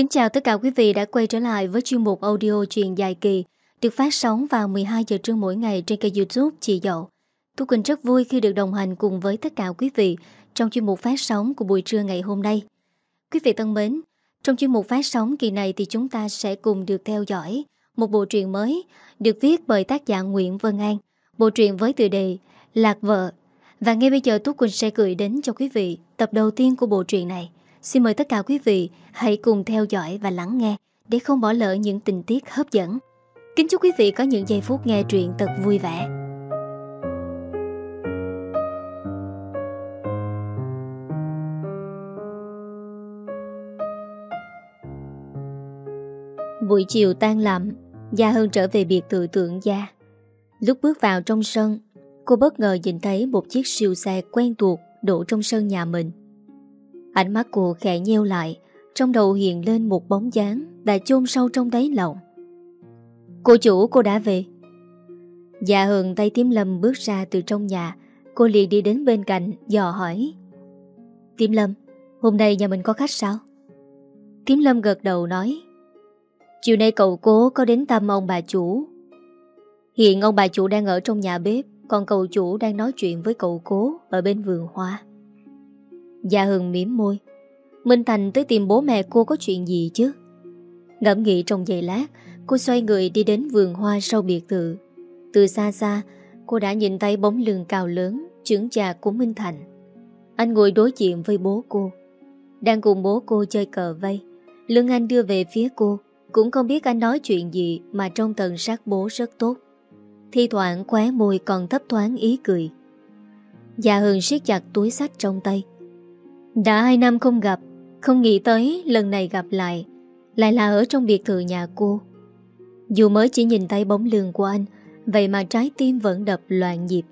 Kính chào tất cả quý vị đã quay trở lại với chuyên mục audio truyền dài kỳ được phát sóng vào 12 giờ trưa mỗi ngày trên kênh youtube Chị Dậu. Thu Quỳnh rất vui khi được đồng hành cùng với tất cả quý vị trong chuyên mục phát sóng của buổi trưa ngày hôm nay. Quý vị thân mến, trong chuyên mục phát sóng kỳ này thì chúng ta sẽ cùng được theo dõi một bộ truyện mới được viết bởi tác giả Nguyễn Vân An. Bộ truyện với tựa đề Lạc Vợ. Và ngay bây giờ Tú Quỳnh sẽ gửi đến cho quý vị tập đầu tiên của bộ truyện này. Xin mời tất cả quý vị hãy cùng theo dõi và lắng nghe để không bỏ lỡ những tình tiết hấp dẫn. Kính chúc quý vị có những giây phút nghe truyện thật vui vẻ. Buổi chiều tan làm, Gia Hân trở về biệt thự tượng gia. Lúc bước vào trong sân, cô bất ngờ nhìn thấy một chiếc siêu xe quen thuộc đổ trong sân nhà mình. Ánh mắt cô khẽ nheo lại, Trong đầu hiện lên một bóng dáng Đã chôn sâu trong đáy lòng. Cô chủ, cô đã về. Dạ hường tay tím lâm bước ra từ trong nhà, Cô liền đi đến bên cạnh, Dò hỏi. Tím lâm, Hôm nay nhà mình có khách sao? Tím lâm gật đầu nói. Chiều nay cậu cố có đến thăm ông bà chủ. Hiện ông bà chủ đang ở trong nhà bếp, Còn cậu chủ đang nói chuyện với cậu cố Ở bên vườn hoa. Gia Hưng miếm môi. Minh Thành tới tìm bố mẹ cô có chuyện gì chứ? Ngẫm nghĩ trong giây lát, Cô xoay người đi đến vườn hoa sau biệt thự. Từ xa xa, Cô đã nhìn thấy bóng lưng cao lớn, Trưởng già của Minh Thành. Anh ngồi đối diện với bố cô. Đang cùng bố cô chơi cờ vây, Lương anh đưa về phía cô. Cũng không biết anh nói chuyện gì Mà trong tần sát bố rất tốt. Thi thoảng khóe môi còn thấp thoáng ý cười. Gia hường siết chặt túi sách trong tay đã hai năm không gặp, Không nghĩ tới lần này gặp lại Lại là ở trong biệt thự nhà cô. Dù mới chỉ nhìn thấy bóng lưng của anh, Vậy mà trái tim vẫn đập loạn nhịp.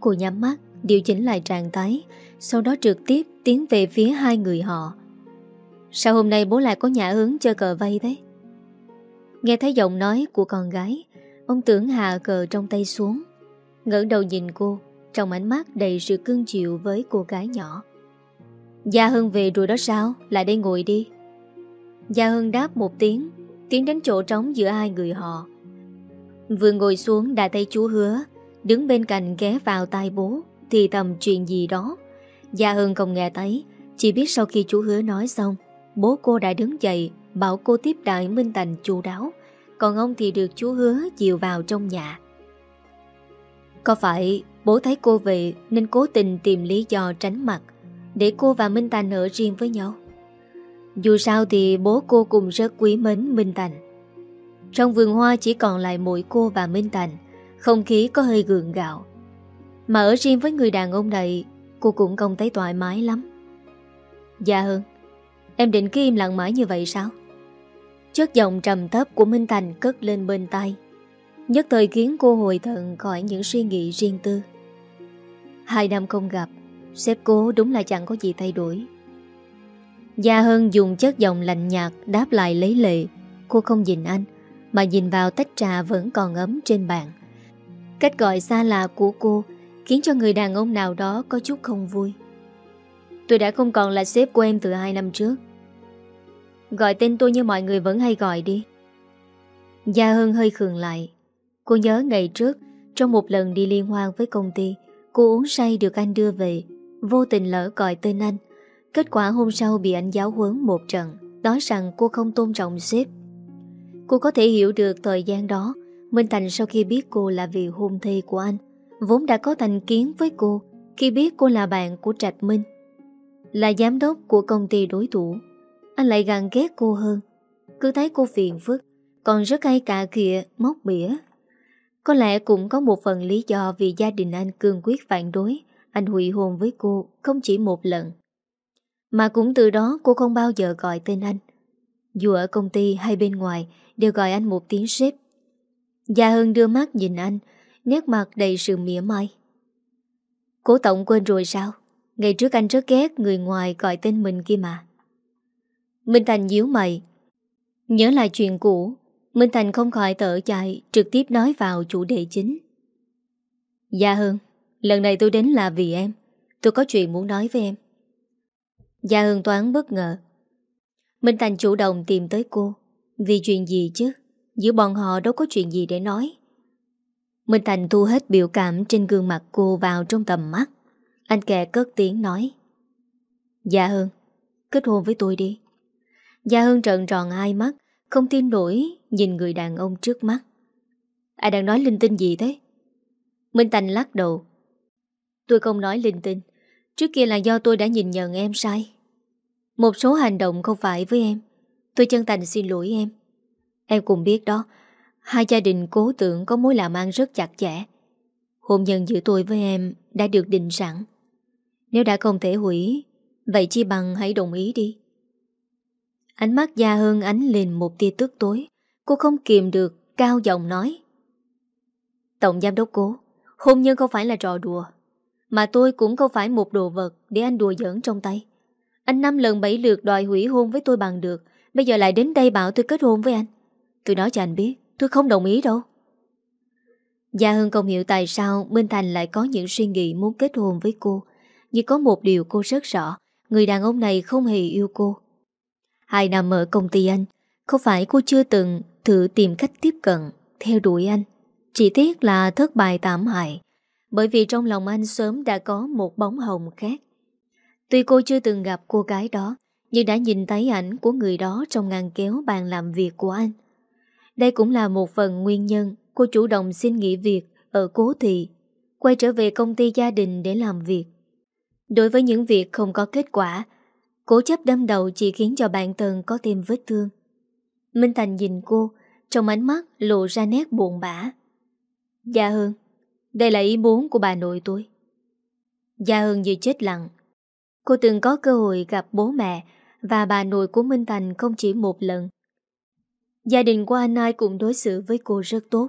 Cô nhắm mắt, Điều chỉnh lại trạng thái, Sau đó trực tiếp tiến về phía hai người họ. Sao hôm nay bố lại có nhà hứng chơi cờ vây thế? Nghe thấy giọng nói của con gái, Ông tưởng hạ cờ trong tay xuống. Ngẩng đầu nhìn cô, Trong ánh mắt đầy sự cưng chịu với cô gái nhỏ. Gia Hưng về rồi đó sao? Lại đây ngồi đi. Gia Hưng đáp một tiếng, Tiến đến chỗ trống giữa hai người họ. Vừa ngồi xuống đã thấy chú hứa Đứng bên cạnh ghé vào tai bố, Thì tầm chuyện gì đó. Gia Hưng không nghe thấy, Chỉ biết sau khi chú hứa nói xong, Bố cô đã đứng dậy, Bảo cô tiếp đại Minh Thành chu đáo. Còn ông thì được chú hứa dìu vào trong nhà. Có phải bố thấy cô về Nên cố tình tìm lý do tránh mặt? Để cô và Minh Thành ở riêng với nhau. Dù sao thì bố cô cũng rất quý mến Minh Thành. Trong vườn hoa chỉ còn lại mỗi cô và Minh Thành, không khí có hơi gượng gạo. Mà ở riêng với người đàn ông này, cô cũng không thấy thoải mái lắm. Dạ hơn, em định cứ im lặng mãi như vậy sao? Chất giọng trầm thấp của Minh Thành cất lên bên tay. Nhất thời khiến cô hồi thận khỏi những suy nghĩ riêng tư. Hai năm không gặp, Sếp cố đúng là chẳng có gì thay đổi. Gia Hân dùng chất giọng lạnh nhạt Đáp lại lấy lệ. Cô không nhìn anh, Mà nhìn vào tách trà vẫn còn ấm trên bàn. Cách gọi xa lạ của cô Khiến cho người đàn ông nào đó Có chút không vui. Tôi đã không còn là sếp của em từ hai năm trước. Gọi tên tôi như mọi người vẫn hay gọi đi. Gia Hân hơi khường lại. Cô nhớ ngày trước, Trong một lần đi liên hoan với công ty, Cô uống say được anh đưa về. Vô tình lỡ còi tên anh. Kết quả hôm sau bị anh giáo huấn một trận, Nói rằng cô không tôn trọng sếp Cô có thể hiểu được thời gian đó, Minh Thành sau khi biết cô là vì hôn thê của anh, Vốn đã có thành kiến với cô Khi biết cô là bạn của Trạch Minh, Là giám đốc của công ty đối thủ. Anh lại gằn ghét cô hơn. Cứ thấy cô phiền phức, Còn rất hay cả kìa móc bỉa. Có lẽ cũng có một phần lý do Vì gia đình anh cương quyết phản đối anh hủy hôn với cô không chỉ một lần. Mà cũng từ đó cô không bao giờ gọi tên anh. Dù ở công ty hay bên ngoài đều gọi anh một tiếng sếp. Gia Hưng đưa mắt nhìn anh, nét mặt đầy sự mỉa mai. Cố tổng quên rồi sao? Ngày trước anh rất ghét người ngoài gọi tên mình kia mà. Minh Thành díu mày. Nhớ lại chuyện cũ, Minh Thành không khỏi tở chạy, trực tiếp nói vào chủ đề chính. Gia Hân. Lần này tôi đến là vì em. Tôi có chuyện muốn nói với em. Gia Hương Toán bất ngờ. Minh Thành chủ động tìm tới cô. Vì chuyện gì chứ? Giữa bọn họ đâu có chuyện gì để nói. Minh Thành thu hết biểu cảm Trên gương mặt cô vào trong tầm mắt. Anh kẻ cất tiếng nói. Dạ Hương, Kết hôn với tôi đi. Gia Hương trợn tròn hai mắt, Không tin nổi nhìn người đàn ông trước mắt. Ai đang nói linh tinh gì thế? Minh Thành lắc đầu. Tôi không nói linh tinh. Trước kia là do tôi đã nhìn nhận em sai. Một số hành động không phải với em. Tôi chân thành xin lỗi em. Em cũng biết đó. Hai gia đình cố tưởng có mối làm ăn rất chặt chẽ. Hôn nhân giữa tôi với em Đã được định sẵn. Nếu đã không thể hủy, Vậy chi bằng hãy đồng ý đi. Ánh mắt Gia Hơn ánh lên một tia tức tối. Cô không kiềm được, Cao giọng nói. Tổng giám đốc cố, Hôn nhân không phải là trò đùa. Mà tôi cũng không phải một đồ vật Để anh đùa giỡn trong tay. Anh năm lần bảy lượt đòi hủy hôn với tôi bằng được, Bây giờ lại đến đây bảo tôi kết hôn với anh. Tôi nói cho anh biết, Tôi không đồng ý đâu. Gia Hưng không hiểu tại sao Minh Thành lại có những suy nghĩ muốn kết hôn với cô. Nhưng có một điều cô rất rõ Người đàn ông này không hề yêu cô. Hai năm ở công ty anh Không phải cô chưa từng thử tìm cách tiếp cận Theo đuổi anh? Chỉ tiếc là thất bại tạm hại. Bởi vì trong lòng anh sớm đã có một bóng hồng khác. Tuy cô chưa từng gặp cô gái đó, Nhưng đã nhìn thấy ảnh của người đó Trong ngăn kéo bàn làm việc của anh. Đây cũng là một phần nguyên nhân Cô chủ động xin nghỉ việc Ở cố thị, Quay trở về công ty gia đình để làm việc. Đối với những việc không có kết quả, Cố chấp đâm đầu chỉ khiến cho bạn thân có thêm vết thương. Minh Thành nhìn cô, Trong ánh mắt lộ ra nét buồn bã. Dạ Hương. Đây là ý muốn của bà nội tôi. Gia Hương như chết lặng. Cô từng có cơ hội gặp bố mẹ Và bà nội của Minh Thành không chỉ một lần. Gia đình của anh ai cũng đối xử với cô rất tốt.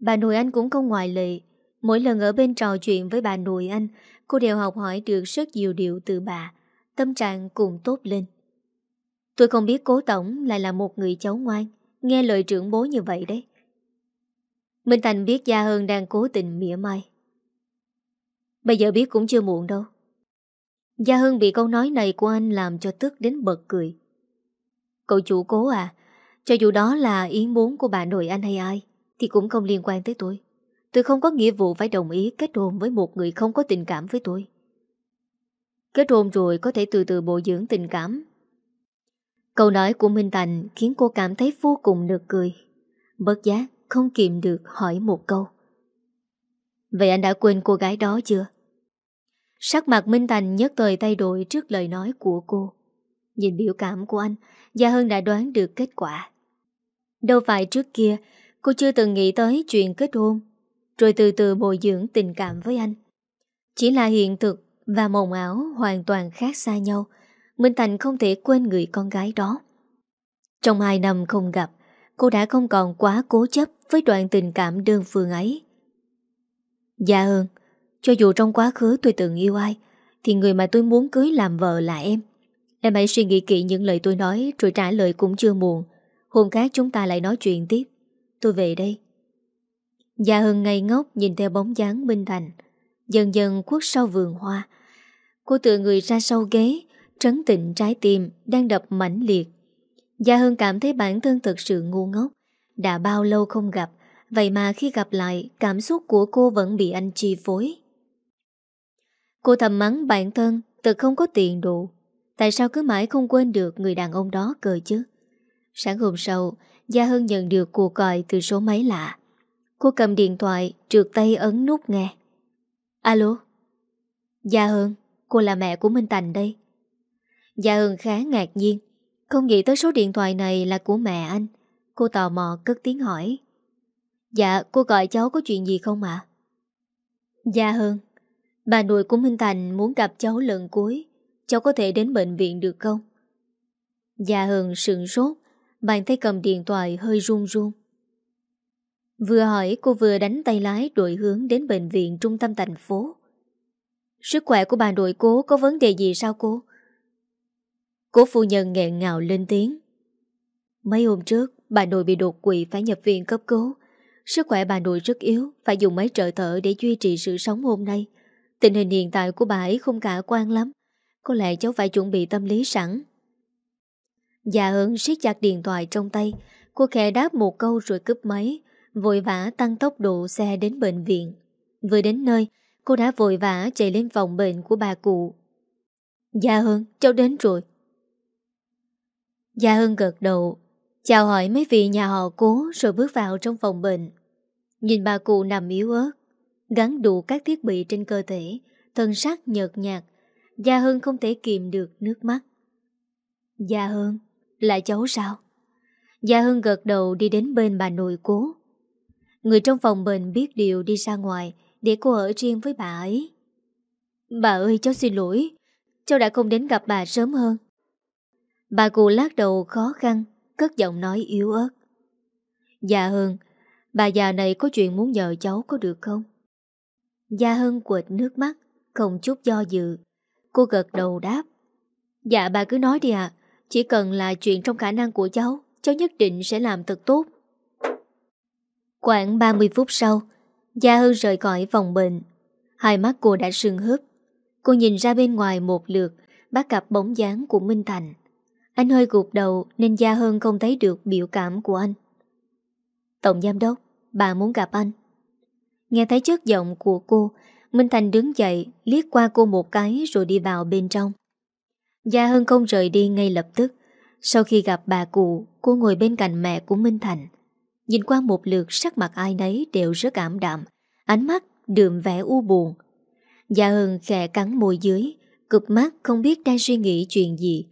Bà nội anh cũng không ngoại lệ. Mỗi lần ở bên trò chuyện với bà nội anh, Cô đều học hỏi được rất nhiều điều từ bà. Tâm trạng cũng tốt lên. Tôi không biết cố tổng lại là một người cháu ngoan, Nghe lời trưởng bố như vậy đấy. Minh Thành biết Gia Hơn đang cố tình mỉa mai Bây giờ biết cũng chưa muộn đâu Gia Hưng bị câu nói này của anh làm cho tức đến bật cười. Cậu chủ cố à, cho dù đó là ý muốn của bà nội anh hay ai, thì cũng không liên quan tới tôi. Tôi không có nghĩa vụ phải đồng ý kết hôn với một người không có tình cảm với tôi. Kết hôn rồi có thể từ từ bồi dưỡng tình cảm. Câu nói của Minh Thành khiến cô cảm thấy vô cùng nực cười. Bất giác, không kìm được hỏi một câu. Vậy anh đã quên cô gái đó chưa? Sắc mặt Minh Thành nhất thời thay đổi trước lời nói của cô. Nhìn biểu cảm của anh, Gia Hân đã đoán được kết quả. Đâu phải trước kia, cô chưa từng nghĩ tới chuyện kết hôn, rồi từ từ bồi dưỡng tình cảm với anh. Chỉ là hiện thực và mộng ảo hoàn toàn khác xa nhau, Minh Thành không thể quên người con gái đó. Trong hai năm không gặp, cô đã không còn quá cố chấp với đoạn tình cảm đơn phương ấy. Dạ hơn, cho dù trong quá khứ tôi từng yêu ai, thì người mà tôi muốn cưới làm vợ là em. Em hãy suy nghĩ kỹ những lời tôi nói rồi trả lời cũng chưa muộn. Hôm khác chúng ta lại nói chuyện tiếp. Tôi về đây. Dạ Hưng ngây ngốc nhìn theo bóng dáng Minh Thành. Dần dần khuất sau vườn hoa. Cô tựa người ra sau ghế, trấn tịnh trái tim đang đập mãnh liệt. Gia Hưng cảm thấy bản thân thật sự ngu ngốc. Đã bao lâu không gặp, vậy mà khi gặp lại, cảm xúc của cô vẫn bị anh chi phối. Cô thầm mắng bản thân, thật không có tiền đủ. Tại sao cứ mãi không quên được người đàn ông đó cười chứ? Sáng hôm sau, Gia Hân nhận được cuộc gọi từ số máy lạ. Cô cầm điện thoại, trượt tay ấn nút nghe. Alo? Gia Hân, cô là mẹ của Minh Thành đây. Gia Hân khá ngạc nhiên. Không nghĩ tới số điện thoại này là của mẹ anh. Cô tò mò cất tiếng hỏi. Dạ, cô gọi cháu có chuyện gì không ạ? Gia hơn bà nội của Minh Thành muốn gặp cháu lần cuối. Cháu có thể đến bệnh viện được không? Gia hơn sừng sốt, bàn tay cầm điện thoại hơi run run. Vừa hỏi cô vừa đánh tay lái đội hướng đến bệnh viện trung tâm thành phố. Sức khỏe của bà nội cố có vấn đề gì sao cô? Cố phu nhân nghẹn ngào lên tiếng. Mấy hôm trước, bà nội bị đột quỵ phải nhập viện cấp cứu. Sức khỏe bà nội rất yếu, phải dùng máy trợ thở để duy trì sự sống hôm nay. Tình hình hiện tại của bà ấy không cả quan lắm. Có lẽ cháu phải chuẩn bị tâm lý sẵn. Dạ Hân siết chặt điện thoại trong tay Cô khẽ đáp một câu rồi cướp máy Vội vã tăng tốc độ xe đến bệnh viện Vừa đến nơi Cô đã vội vã chạy lên phòng bệnh của bà cụ Dạ Hân, cháu đến rồi gia hưng gật đầu, Chào hỏi mấy vị nhà họ cố Rồi bước vào trong phòng bệnh. Nhìn bà cụ nằm yếu ớt, Gắn đủ các thiết bị trên cơ thể, Thân sắc nhợt nhạt, Gia hưng không thể kìm được nước mắt. Gia hưng, Là cháu sao? Gia hưng gật đầu đi đến bên bà nội cố. Người trong phòng bệnh biết điều đi ra ngoài Để cô ở riêng với bà ấy. Bà ơi, cháu xin lỗi, Cháu đã không đến gặp bà sớm hơn. Bà cụ lát đầu khó khăn, Cất giọng nói yếu ớt. Dạ hơn Bà già này có chuyện muốn nhờ cháu có được không? Gia Hân quệt nước mắt, Không chút do dự. Cô gật đầu đáp. Dạ bà cứ nói đi ạ. Chỉ cần là chuyện trong khả năng của cháu Cháu nhất định sẽ làm thật tốt. Khoảng 30 phút sau, Gia Hân rời khỏi phòng bệnh. Hai mắt cô đã sưng húp. Cô nhìn ra bên ngoài một lượt, Bắt gặp bóng dáng của Minh Thành. Anh hơi gục đầu Nên Gia Hân không thấy được biểu cảm của anh. Tổng giám đốc, Bà muốn gặp anh. Nghe thấy chất giọng của cô, Minh Thành đứng dậy, liếc qua cô một cái Rồi đi vào bên trong. Gia Hân không rời đi ngay lập tức. Sau khi gặp bà cụ, Cô ngồi bên cạnh mẹ của Minh Thành. Nhìn qua một lượt sắc mặt ai nấy Đều rất ảm đạm, Ánh mắt đượm vẻ u buồn. Gia Hân khẽ cắn môi dưới, Cụp mắt không biết đang suy nghĩ chuyện gì.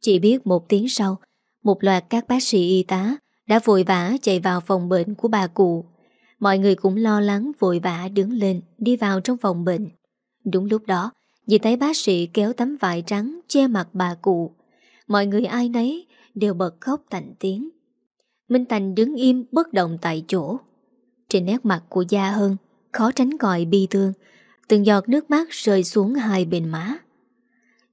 Chỉ biết một tiếng sau, Một loạt các bác sĩ y tá Đã vội vã chạy vào phòng bệnh của bà cụ. Mọi người cũng lo lắng vội vã đứng lên, Đi vào trong phòng bệnh. Đúng lúc đó, Nhìn thấy bác sĩ kéo tấm vải trắng Che mặt bà cụ. Mọi người ai nấy đều bật khóc thành tiếng. Minh Thành đứng im bất động tại chỗ. Trên nét mặt của Gia Hân, Khó tránh còi bi thương, Từng giọt nước mắt rơi xuống hai bên má.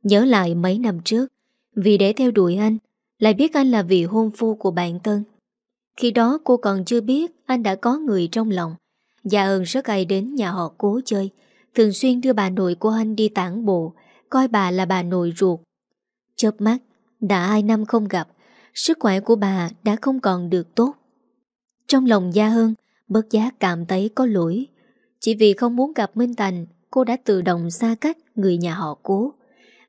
Nhớ lại mấy năm trước vì để theo đuổi anh, Lại biết anh là vị hôn phu của bạn Tân. Khi đó cô còn chưa biết Anh đã có người trong lòng. Gia ơn rất ai đến nhà họ cố chơi. Thường xuyên đưa bà nội của anh đi tản bộ, Coi bà là bà nội ruột. Chớp mắt, Đã hai năm không gặp, Sức khỏe của bà đã không còn được tốt. Trong lòng dạ Gia Hân Bất giác cảm thấy có lỗi. Chỉ vì không muốn gặp Minh Thành, Cô đã tự động xa cách người nhà họ cố.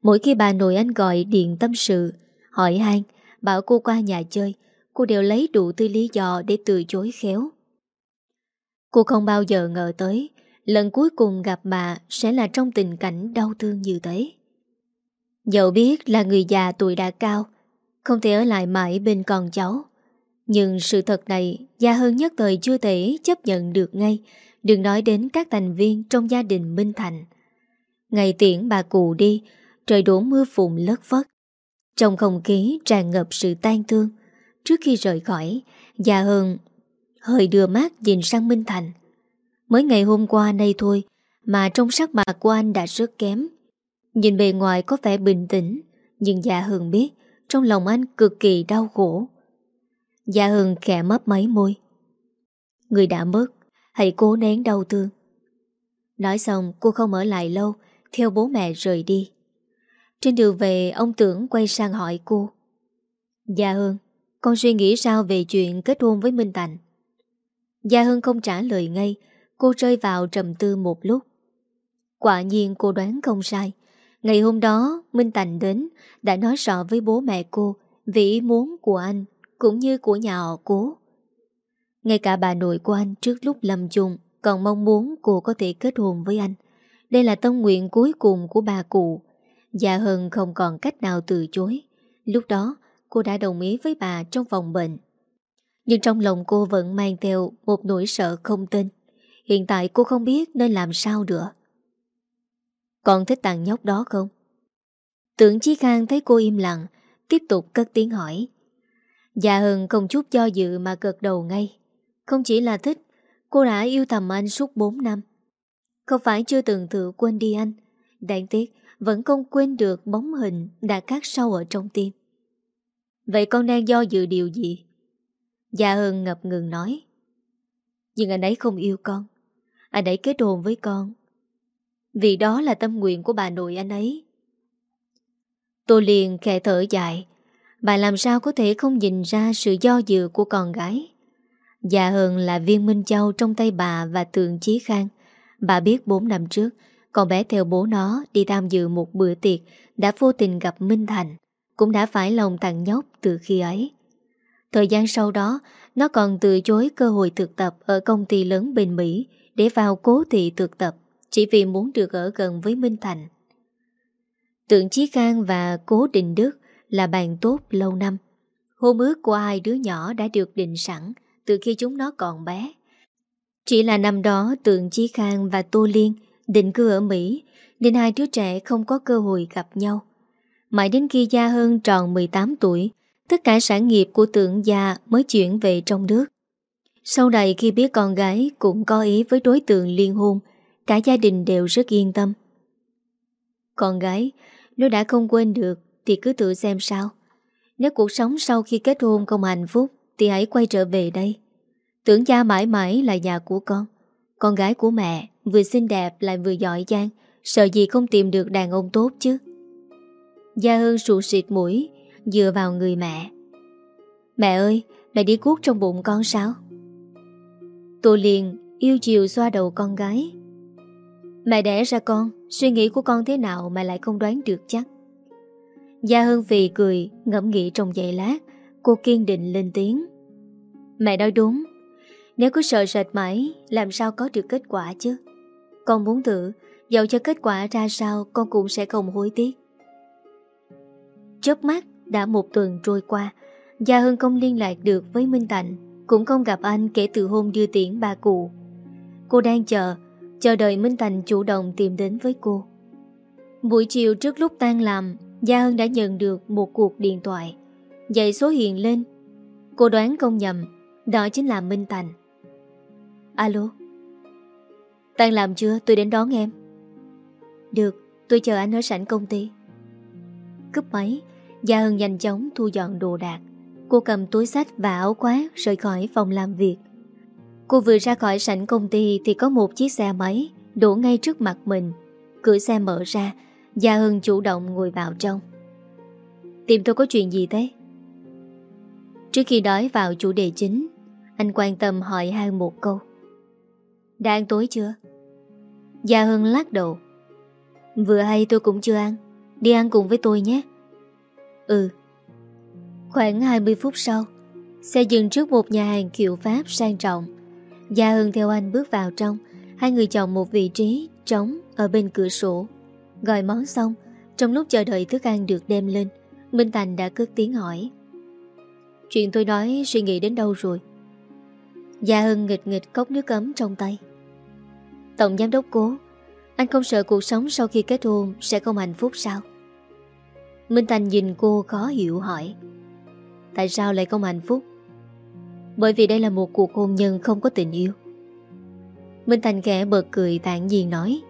Mỗi khi bà nội anh gọi điện tâm sự Hỏi han Bảo cô qua nhà chơi Cô đều lấy đủ tư lý do để từ chối khéo Cô không bao giờ ngờ tới Lần cuối cùng gặp bà Sẽ là trong tình cảnh đau thương như thế Dẫu biết là người già tuổi đã cao Không thể ở lại mãi bên con cháu Nhưng sự thật này Gia hơn nhất thời chưa thể chấp nhận được ngay Đừng nói đến các thành viên trong gia đình Minh Thành. Ngày tiễn bà cụ đi, trời đổ mưa phùn lất phất. Trong không khí tràn ngập sự tan thương. Trước khi rời khỏi, già hơn hơi đưa mắt nhìn sang Minh Thành. Mới ngày hôm qua nay thôi mà trong sắc mặt của anh đã rất kém. Nhìn bề ngoài có vẻ bình tĩnh, nhưng Dạ Hường biết trong lòng anh cực kỳ đau khổ. Dạ Hường khẽ mấp mấy môi. Người đã mất, Hãy cố nén đau thương Nói xong cô không ở lại lâu Theo bố mẹ rời đi trên đường về, ông tưởng quay sang hỏi cô. Dạ Hương, Con suy nghĩ sao về chuyện kết hôn với Minh Thành? Gia hương không trả lời ngay, Cô rơi vào trầm tư một lúc. Quả nhiên cô đoán không sai. Ngày hôm đó, Minh Thành đến, Đã nói rõ với bố mẹ cô Vì ý muốn của anh Cũng như của nhà họ cố. Ngay cả bà nội của anh trước lúc lâm chung còn mong muốn cô có thể kết hôn với anh. Đây là tâm nguyện cuối cùng của bà cụ. Dạ Hân không còn cách nào từ chối. Lúc đó, cô đã đồng ý với bà trong phòng bệnh. Nhưng trong lòng cô vẫn mang theo một nỗi sợ không tin. Hiện tại cô không biết nên làm sao nữa. Còn thích tàn nhóc đó không? Tưởng Chí Khang thấy cô im lặng, tiếp tục cất tiếng hỏi. Dạ Hân không chút do dự mà gật đầu ngay. Không chỉ là thích Cô đã yêu thầm anh suốt 4 năm Không phải chưa từng thử quên đi anh Đáng tiếc vẫn không quên được bóng hình Đã cắt sâu ở trong tim. Vậy con đang do dự điều gì? Dạ Hân ngập ngừng nói. Nhưng anh ấy không yêu con. Anh ấy kết hôn với con. Vì đó là tâm nguyện của bà nội anh ấy. Tôi liền khẽ thở dài. Bà làm sao có thể không nhìn ra sự do dự của con gái? Già hơn là viên Minh Châu trong tay bà và Tường Chí Khang. Bà biết 4 năm trước con bé theo bố nó đi tham dự một bữa tiệc Đã vô tình gặp Minh Thành, Cũng đã phải lòng thằng nhóc từ khi ấy Thời gian sau đó, Nó còn từ chối cơ hội thực tập Ở công ty lớn bên Mỹ Để vào cố thị thực tập, Chỉ vì muốn được ở gần với Minh Thành Tượng Chí Khang và Cố Đình Đức là bạn tốt lâu năm. Hôn ước của hai đứa nhỏ đã được định sẵn từ khi chúng nó còn bé. Chỉ là năm đó, Tượng Chí Khang và Tô Liên định cư ở Mỹ nên hai đứa trẻ không có cơ hội gặp nhau. Mãi đến khi Gia Hơn tròn 18 tuổi, tất cả sản nghiệp của tượng gia mới chuyển về trong nước. Sau này khi biết con gái cũng có ý với đối tượng liên hôn, cả gia đình đều rất yên tâm. Con gái, nếu đã không quên được thì cứ tự xem sao. Nếu cuộc sống sau khi kết hôn không hạnh phúc thì hãy quay trở về đây. Tưởng gia mãi mãi là nhà của con. Con gái của mẹ vừa xinh đẹp lại vừa giỏi giang, sợ gì không tìm được đàn ông tốt chứ. Gia Hương sụt xịt mũi, dựa vào người mẹ. Mẹ ơi, mẹ đi cuốc trong bụng con sao? Tô liền yêu chiều xoa đầu con gái. Mẹ đẻ ra con, suy nghĩ của con thế nào mà lại không đoán được chắc. Gia Hân vì cười ngẫm nghĩ trong giây lát Cô kiên định lên tiếng Mẹ nói đúng Nếu cứ sợ sệt mãi Làm sao có được kết quả chứ con muốn thử Dẫu cho kết quả ra sao, Con cũng sẽ không hối tiếc. Chớp mắt, đã một tuần trôi qua, Gia hưng không liên lạc được với Minh Tạnh, Cũng không gặp anh kể từ hôm đưa tiễn bà cụ. Cô đang chờ Chờ đợi Minh Thành chủ động tìm đến với cô. Buổi chiều trước lúc tan làm, Gia Hân đã nhận được một cuộc điện thoại. Dạy số hiện lên. Cô đoán không nhầm, Đó chính là Minh Thành Alo? Tan làm chưa? Tôi đến đón em. Được, tôi chờ anh ở sảnh công ty. Cúp máy, Gia Hân nhanh chóng thu dọn đồ đạc. Cô cầm túi sách và áo khoác Rời khỏi phòng làm việc. Cô vừa ra khỏi sảnh công ty Thì có một chiếc xe máy Đổ ngay trước mặt mình. Cửa xe mở ra, Gia Hưng chủ động ngồi vào trong. Tìm tôi có chuyện gì thế? Trước khi đói vào chủ đề chính, Anh quan tâm hỏi hai một câu. Đã ăn tối chưa? Gia Hưng lắc đầu Vừa hay tôi cũng chưa ăn. Đi ăn cùng với tôi nhé. Ừ. Khoảng 20 phút sau, Xe dừng trước một nhà hàng kiểu Pháp sang trọng. Gia Hưng theo anh bước vào trong, Hai người chọn một vị trí trống ở bên cửa sổ. Gọi món xong, Trong lúc chờ đợi thức ăn được đem lên, Minh Thành đã cất tiếng hỏi. Chuyện tôi nói suy nghĩ đến đâu rồi? Gia Hân nghịch nghịch cốc nước ấm trong tay. Tổng giám đốc cố, Anh không sợ cuộc sống sau khi kết hôn Sẽ không hạnh phúc sao? Minh Thành nhìn cô khó hiểu hỏi. Tại sao lại không hạnh phúc? Bởi vì đây là một cuộc hôn nhân không có tình yêu. Minh Thành khẽ bật cười tạng nhiên nói.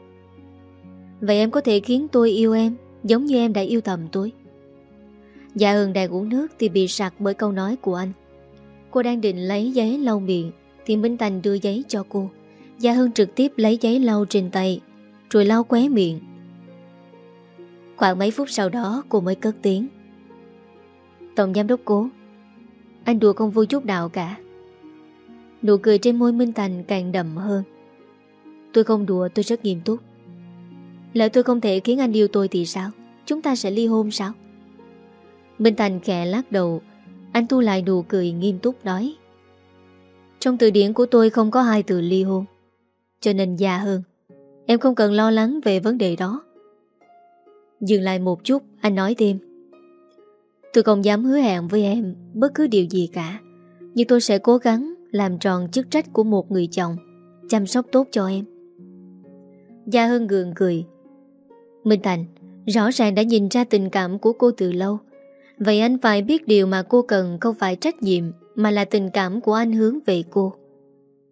Vậy em có thể khiến tôi yêu em Giống như em đã yêu thầm tôi. Dạ hường đang uống nước Thì bị sặc bởi câu nói của anh. Cô đang định lấy giấy lau miệng Thì Minh Thành đưa giấy cho cô gia Hương trực tiếp lấy giấy lau trên tay, Rồi lau qué miệng. Khoảng mấy phút sau đó, cô mới cất tiếng. Tổng giám đốc cố, Anh đùa không vui chút nào cả. Nụ cười trên môi Minh Thành càng đậm hơn. Tôi không đùa, tôi rất nghiêm túc. Lỡ tôi không thể khiến anh yêu tôi thì sao? Chúng ta sẽ ly hôn sao? Minh Thành khẽ lắc đầu, Anh thu lại nụ cười nghiêm túc nói. Trong từ điển của tôi không có hai từ ly hôn. Cho nên già hơn. Em không cần lo lắng về vấn đề đó. Dừng lại một chút, Anh nói thêm. Tôi không dám hứa hẹn với em Bất cứ điều gì cả, Nhưng tôi sẽ cố gắng Làm tròn chức trách của một người chồng, Chăm sóc tốt cho em. Gia hưng gượng cười. Minh Thành, Rõ ràng đã nhìn ra tình cảm của cô từ lâu. Vậy anh phải biết điều mà cô cần Không phải trách nhiệm, Mà là tình cảm của anh hướng về cô.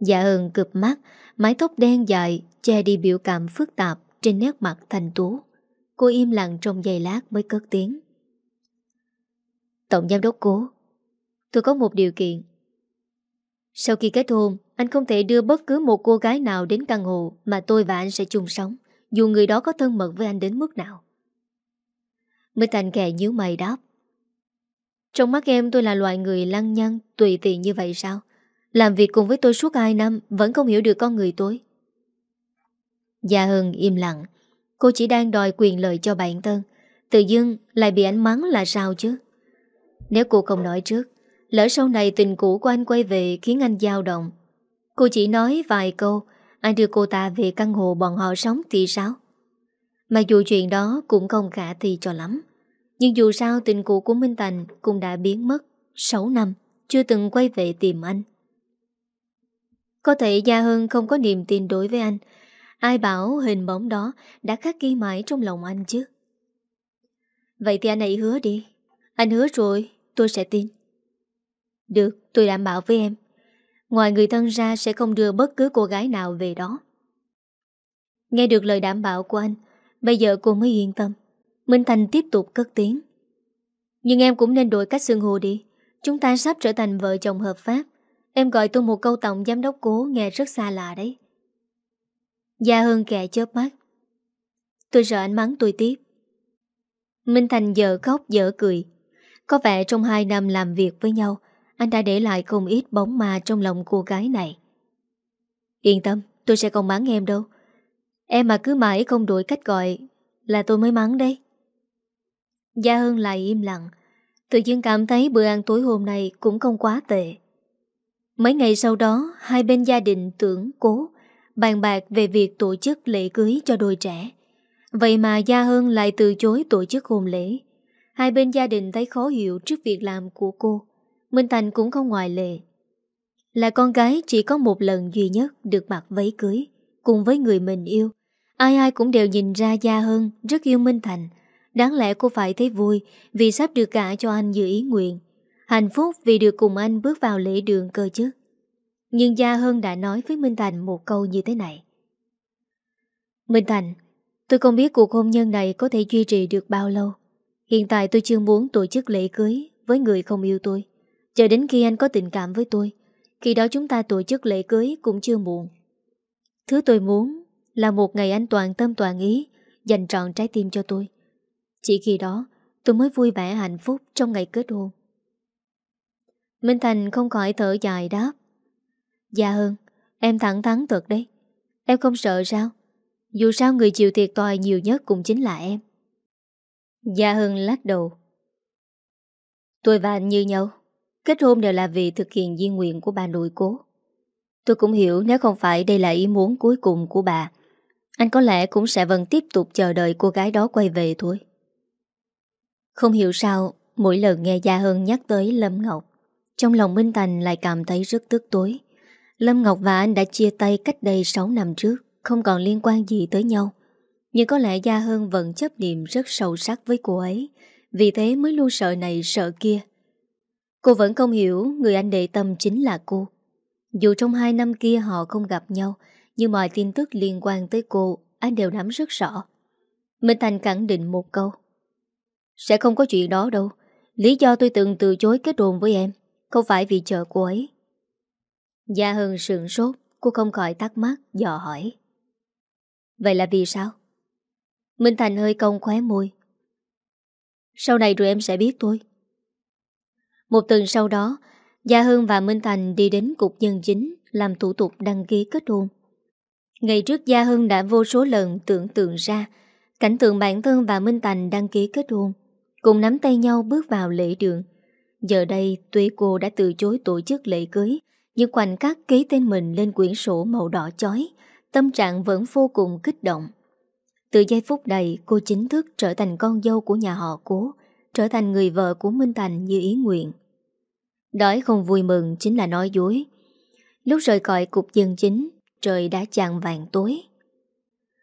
Dạ hưng cực mắt Mái tóc đen dài Che đi biểu cảm phức tạp Trên nét mặt thành tú. Cô im lặng trong giây lát mới cất tiếng. Tổng giám đốc cố, Tôi có một điều kiện. Sau khi kết hôn, Anh không thể đưa bất cứ một cô gái nào đến căn hộ Mà tôi và anh sẽ chung sống, Dù người đó có thân mật với anh đến mức nào. Minh Thành kè nhíu mày đáp. Trong mắt em tôi là loại người lăng nhăng, Tùy tiện như vậy sao? Làm việc cùng với tôi suốt 2 năm, Vẫn không hiểu được con người tôi. Gia Hân im lặng. Cô chỉ đang đòi quyền lợi cho bản thân. Tự dưng lại bị anh mắng là sao chứ? Nếu cô không nói trước, Lỡ sau này tình cũ của anh quay về Khiến anh dao động. Cô chỉ nói vài câu, Anh đưa cô ta về căn hộ bọn họ sống thì sao? Mặc dù chuyện đó cũng không khả thi cho lắm, Nhưng dù sao tình cũ của Minh Thành Cũng đã biến mất 6 năm, Chưa từng quay về tìm anh. Có thể Gia Hân không có niềm tin đối với anh. Ai bảo hình bóng đó Đã khắc ghi mãi trong lòng anh chứ? Vậy thì anh hãy hứa đi. Anh hứa rồi, tôi sẽ tin. Được, tôi đảm bảo với em. Ngoài người thân ra sẽ không đưa bất cứ cô gái nào về đó. Nghe được lời đảm bảo của anh, Bây giờ cô mới yên tâm. Minh Thành tiếp tục cất tiếng. Nhưng em cũng nên đổi cách xương hồ đi. Chúng ta sắp trở thành vợ chồng hợp pháp. Em gọi tôi một câu tổng giám đốc cố, Nghe rất xa lạ đấy. Gia Hưng kẹ chớp mắt. Tôi sợ anh mắng tôi tiếp. Minh Thành dở khóc dở cười. Có vẻ trong hai năm làm việc với nhau, Anh đã để lại không ít bóng ma Trong lòng cô gái này. Yên tâm, tôi sẽ không mắng em đâu. Em mà cứ mãi không đổi cách gọi Là tôi mới mắng đấy. Gia hưng lại im lặng. Tự nhiên cảm thấy bữa ăn tối hôm nay Cũng không quá tệ. Mấy ngày sau đó, Hai bên gia đình tưởng cố, Bàn bạc về việc tổ chức lễ cưới cho đôi trẻ. Vậy mà Gia Hân lại từ chối tổ chức hôn lễ. Hai bên gia đình thấy khó hiểu trước việc làm của cô. Minh Thành cũng không ngoại lệ. Là con gái, chỉ có một lần duy nhất được mặc váy cưới, Cùng với người mình yêu. Ai ai cũng đều nhìn ra Gia Hân rất yêu Minh Thành. Đáng lẽ cô phải thấy vui Vì sắp được cả cho anh như ý nguyện. Hạnh phúc vì được cùng anh bước vào lễ đường cơ chứ. Nhưng Gia Hân đã nói với Minh Thành một câu như thế này. Minh Thành, Tôi không biết cuộc hôn nhân này có thể duy trì được bao lâu. Hiện tại tôi chưa muốn tổ chức lễ cưới Với người không yêu tôi. Chờ đến khi anh có tình cảm với tôi, Khi đó chúng ta tổ chức lễ cưới cũng chưa muộn. Thứ tôi muốn là một ngày anh toàn tâm toàn ý dành trọn trái tim cho tôi. Chỉ khi đó, tôi mới vui vẻ hạnh phúc trong ngày kết hôn. Minh Thành không khỏi thở dài đáp. Dạ hơn, em thẳng thắn thật đấy. Em không sợ sao? Dù sao người chịu thiệt tòi nhiều nhất cũng chính là em. Dạ Hưng lắc đầu. Tôi và anh như nhau. Kết hôn đều là vì thực hiện di nguyện của bà nội cố. Tôi cũng hiểu nếu không phải đây là ý muốn cuối cùng của bà anh có lẽ cũng sẽ vẫn tiếp tục chờ đợi cô gái đó quay về thôi. Không hiểu sao, mỗi lần nghe dạ Gia Hân nhắc tới Lâm Ngọc, trong lòng Minh Thành lại cảm thấy rất tức tối. Lâm Ngọc và anh đã chia tay cách đây 6 năm trước, không còn liên quan gì tới nhau. Nhưng có lẽ Gia Hân vẫn chấp niệm rất sâu sắc với cô ấy, vì thế mới luôn sợ này sợ kia. Cô vẫn không hiểu người anh đệ tâm chính là cô. Dù trong hai năm kia họ không gặp nhau, nhưng mọi tin tức liên quan tới cô Anh đều nắm rất rõ Minh Thành khẳng định một câu Sẽ không có chuyện đó đâu Lý do tôi từng từ chối kết hôn với em không phải vì chờ cô ấy Gia Hân sườn sốt Cô không khỏi tắt mắt dò hỏi Vậy là vì sao? Minh Thành hơi cong khóe môi Sau này rồi em sẽ biết tôi Một tuần sau đó Gia hưng và Minh Thành đi đến cục nhân chính làm thủ tục đăng ký kết hôn. Ngày trước Gia Hưng đã vô số lần tưởng tượng ra cảnh tượng bản thân và Minh Thành đăng ký kết hôn, cùng nắm tay nhau bước vào lễ đường. Giờ đây tuy cô đã từ chối tổ chức lễ cưới, nhưng khoảnh khắc ký tên mình lên quyển sổ màu đỏ chói, tâm trạng vẫn vô cùng kích động. Từ giây phút này cô chính thức trở thành con dâu của nhà họ cố, trở thành người vợ của Minh Thành như ý nguyện. Đói không vui mừng chính là nói dối. Lúc rời khỏi cục dân chính, Trời đã chạng vàng tối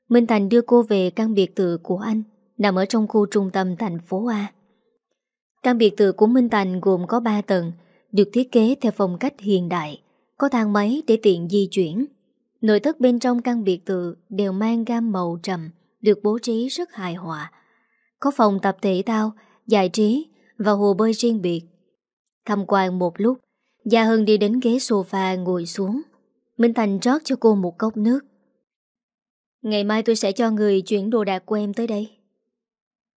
Minh Thành đưa cô về căn biệt thự của anh Nằm ở trong khu trung tâm thành phố A Căn biệt thự của Minh Thành gồm có 3 tầng, Được thiết kế theo phong cách hiện đại, Có thang máy để tiện di chuyển. Nội thất bên trong căn biệt thự Đều mang gam màu trầm, Được bố trí rất hài hòa. Có phòng tập thể thao, Giải trí và hồ bơi riêng biệt. Tham quan một lúc, Gia Hân đi đến ghế sofa ngồi xuống. Minh Thành rót cho cô một cốc nước. Ngày mai tôi sẽ cho người chuyển đồ đạc của em tới đây.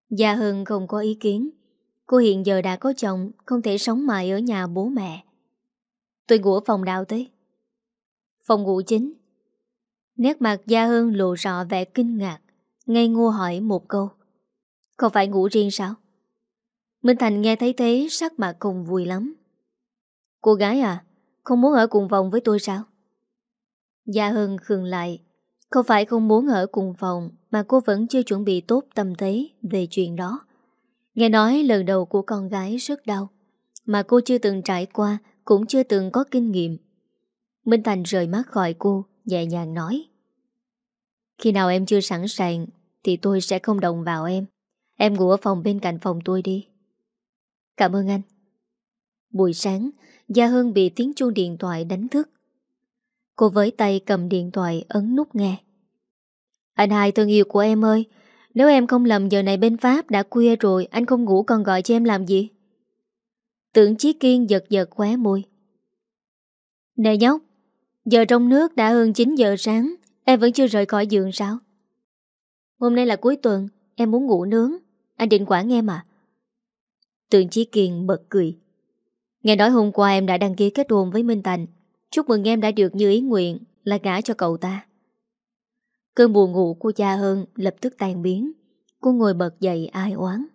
Gia Hân không có ý kiến. Cô hiện giờ đã có chồng, Không thể sống mãi ở nhà bố mẹ. Tôi ngủ ở phòng đào tới. Phòng ngủ chính. Nét mặt Gia Hưng lộ rõ vẻ kinh ngạc, Ngây ngô hỏi một câu. Không phải ngủ riêng sao? Minh Thành nghe thấy thế, sắc mặt cùng vui lắm. Cô gái à Không muốn ở cùng phòng với tôi sao? Gia Hưng khường lại. Không phải không muốn ở cùng phòng, Mà cô vẫn chưa chuẩn bị tốt tâm thế Về chuyện đó. Nghe nói lần đầu của con gái rất đau, Mà cô chưa từng trải qua, Cũng chưa từng có kinh nghiệm. Minh Thành rời mắt khỏi cô, Nhẹ nhàng nói, Khi nào em chưa sẵn sàng Thì tôi sẽ không đồng vào em. Em ngủ ở phòng bên cạnh phòng tôi đi. Cảm ơn anh. Buổi sáng, Gia Hưng bị tiếng chuông điện thoại đánh thức. Cô với tay cầm điện thoại ấn nút nghe. Anh hai thân yêu của em ơi nếu em không lầm, giờ này bên Pháp đã khuya rồi, Anh không ngủ còn gọi cho em làm gì? Tưởng Chí Kiên giật giật khóe môi. Nè nhóc, Giờ trong nước đã hơn 9 giờ sáng, Em vẫn chưa rời khỏi giường sao? Hôm nay là cuối tuần, Em muốn ngủ nướng. Anh định quản em à? Tưởng Chí Kiên bật cười. Nghe nói hôm qua em đã đăng ký kết hôn với Minh Thành. Chúc mừng em đã được như ý nguyện, Là gả cho cậu ta. Cơn buồn ngủ của cha hơn Lập tức tan biến. Cô ngồi bật dậy ai oán.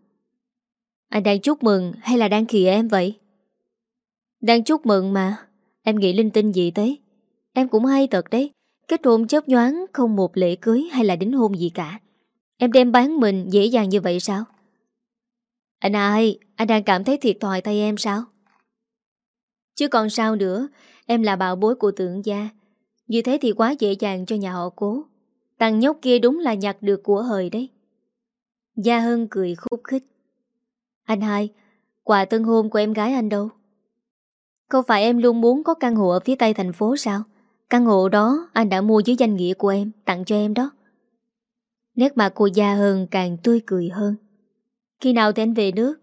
Anh đang chúc mừng hay là đang khịa em vậy? Đang chúc mừng mà. Em nghĩ linh tinh gì thế? Em cũng hay thật đấy. Kết hôn chớp nhoáng không một lễ cưới hay là đính hôn gì cả. Em đem bán mình dễ dàng như vậy sao? Anh ai? Anh đang cảm thấy thiệt thòi tay em sao? Chứ còn sao nữa. Em là bảo bối của tượng gia. Như thế thì quá dễ dàng cho nhà họ cố. Thằng nhóc kia đúng là nhặt được của hời đấy. Gia Hân cười khúc khích. Anh hai, Quà tân hôn của em gái anh đâu? Không phải em luôn muốn có căn hộ ở phía tây thành phố sao? Căn hộ đó anh đã mua dưới danh nghĩa của em, Tặng cho em đó. Nét mặt của Gia Hân càng tươi cười hơn. Khi nào thì anh về nước?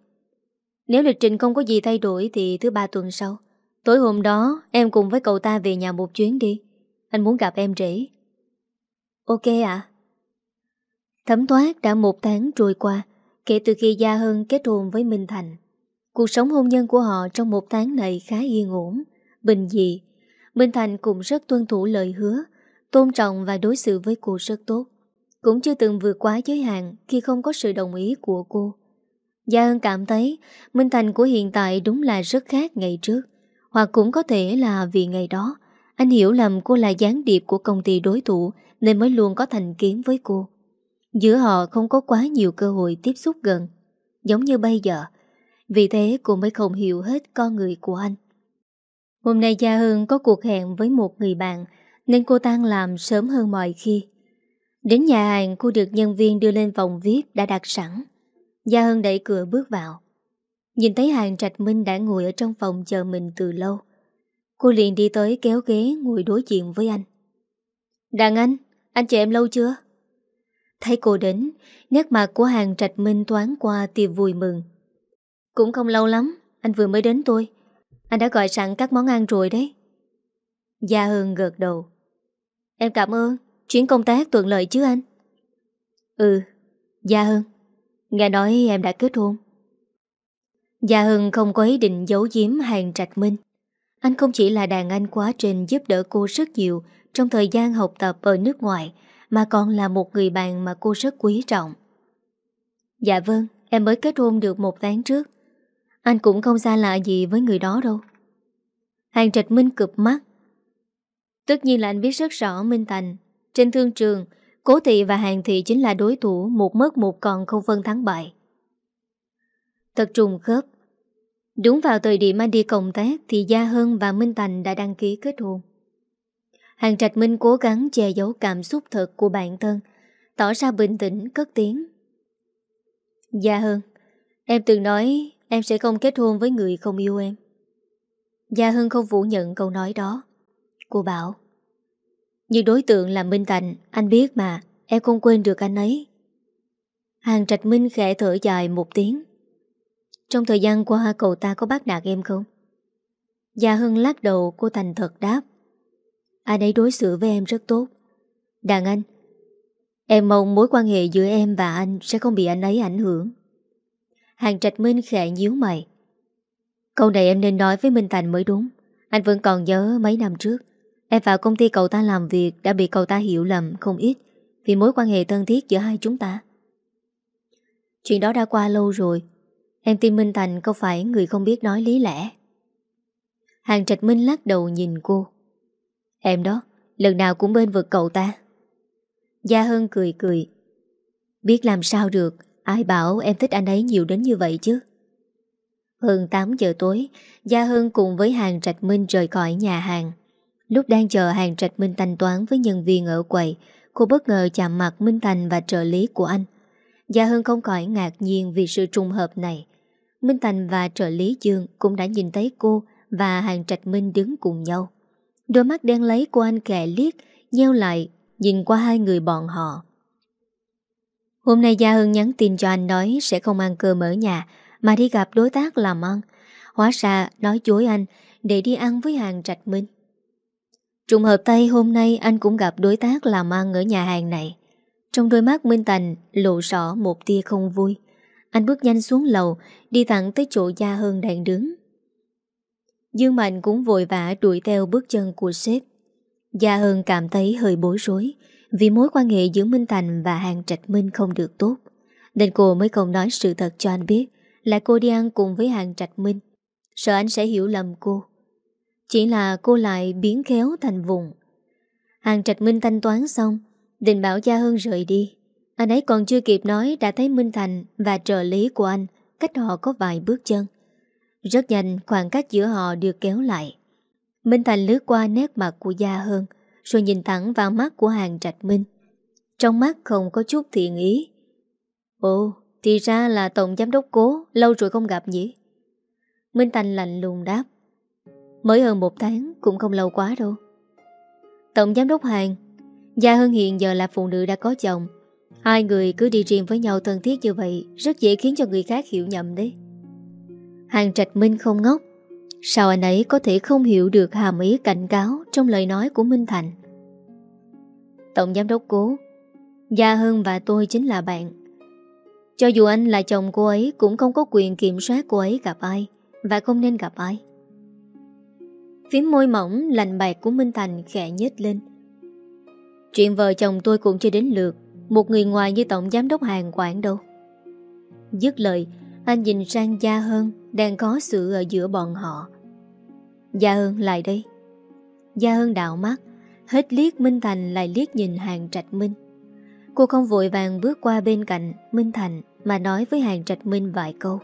Nếu lịch trình không có gì thay đổi Thì thứ ba tuần sau. Tối hôm đó em cùng với cậu ta về nhà một chuyến đi. Anh muốn gặp em rể Ok ạ. Thấm thoát đã một tháng trôi qua, Kể từ khi Gia Hân kết hôn với Minh Thành. Cuộc sống hôn nhân của họ trong một tháng này khá yên ổn, Bình dị. Minh Thành cũng rất tuân thủ lời hứa, Tôn trọng và đối xử với cô rất tốt. Cũng chưa từng vượt quá giới hạn Khi không có sự đồng ý của cô. Gia Hân cảm thấy Minh Thành của hiện tại đúng là rất khác ngày trước, hoặc cũng có thể là vì ngày đó. Anh hiểu lầm cô là gián điệp của công ty đối thủ, Nên mới luôn có thành kiến với cô. Giữa họ không có quá nhiều cơ hội tiếp xúc gần. Giống như bây giờ, Vì thế cô mới không hiểu hết con người của anh. Hôm nay Gia Hương có cuộc hẹn với một người bạn, Nên cô tan làm sớm hơn mọi khi. Đến nhà hàng, cô được nhân viên đưa lên phòng VIP đã đặt sẵn. Gia hưng đẩy cửa bước vào. Nhìn thấy hàng trạch minh đã ngồi ở trong phòng chờ mình từ lâu. Cô liền đi tới kéo ghế ngồi đối diện với anh. Đàn anh, anh chờ em lâu chưa? Thấy cô đến, nét mặt của hàng trạch minh thoáng qua thì vui mừng. Cũng không lâu lắm, anh vừa mới đến tôi. Anh đã gọi sẵn các món ăn rồi đấy. Gia Hương gợt đầu. Em cảm ơn, chuyến công tác thuận lợi chứ anh? Ừ, Gia Hương. Nghe nói em đã kết hôn. Gia Hưng không có ý định giấu giếm hàng trạch minh. Anh không chỉ là đàn anh quá trình giúp đỡ cô rất nhiều trong thời gian học tập ở nước ngoài, mà còn là một người bạn mà cô rất quý trọng. Dạ vâng, em mới kết hôn được một tháng trước. Anh cũng không xa lạ gì với người đó đâu. Hàng trạch minh cực mắt. Tất nhiên là anh biết rất rõ Minh Thành. Trên thương trường, Cố Thị và Hàng Thị chính là đối thủ một mất một còn không phân thắng bại. Thật trùng khớp Đúng vào thời điểm anh đi công tác Thì Gia Hân và Minh Thành đã đăng ký kết hôn. Hàng Trạch Minh cố gắng che giấu cảm xúc thật của bản thân, Tỏ ra bình tĩnh, cất tiếng. Gia Hân, Em từng nói em sẽ không kết hôn với người không yêu em. Gia Hân không phủ nhận câu nói đó. Cô bảo, Nhưng đối tượng là Minh Thành, Anh biết mà, Em không quên được anh ấy. Hàng Trạch Minh khẽ thở dài một tiếng trong thời gian qua, cậu ta có bắt nạt em không? Gia Hưng lắc đầu, cô thành thật đáp Anh ấy đối xử với em rất tốt Đàn anh, Em mong mối quan hệ giữa em và anh Sẽ không bị anh ấy ảnh hưởng Hàng Trạch Minh khẽ nhíu mày. Câu này em nên nói với Minh Thành mới đúng. Anh vẫn còn nhớ mấy năm trước. Em vào công ty cậu ta làm việc đã bị cậu ta hiểu lầm không ít vì mối quan hệ thân thiết giữa hai chúng ta. Chuyện đó đã qua lâu rồi. Em tin Minh Thành không phải người không biết nói lý lẽ. Hàng Trạch Minh lắc đầu nhìn cô. Em đó, lần nào cũng bên vực cậu ta. Gia Hân cười cười. Biết làm sao được, ai bảo em thích anh ấy nhiều đến như vậy chứ. Hơn 8 giờ tối, Gia Hân cùng với Hàng Trạch Minh rời khỏi nhà hàng. Lúc đang chờ Hàng Trạch Minh thanh toán với nhân viên ở quầy, cô bất ngờ chạm mặt Minh Thành và trợ lý của anh. Gia Hân không khỏi ngạc nhiên vì sự trùng hợp này. Minh Thành và trợ lý Dương cũng đã nhìn thấy cô và Hàng Trạch Minh đứng cùng nhau. Đôi mắt đen lấy của anh kẹ liếc, nheo lại, nhìn qua hai người bọn họ. Hôm nay Gia Hân nhắn tin cho anh nói sẽ không ăn cơm ở nhà, mà đi gặp đối tác làm ăn. Hóa ra nói chối anh để đi ăn với hàng Trạch Minh. Trùng hợp tay hôm nay anh cũng gặp đối tác làm ăn ở nhà hàng này. Trong đôi mắt Minh Thành lộ rõ một tia không vui. Anh bước nhanh xuống lầu, đi thẳng tới chỗ Gia Hơn đang đứng. Dương Mạnh cũng vội vã đuổi theo bước chân của sếp. Gia Hơn cảm thấy hơi bối rối vì mối quan hệ giữa Minh Thành và Hàng Trạch Minh không được tốt. Nên cô mới không nói sự thật cho anh biết là cô đi ăn cùng với Hàng Trạch Minh. Sợ anh sẽ hiểu lầm cô. Chỉ là cô lại biến khéo thành vùng. Hàng Trạch Minh thanh toán xong, định bảo Gia Hân rời đi. Anh ấy còn chưa kịp nói đã thấy Minh Thành và trợ lý của anh cách họ có vài bước chân. Rất nhanh khoảng cách giữa họ được kéo lại. Minh Thành lướt qua nét mặt của Gia Hơn rồi nhìn thẳng vào mắt của Hàng Trạch Minh. Trong mắt không có chút thiện ý. Ồ, thì ra là Tổng Giám Đốc Cố Lâu rồi không gặp nhỉ Minh Thành lạnh lùng đáp Mới hơn một tháng cũng không lâu quá đâu Tổng Giám Đốc Hàng Gia Hơn hiện giờ là phụ nữ đã có chồng Hai người cứ đi riêng với nhau thân thiết như vậy, Rất dễ khiến cho người khác hiểu nhầm đấy. Hàng Trạch Minh không ngốc. Sao anh ấy có thể không hiểu được hàm ý cảnh cáo Trong lời nói của Minh Thành? Tổng Giám Đốc Cố, Gia Hân và tôi chính là bạn. Cho dù anh là chồng cô ấy, Cũng không có quyền kiểm soát cô ấy gặp ai Và không nên gặp ai. Phím môi mỏng, lành bạc của Minh Thành khẽ nhếch lên. Chuyện vợ chồng tôi cũng chưa đến lượt. Một người ngoài như tổng giám đốc hàng quản đâu Dứt lời Anh nhìn sang Gia Hơn Đang có sự ở giữa bọn họ Gia Hơn lại đây Gia Hơn đạo mắt Hết liếc Minh Thành lại liếc nhìn hàng trạch Minh Cô không vội vàng bước qua bên cạnh Minh Thành mà nói với Hàng Trạch Minh vài câu.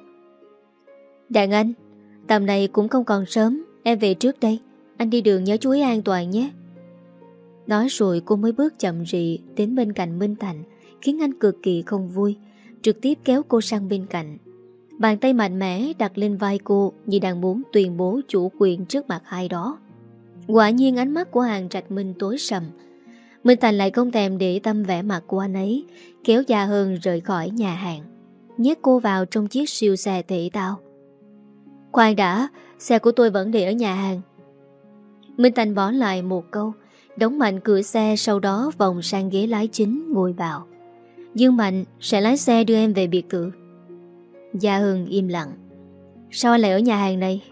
Đàn anh, tầm này cũng không còn sớm, em về trước đây. Anh đi đường nhớ chú ý an toàn nhé. Nói rồi cô mới bước chậm rị đến bên cạnh Minh Thành, khiến anh cực kỳ không vui, trực tiếp kéo cô sang bên cạnh. Bàn tay mạnh mẽ đặt lên vai cô như đang muốn tuyên bố chủ quyền trước mặt hai đó. Quả nhiên ánh mắt của Hàng Trạch Minh tối sầm, Minh Thành lại không thèm để tâm vẻ mặt của anh ấy Kéo Gia Hơn rời khỏi nhà hàng Nhét cô vào trong chiếc siêu xe thể tao Khoan đã Xe của tôi vẫn để ở nhà hàng Minh Thành bỏ lại một câu Đóng mạnh cửa xe, Sau đó vòng sang ghế lái chính, ngồi vào. Dương Mạnh sẽ lái xe đưa em về biệt thự. Gia Hưng im lặng. Sao lại ở nhà hàng này?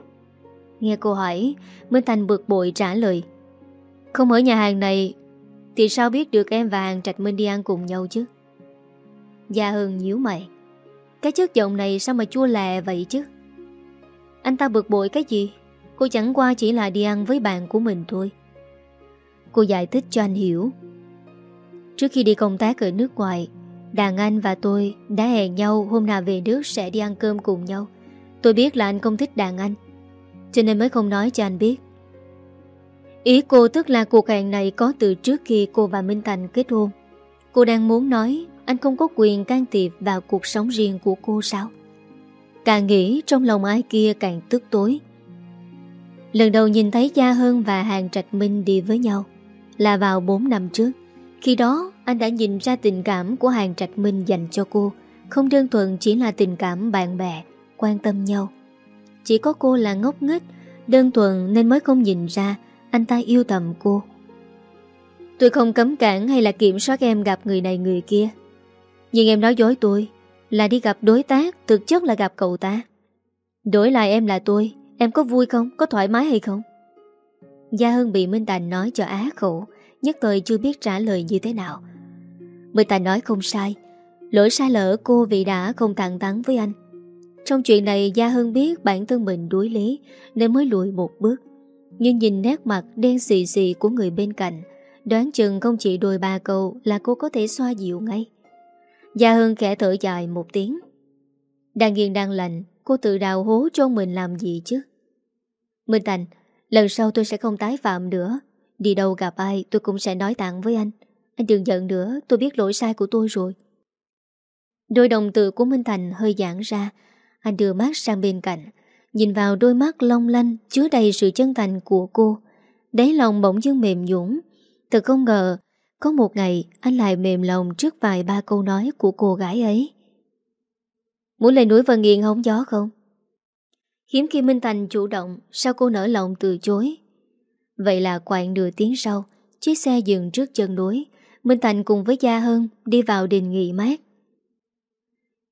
Nghe cô hỏi, Minh Thành bực bội trả lời. Không ở nhà hàng này, thì sao biết được em và Hàng Trạch Minh đi ăn cùng nhau chứ? Gia Hưng nhíu mày. Cái chất giọng này sao mà chua lè vậy chứ? Anh ta bực bội cái gì? Cô chẳng qua chỉ là đi ăn với bạn của mình thôi. Cô giải thích cho anh hiểu Trước khi đi công tác ở nước ngoài, Đàn anh và tôi đã hẹn nhau hôm nào về nước sẽ đi ăn cơm cùng nhau Tôi biết là anh không thích đàn anh, Cho nên mới không nói cho anh biết Ý cô tức là cuộc hẹn này có từ trước khi cô và Minh Thành kết hôn. Cô đang muốn nói, anh không có quyền can thiệp vào cuộc sống riêng của cô sao? Càng nghĩ, trong lòng ai kia càng tức tối. Lần đầu nhìn thấy Gia Hân và Hàng Trạch Minh đi với nhau là vào 4 năm trước. Khi đó anh đã nhìn ra tình cảm của Hàng Trạch Minh dành cho cô không đơn thuần chỉ là tình cảm bạn bè, quan tâm nhau. Chỉ có cô là ngốc nghếch, đơn thuần nên mới không nhìn ra anh ta yêu tầm cô Tôi không cấm cản hay là kiểm soát em gặp người này người kia Nhưng em nói dối tôi Là đi gặp đối tác Thực chất là gặp cậu ta Đổi lại em là tôi Em có vui không? Có thoải mái hay không? Gia Hưng bị Minh Thành nói cho á khổ Nhất thời chưa biết trả lời như thế nào. Minh Thành nói không sai, Lỗi sai lỡ cô vì đã không thẳng thắn với anh. Trong chuyện này, Gia Hưng biết bản thân mình đuối lý, Nên mới lùi một bước. Nhưng nhìn nét mặt đen xì xì của người bên cạnh, Đoán chừng không chỉ đôi ba câu Là cô có thể xoa dịu ngay. Gia Hưng khẽ thở dài một tiếng. Đang yên đang lạnh Cô tự đào hố cho mình làm gì chứ? Minh Thành Lần sau tôi sẽ không tái phạm nữa. Đi đâu gặp ai, tôi cũng sẽ nói tặng với anh. Anh đừng giận nữa, Tôi biết lỗi sai của tôi rồi. Đôi đồng tử của Minh Thành hơi giãn ra. Anh đưa mắt sang bên cạnh, Nhìn vào đôi mắt long lanh Chứa đầy sự chân thành của cô. Đáy lòng bỗng dưng mềm nhũng Thật không ngờ, Có một ngày anh lại mềm lòng Trước vài ba câu nói của cô gái ấy. Muốn lên núi Vân Yên hóng gió không? Hiếm khi Minh Thành chủ động Sao cô nở lòng từ chối. Vậy là quạng nửa tiếng sau Chiếc xe dừng trước chân núi. Minh Thành cùng với Gia Hân Đi vào đình nghỉ mát.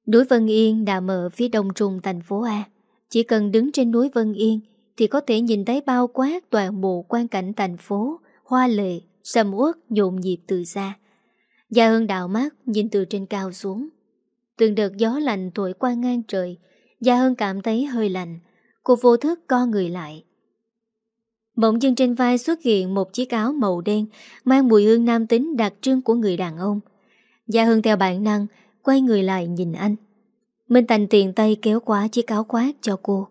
Núi Vân Yên nằm ở phía đông trung thành phố A. Chỉ cần đứng trên núi Vân Yên Thì có thể nhìn thấy bao quát toàn bộ quan cảnh thành phố Hoa lệ, sầm uất, nhộn nhịp từ xa. Gia Hân đào mát nhìn từ trên cao xuống. Từng đợt gió lạnh thổi qua ngang trời Gia Hân cảm thấy hơi lạnh. Cô vô thức co người lại. Bỗng dưng trên vai xuất hiện một chiếc áo màu đen, Mang mùi hương nam tính đặc trưng của người đàn ông. Gia Hân theo bản năng, Quay người lại nhìn anh. Minh Thành tiền tay kéo qua chiếc áo khoác cho cô.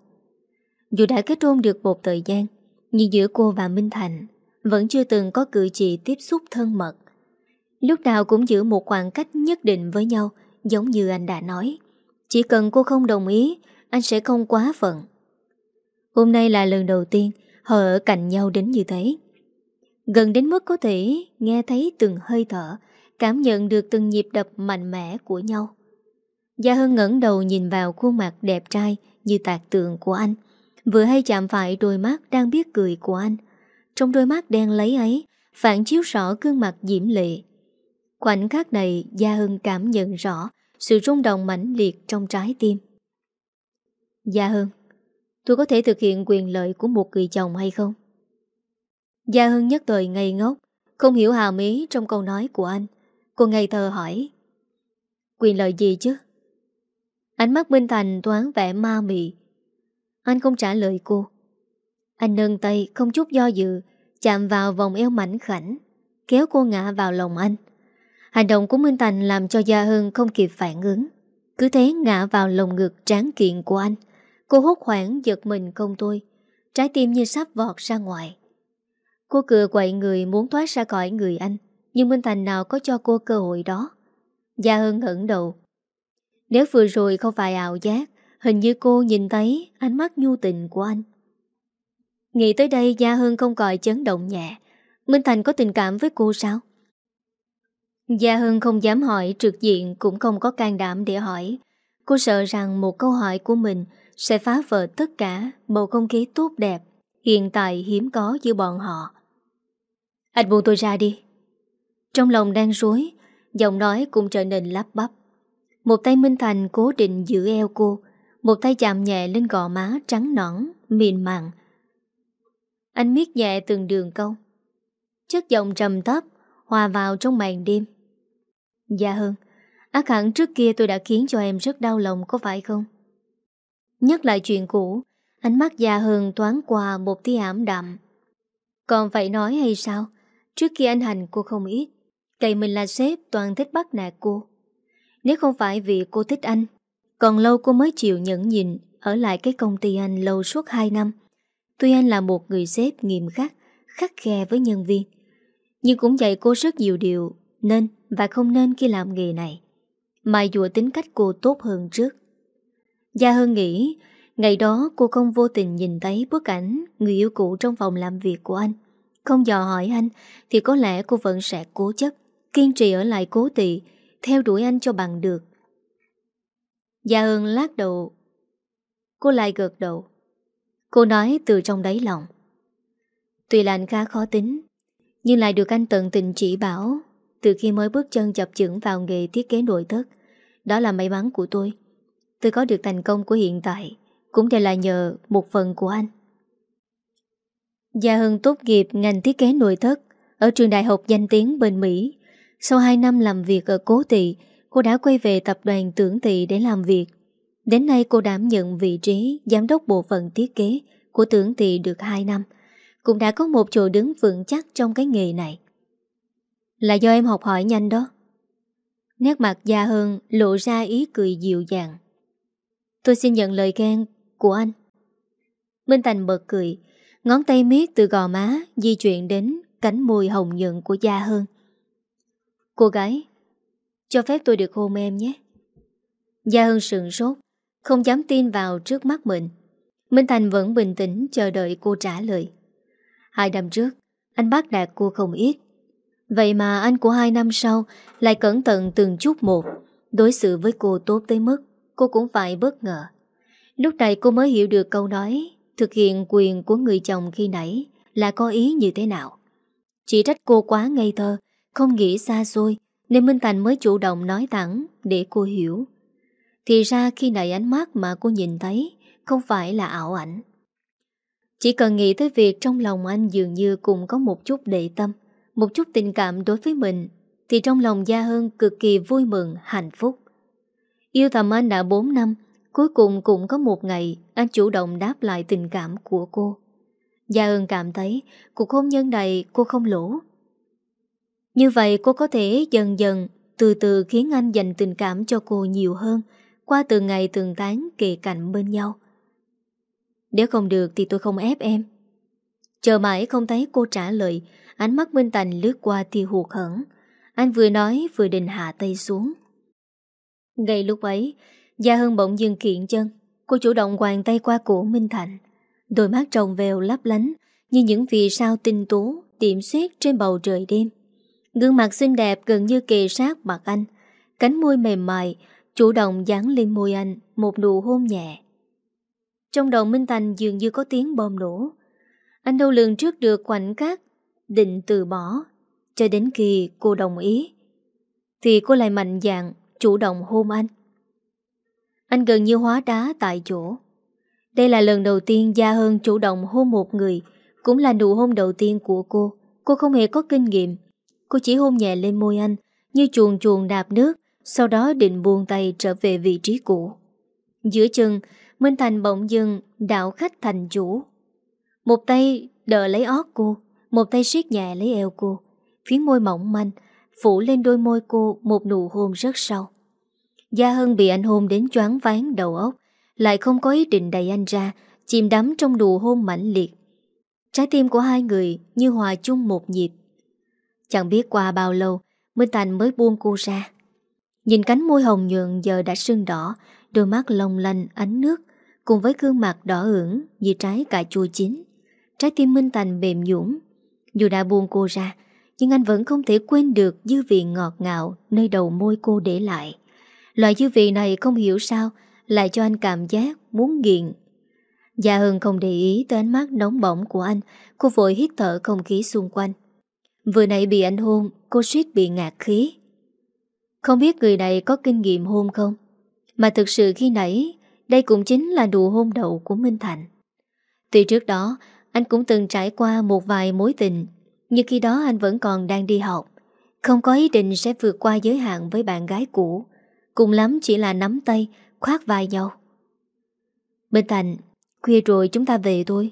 Dù đã kết hôn được một thời gian, Nhưng giữa cô và Minh Thành Vẫn chưa từng có cử chỉ tiếp xúc thân mật. Lúc nào cũng giữ một khoảng cách nhất định với nhau, Giống như anh đã nói. Chỉ cần cô không đồng ý, Anh sẽ không quá phận. Hôm nay là lần đầu tiên Họ ở cạnh nhau đến như thế. Gần đến mức có thể Nghe thấy từng hơi thở, Cảm nhận được từng nhịp đập mạnh mẽ của nhau. Gia Hân ngẩn đầu nhìn vào khuôn mặt đẹp trai Như tạc tượng của anh, Vừa hay chạm phải đôi mắt đang biết cười của anh. Trong đôi mắt đen lấy ấy, Phản chiếu rõ gương mặt diễm lệ. Khoảnh khắc này, Gia Hân cảm nhận rõ sự rung động mãnh liệt trong trái tim. Gia Hân Tôi có thể thực hiện quyền lợi của một người chồng hay không? Gia Hân nhất thời ngây ngốc, Không hiểu hàm ý trong câu nói của anh. Cô ngây thơ hỏi, Quyền lợi gì chứ? Ánh mắt Minh Thành toán vẻ ma mị. Anh không trả lời cô. Anh nâng tay, không chút do dự, Chạm vào vòng eo mảnh khảnh, Kéo cô ngã vào lòng anh. Hành động của Minh Thành làm cho Gia Hân không kịp phản ứng. Cứ thế ngã vào lồng ngực tráng kiện của anh. Cô hốt hoảng giật mình không tôi Trái tim như sắp vọt ra ngoài. Cô cười quậy người muốn thoát ra khỏi người anh, Nhưng Minh Thành nào có cho cô cơ hội đó? Gia Hân ngẩng đầu. Nếu vừa rồi không phải ảo giác, Hình như cô nhìn thấy ánh mắt nhu tình của anh. Nghĩ tới đây Gia Hân không còi chấn động nhẹ. Minh Thành có tình cảm với cô sao? Gia hưng không dám hỏi trực diện cũng không có can đảm để hỏi. Cô sợ rằng một câu hỏi của mình sẽ phá vỡ tất cả bầu không khí tốt đẹp hiện tại hiếm có giữa bọn họ. Anh buông tôi ra đi. Trong lòng đang rối, giọng nói cũng trở nên lắp bắp. Một tay Minh Thành cố định giữ eo cô, một tay chạm nhẹ lên gò má trắng nõn, mịn màng. Anh miết nhẹ từng đường câu. Chất giọng trầm thấp hòa vào trong màn đêm. Dạ hơn, ác hẳn trước kia tôi đã khiến cho em rất đau lòng có phải không? Nhắc lại chuyện cũ, ánh mắt dạ già hơn thoáng qua một tia ảm đạm. Còn phải nói hay sao? Trước kia anh hành cô không ít, cậy mình là sếp toàn thích bắt nạt cô. Nếu không phải vì cô thích anh, còn lâu cô mới chịu nhẫn nhịn ở lại cái công ty anh lâu suốt 2 năm. Tuy anh là một người sếp nghiêm khắc, khắc khe với nhân viên, nhưng cũng dạy cô rất nhiều điều nên và không nên khi làm nghề này. Mai dùa tính cách cô tốt hơn trước. Gia Hân nghĩ Ngày đó cô không vô tình nhìn thấy bức ảnh người yêu cũ trong phòng làm việc của anh. Không dò hỏi anh thì có lẽ cô vẫn sẽ cố chấp, kiên trì ở lại cố tị, theo đuổi anh cho bằng được. Gia Hân lát đầu. Cô lại gật đầu. Cô nói từ trong đáy lòng. Tuy là anh khá khó tính, nhưng lại được anh tận tình chỉ bảo, từ khi mới bước chân chập chững vào nghề thiết kế nội thất. Đó là may mắn của tôi. Tôi có được thành công của hiện tại, Cũng đều là nhờ một phần của anh. Gia Hưng tốt nghiệp ngành thiết kế nội thất Ở trường đại học danh tiếng bên Mỹ. Sau 2 năm làm việc ở Cố Tị Cô đã quay về tập đoàn Tưởng Tị để làm việc. Đến nay cô đảm nhận vị trí Giám đốc bộ phận thiết kế Của Tưởng Tị được 2 năm. Cũng đã có một chỗ đứng vững chắc trong cái nghề này. Là do em học hỏi nhanh đó. Nét mặt Gia Hơn lộ ra ý cười dịu dàng. Tôi xin nhận lời khen của anh. Minh Thành bật cười, Ngón tay miết từ gò má Di chuyển đến cánh môi hồng nhuận của Gia Hơn. Cô gái, Cho phép tôi được hôn em nhé. Gia Hơn sườn sốt, Không dám tin vào trước mắt mình. Minh Thành vẫn bình tĩnh chờ đợi cô trả lời. Hai năm trước, Anh bác đạt cô không ít. Vậy mà anh của hai năm sau Lại cẩn thận từng chút một. Đối xử với cô tốt tới mức Cô cũng phải bất ngờ. Lúc này cô mới hiểu được câu nói Thực hiện quyền của người chồng khi nãy Là có ý như thế nào. Chỉ trách cô quá ngây thơ, Không nghĩ xa xôi, Nên Minh Thành mới chủ động nói thẳng Để cô hiểu. Thì ra khi nãy ánh mắt mà cô nhìn thấy Không phải là ảo ảnh. Chỉ cần nghĩ tới việc Trong lòng anh dường như cũng có một chút đệ tâm Một chút tình cảm đối với mình Thì trong lòng Gia hân cực kỳ vui mừng, hạnh phúc. Yêu thầm anh đã 4 năm Cuối cùng cũng có một ngày Anh chủ động đáp lại tình cảm của cô. Gia hân cảm thấy Cuộc hôn nhân này cô không lỗ. Như vậy cô có thể dần dần Từ từ khiến anh dành tình cảm cho cô nhiều hơn Qua từng ngày từng tháng kề cạnh bên nhau. Nếu không được thì tôi không ép em. Chờ mãi không thấy cô trả lời, Ánh mắt Minh Thành lướt qua thì hụt hẳn Anh vừa nói vừa định hạ tay xuống. Ngay lúc ấy, Gia Hân bỗng dừng kiện chân. Cô chủ động hoàng tay qua cổ Minh Thành. Đôi mắt trồng vèo lấp lánh Như những vì sao tinh tú Điểm xuyết trên bầu trời đêm. Gương mặt xinh đẹp gần như kề sát mặt anh. Cánh môi mềm mại, Chủ động dán lên môi anh Một nụ hôn nhẹ. Trong đầu Minh Thành dường như có tiếng bom nổ. Anh đâu lường trước được khoảnh khắc Định từ bỏ. Cho đến khi cô đồng ý, Thì cô lại mạnh dạn Chủ động hôn anh. Anh gần như hóa đá tại chỗ. Đây là lần đầu tiên Gia Hơn chủ động hôn một người, Cũng là nụ hôn đầu tiên của cô. Cô không hề có kinh nghiệm. Cô chỉ hôn nhẹ lên môi anh, Như chuồn chuồn đạp nước, Sau đó định buông tay trở về vị trí cũ. Giữa chân Minh Thành bỗng dừng đạo khách thành chủ. Một tay đỡ lấy ót cô, Một tay siết nhẹ lấy eo cô. Phía môi mỏng manh, Phủ lên đôi môi cô một nụ hôn rất sâu. Gia Hân bị anh hôn đến choáng ván đầu óc, Lại không có ý định đẩy anh ra, Chìm đắm trong nụ hôn mãnh liệt. Trái tim của hai người như hòa chung một nhịp. Chẳng biết qua bao lâu, Minh Thành mới buông cô ra. Nhìn cánh môi hồng nhuận giờ đã sưng đỏ, Đôi mắt long lanh ánh nước Cùng với gương mặt đỏ ửng Như trái cà chua chín. Trái tim Minh Thành mềm nhũn. Dù đã buông cô ra, Nhưng anh vẫn không thể quên được dư vị ngọt ngào Nơi đầu môi cô để lại. Loại dư vị này không hiểu sao Lại cho anh cảm giác muốn nghiện. Dạ Hưng không để ý tới ánh mắt nóng bỏng của anh, Cô vội hít thở không khí xung quanh. Vừa nãy bị anh hôn, Cô suýt bị ngạt khí. Không biết người này có kinh nghiệm hôn không? Mà thực sự khi nãy đây cũng chính là nụ hôn đầu của Minh Thành. Từ trước đó, Anh cũng từng trải qua một vài mối tình, Nhưng khi đó anh vẫn còn đang đi học. Không có ý định sẽ vượt qua giới hạn với bạn gái cũ. Cùng lắm chỉ là nắm tay Khoát vai nhau. Minh Thành, Khuya rồi chúng ta về thôi.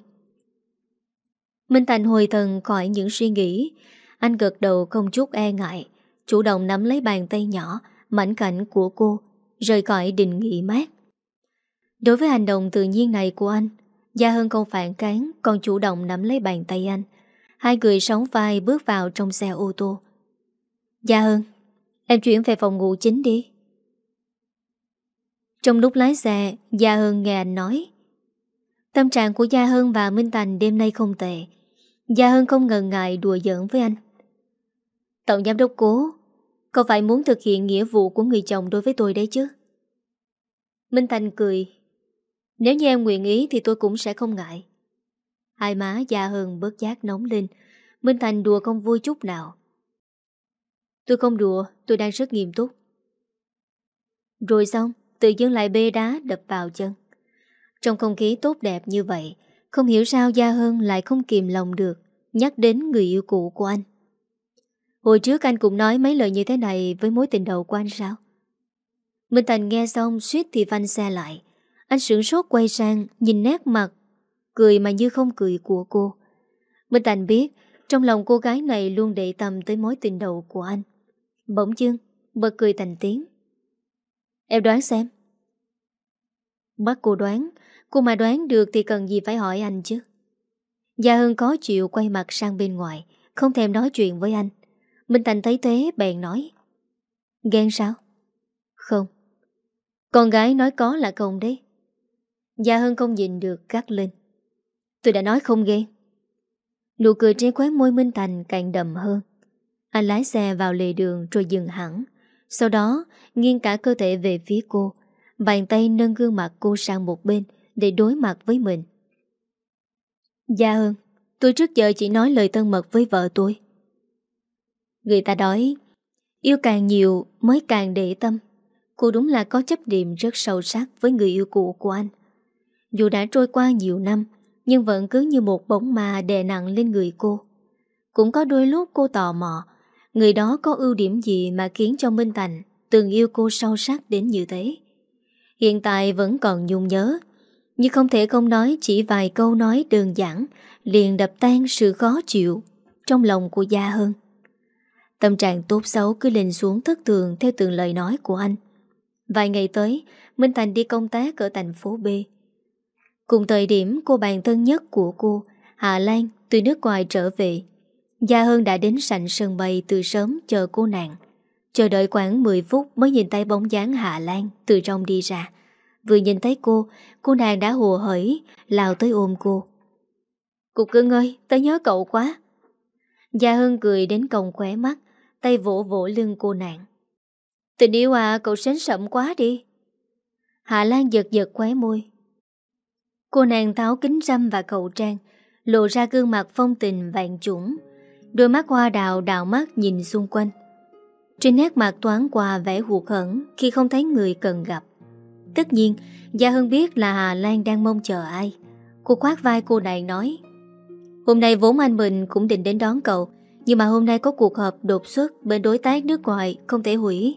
Minh Thành hồi thần khỏi những suy nghĩ. Anh gật đầu không chút e ngại, Chủ động nắm lấy bàn tay nhỏ, Mảnh cảnh của cô, Rời khỏi đình nghỉ mát. Đối với hành động tự nhiên này của anh Gia Hân không phản cán Còn chủ động nắm lấy bàn tay anh Hai người sóng vai bước vào trong xe ô tô Gia Hân Em chuyển về phòng ngủ chính đi trong lúc lái xe, Gia Hân nghe anh nói. Tâm trạng của Gia Hân và Minh Thành đêm nay không tệ. Gia Hân không ngần ngại đùa giỡn với anh. Tổng giám đốc cố, cậu phải muốn thực hiện nghĩa vụ của người chồng đối với tôi đấy chứ? Minh Thành cười. Nếu như em nguyện ý thì tôi cũng sẽ không ngại. Hai má Gia hưng bớt giác nóng lên. Minh Thành đùa không vui chút nào. Tôi không đùa, tôi đang rất nghiêm túc. Rồi xong Tự dưng lại bê đá đập vào chân Trong không khí tốt đẹp như vậy Không hiểu sao Gia Hân lại không kìm lòng được Nhắc đến người yêu cũ của anh Hồi trước anh cũng nói mấy lời như thế này Với mối tình đầu của anh sao Minh Thành nghe xong suýt thì van xe lại anh sửng sốt quay sang, Nhìn nét mặt Cười mà như không cười của cô. Minh Thành biết Trong lòng cô gái này luôn để tâm tới mối tình đầu của anh. Bỗng dưng, Bật cười thành tiếng. Em đoán xem. Bắt cô đoán, Cô mà đoán được thì cần gì phải hỏi anh chứ? Gia Hưng có chịu quay mặt sang bên ngoài, Không thèm nói chuyện với anh. Minh Thành thấy thế, bèn nói. Ghen sao? Không. Con gái nói có là không đấy. Gia Hưng không nhìn được gắt lên. Tôi đã nói không ghen Nụ cười trên khóe môi Minh Thành càng đậm hơn. Anh lái xe vào lề đường rồi dừng hẳn. Sau đó, nghiêng cả cơ thể về phía cô, Bàn tay nâng gương mặt cô sang một bên Để đối mặt với mình. Dạ Hân Tôi trước giờ chỉ nói lời thân mật với vợ tôi. Người ta nói, Yêu càng nhiều mới càng để tâm. Cô đúng là có chấp niệm rất sâu sắc Với người yêu cũ của anh. Dù đã trôi qua nhiều năm, Nhưng vẫn cứ như một bóng ma đè nặng lên người cô. Cũng có đôi lúc cô tò mò, Người đó có ưu điểm gì mà khiến cho Minh Thành Từng yêu cô sâu sắc đến như thế? Hiện tại vẫn còn nhung nhớ, Nhưng không thể không nói chỉ vài câu nói đơn giản, Liền đập tan sự khó chịu Trong lòng của Gia Hơn Tâm trạng tốt xấu cứ lên xuống thất thường Theo từng lời nói của anh. Vài ngày tới, Minh Thành đi công tác ở thành phố B. Cùng thời điểm cô bạn thân nhất của cô Hà Lan từ nước ngoài trở về Gia Hơn đã đến sảnh sân bay từ sớm chờ cô nàng Chờ đợi khoảng 10 phút mới nhìn thấy bóng dáng Hạ Lan từ trong đi ra. Vừa nhìn thấy cô, cô nàng đã hồ hởi, lao tới ôm cô. Cục cưng ơi, tớ nhớ cậu quá. Gia Hưng cười đến còng khóe mắt, tay vỗ vỗ lưng cô nàng. Tình yêu à, cậu sến sậm quá đi. Hạ Lan giật giật khóe môi. Cô nàng tháo kính râm và khẩu trang, lộ ra gương mặt phong tình vạn chủng. Đôi mắt hoa đào đào mắt nhìn xung quanh. Trên nét mặt toán qua vẻ hụt hẫng khi không thấy người cần gặp. Tất nhiên, Gia Hân biết là Hà Lan đang mong chờ ai. Cô khoát vai cô này nói Hôm nay vốn anh mình cũng định đến đón cậu Nhưng mà hôm nay có cuộc họp đột xuất bên đối tác nước ngoài không thể hủy.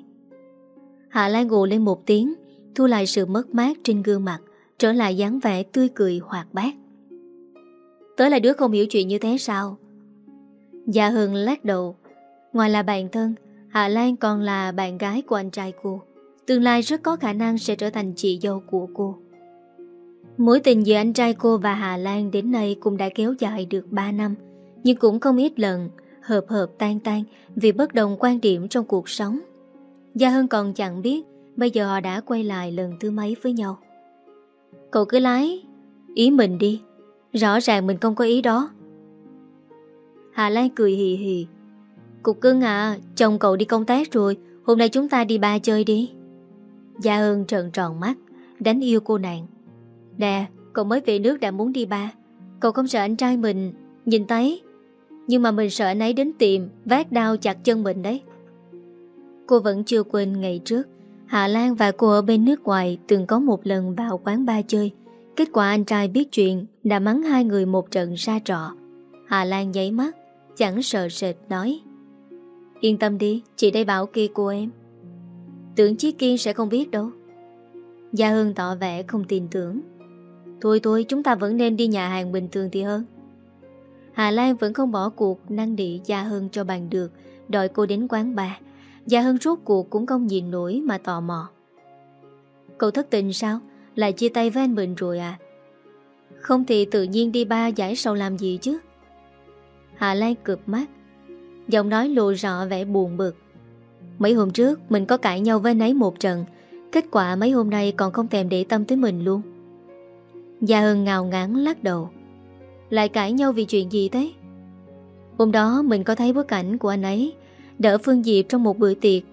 Hà Lan gù lên một tiếng Thu lại sự mất mát trên gương mặt Trở lại dáng vẻ tươi cười hoạt bát. Tới là đứa không hiểu chuyện như thế sao? Dạ Gia Hân lắc đầu. Ngoài là bạn thân Hạ Lan còn là bạn gái của anh trai cô. Tương lai rất có khả năng sẽ trở thành chị dâu của cô. Mối tình giữa anh trai cô và Hà Lan đến nay cũng đã kéo dài được 3 năm, Nhưng cũng không ít lần hợp hợp tan tan vì bất đồng quan điểm trong cuộc sống. Dạ Gia Hân còn chẳng biết bây giờ họ đã quay lại lần thứ mấy với nhau. Cậu cứ lái. Ý mình đi, Rõ ràng mình không có ý đó. Hà Lan cười hì hì. Cục cưng à Chồng cậu đi công tác rồi, Hôm nay chúng ta đi ba chơi đi. Gia ơn trợn tròn mắt, Đánh yêu cô nàng. Nè, cậu mới về nước đã muốn đi ba. Cậu không sợ anh trai mình, Nhìn thấy. Nhưng mà mình sợ anh ấy đến tìm, Vác đao chặt chân mình đấy. Cô vẫn chưa quên ngày trước Hạ Lan và cô ở bên nước ngoài Từng có một lần vào quán ba chơi. Kết quả anh trai biết chuyện Đã mắng hai người một trận ra trọ Hà Lan giấy mắt Chẳng sợ sệt nói Yên tâm đi, chị đây bảo kia cô em. Tưởng Chí Kiên sẽ không biết đâu. Gia Hưng tỏ vẻ không tin tưởng. Thôi thôi chúng ta vẫn nên đi nhà hàng bình thường thì hơn. Hà Lan vẫn không bỏ cuộc năn nỉ Gia Hưng cho bằng được Đòi cô đến quán bà Gia Hưng rốt cuộc cũng không nhìn nổi mà tò mò. Cậu thất tình sao? Lại chia tay với anh Bình rồi à? Không thì tự nhiên đi ba giải sầu làm gì chứ? Hà Lan cực mắt. Giọng nói lộ rõ vẻ buồn bực. Mấy hôm trước, mình có cãi nhau với anh ấy một trận. Kết quả mấy hôm nay còn không thèm để tâm tới mình luôn. Gia Hân ngào ngán lắc đầu. Lại cãi nhau vì chuyện gì thế? Hôm đó mình có thấy bức ảnh của anh ấy. Đỡ Phương Diệp trong một bữa tiệc.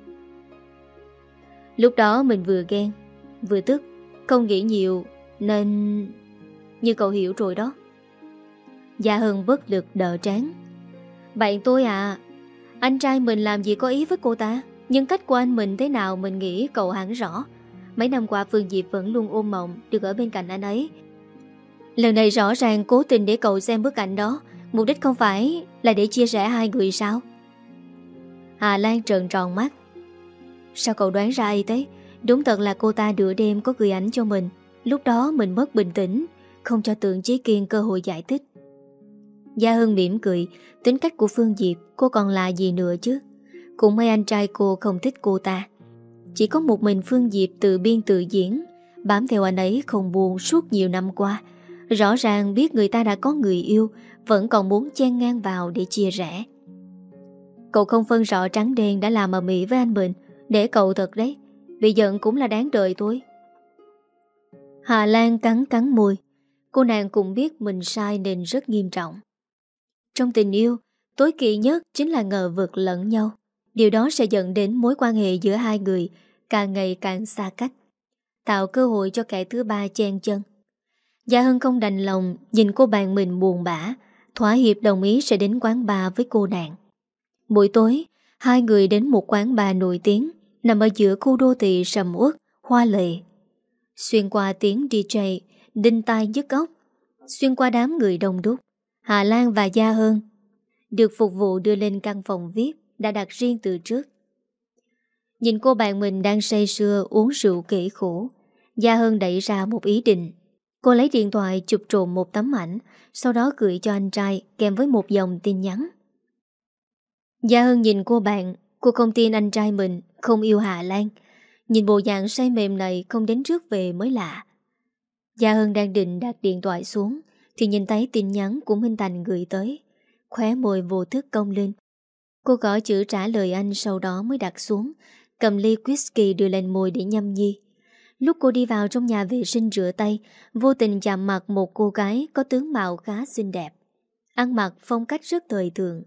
Lúc đó mình vừa ghen, Vừa tức, Không nghĩ nhiều, Nên Như cậu hiểu rồi đó. Gia Hân bất lực đỡ trán. Bạn tôi à Anh trai mình làm gì có ý với cô ta? Nhưng cách của anh mình thế nào mình nghĩ cậu hẳn rõ. Mấy năm qua Phương Diệp vẫn luôn ôm mộng, Được ở bên cạnh anh ấy. Lần này rõ ràng cố tình để cậu xem bức ảnh đó. Mục đích không phải là để chia sẻ hai người sao? Hà Lan trợn tròn mắt. Sao cậu đoán ra ấy thế Đúng thật là cô ta nửa đêm có gửi ảnh cho mình. Lúc đó mình mất bình tĩnh, Không cho tượng Chí Kiên cơ hội giải thích. Gia Hưng mỉm cười, Tính cách của Phương Diệp, Cô còn là gì nữa chứ? Cũng mấy anh trai cô không thích cô ta. Chỉ có một mình Phương Diệp tự biên tự diễn, Bám theo anh ấy không buồn suốt nhiều năm qua. Rõ ràng biết người ta đã có người yêu, Vẫn còn muốn chen ngang vào để chia rẽ. Cậu không phân rõ trắng đen đã làm ở Mỹ với anh Bình. Để cậu thật đấy Bị giận cũng là đáng đời tôi. Hà Lan cắn cắn môi. Cô nàng cũng biết mình sai nên rất nghiêm trọng. Trong tình yêu, Tối kỵ nhất chính là ngờ vực lẫn nhau. Điều đó sẽ dẫn đến mối quan hệ giữa hai người Càng ngày càng xa cách, Tạo cơ hội cho kẻ thứ ba chen chân. Gia Hân không đành lòng Nhìn cô bạn mình buồn bã, Thỏa hiệp đồng ý sẽ đến quán bar với cô nàng. Buổi tối, Hai người đến một quán bar nổi tiếng, Nằm ở giữa khu đô thị sầm uất, Hoa lệ. Xuyên qua tiếng DJ Đinh tai nhức óc. Xuyên qua đám người đông đúc, Hà Lan và Gia Hơn Được phục vụ đưa lên căn phòng VIP Đã đặt riêng từ trước. Nhìn cô bạn mình đang say sưa Uống rượu kỹ khổ, Gia Hơn đẩy ra một ý định. Cô lấy điện thoại chụp trộm một tấm ảnh, Sau đó gửi cho anh trai Kèm với một dòng tin nhắn. Gia Hân nhìn cô bạn, Cô không tin anh trai mình, Không yêu Hạ Lan. Nhìn bộ dạng say mềm này không đến trước về mới lạ. Gia Hân đang định đặt điện thoại xuống, Thì nhìn thấy tin nhắn của Minh Thành gửi tới. Khóe môi vô thức công lên. Cô gõ chữ trả lời anh Sau đó mới đặt xuống, Cầm ly whisky đưa lên môi để nhâm nhi. Lúc cô đi vào trong nhà vệ sinh rửa tay, Vô tình chạm mặt một cô gái Có tướng mạo khá xinh đẹp. Ăn mặc phong cách rất thời thượng.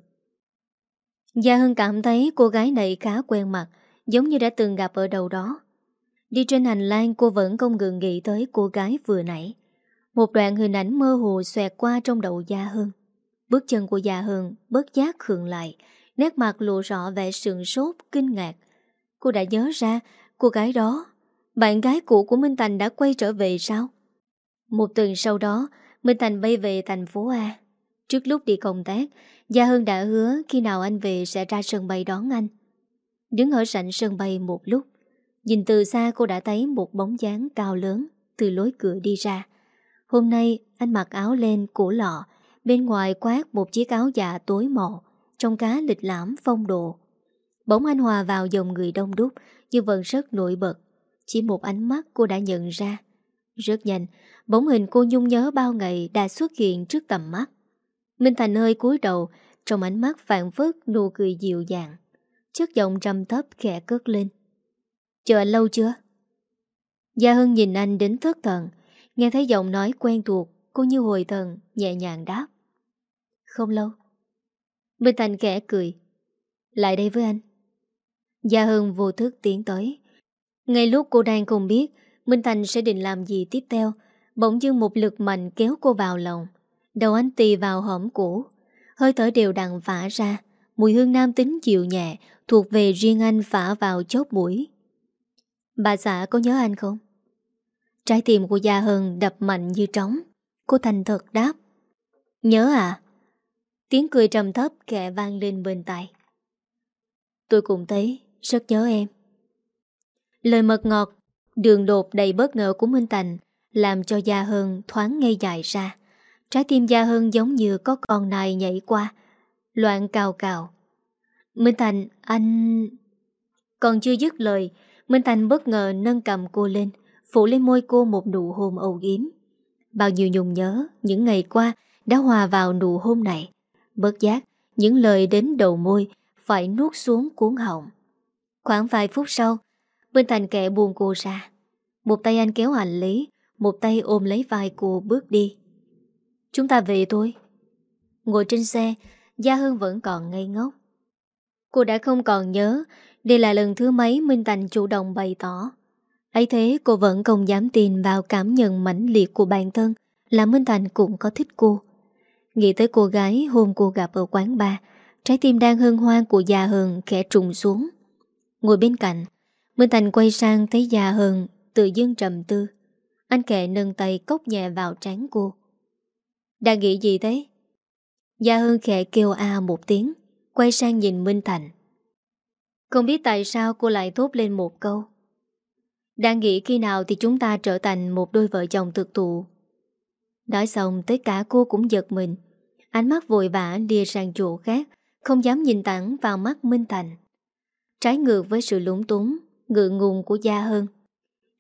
Gia Hưng cảm thấy cô gái này khá quen mặt Giống như đã từng gặp ở đâu đó. Đi trên hành lang cô vẫn không ngừng nghĩ tới cô gái vừa nãy. Một đoạn hình ảnh mơ hồ xoẹt qua trong đầu Gia Hưng. Bước chân của Gia Hưng bớt giác khượng lại Nét mặt lộ rõ vẻ sườn sốt, kinh ngạc. Cô đã nhớ ra cô gái đó Bạn gái cũ của Minh Thành đã quay trở về sao? Một tuần sau đó Minh Thành bay về thành phố A. Trước lúc đi công tác Gia Hưng đã hứa khi nào anh về sẽ ra sân bay đón anh. Đứng ở sảnh sân bay một lúc, nhìn từ xa cô đã thấy một bóng dáng cao lớn từ lối cửa đi ra. Hôm nay anh mặc áo len cổ lọ, bên ngoài quát một chiếc áo dạ tối màu, Trong cá lịch lãm phong độ. Bóng anh hòa vào dòng người đông đúc nhưng vẫn rất nổi bật. Chỉ một ánh mắt cô đã nhận ra. Rất nhanh, bóng hình cô nhung nhớ bao ngày đã xuất hiện trước tầm mắt. Minh Thành hơi cúi đầu trong ánh mắt phản phất nụ cười dịu dàng, Chất giọng trầm thấp khẽ cất lên. Chờ anh lâu chưa? Gia Hưng nhìn anh đến thất thần, Nghe thấy giọng nói quen thuộc, Cô như hồi thần, nhẹ nhàng đáp. Không lâu. Minh Thành khẽ cười. Lại đây với anh. Gia Hưng vô thức tiến tới. Ngay lúc cô đang không biết Minh Thành sẽ định làm gì tiếp theo, Bỗng dưng một lực mạnh kéo cô vào lòng. Đầu anh tì vào hõm cũ Hơi thở đều đặn phả ra. Mùi hương nam tính dịu nhẹ, Thuộc về riêng anh phả vào chốt mũi. Bà xã có nhớ anh không? Trái tim của Gia Hân đập mạnh như trống. Cô thành thật đáp. Nhớ à? Tiếng cười trầm thấp kẹ vang lên bên tai. Tôi cũng thấy, rất nhớ em. Lời mật ngọt, Đường đột đầy bất ngờ của Minh Thành, Làm cho Gia Hân thoáng ngây dài ra. Trái tim Gia Hân giống như có con này nhảy qua. Loạn cào cào. Minh Thành, anh... Còn chưa dứt lời Minh Thành bất ngờ nâng cầm cô lên Phủ lên môi cô một nụ hôn âu yếm. Bao nhiêu nhung nhớ Những ngày qua đã hòa vào nụ hôn này. Bớt giác Những lời đến đầu môi Phải nuốt xuống cuốn họng. Khoảng vài phút sau Minh Thành kẻ buông cô ra. Một tay anh kéo hành lý Một tay ôm lấy vai cô bước đi. Chúng ta về thôi. Ngồi trên xe, Gia Hương vẫn còn ngây ngốc. Cô đã không còn nhớ, Đây là lần thứ mấy Minh Thành chủ động bày tỏ. Ấy thế, cô vẫn không dám tin vào cảm nhận mãnh liệt của bản thân Là Minh Thành cũng có thích cô. Nghĩ tới cô gái hôm cô gặp ở quán bar Trái tim đang hân hoan của Gia hưng khẽ trùng xuống. Ngồi bên cạnh, Minh Thành quay sang thấy Gia hưng tự dưng trầm tư. Anh kệ nâng tay cốc nhẹ vào trán cô. Đang nghĩ gì thế? Gia Hương khẽ kêu a một tiếng, quay sang nhìn Minh Thành. Không biết tại sao cô lại thốt lên một câu. Đang nghĩ khi nào thì chúng ta trở thành một đôi vợ chồng thực tụ. Nói xong tất cả cô cũng giật mình. Ánh mắt vội vã đi sang chỗ khác, không dám nhìn thẳng vào mắt Minh Thành. Trái ngược với sự lúng túng, ngượng ngùng của Gia hưng,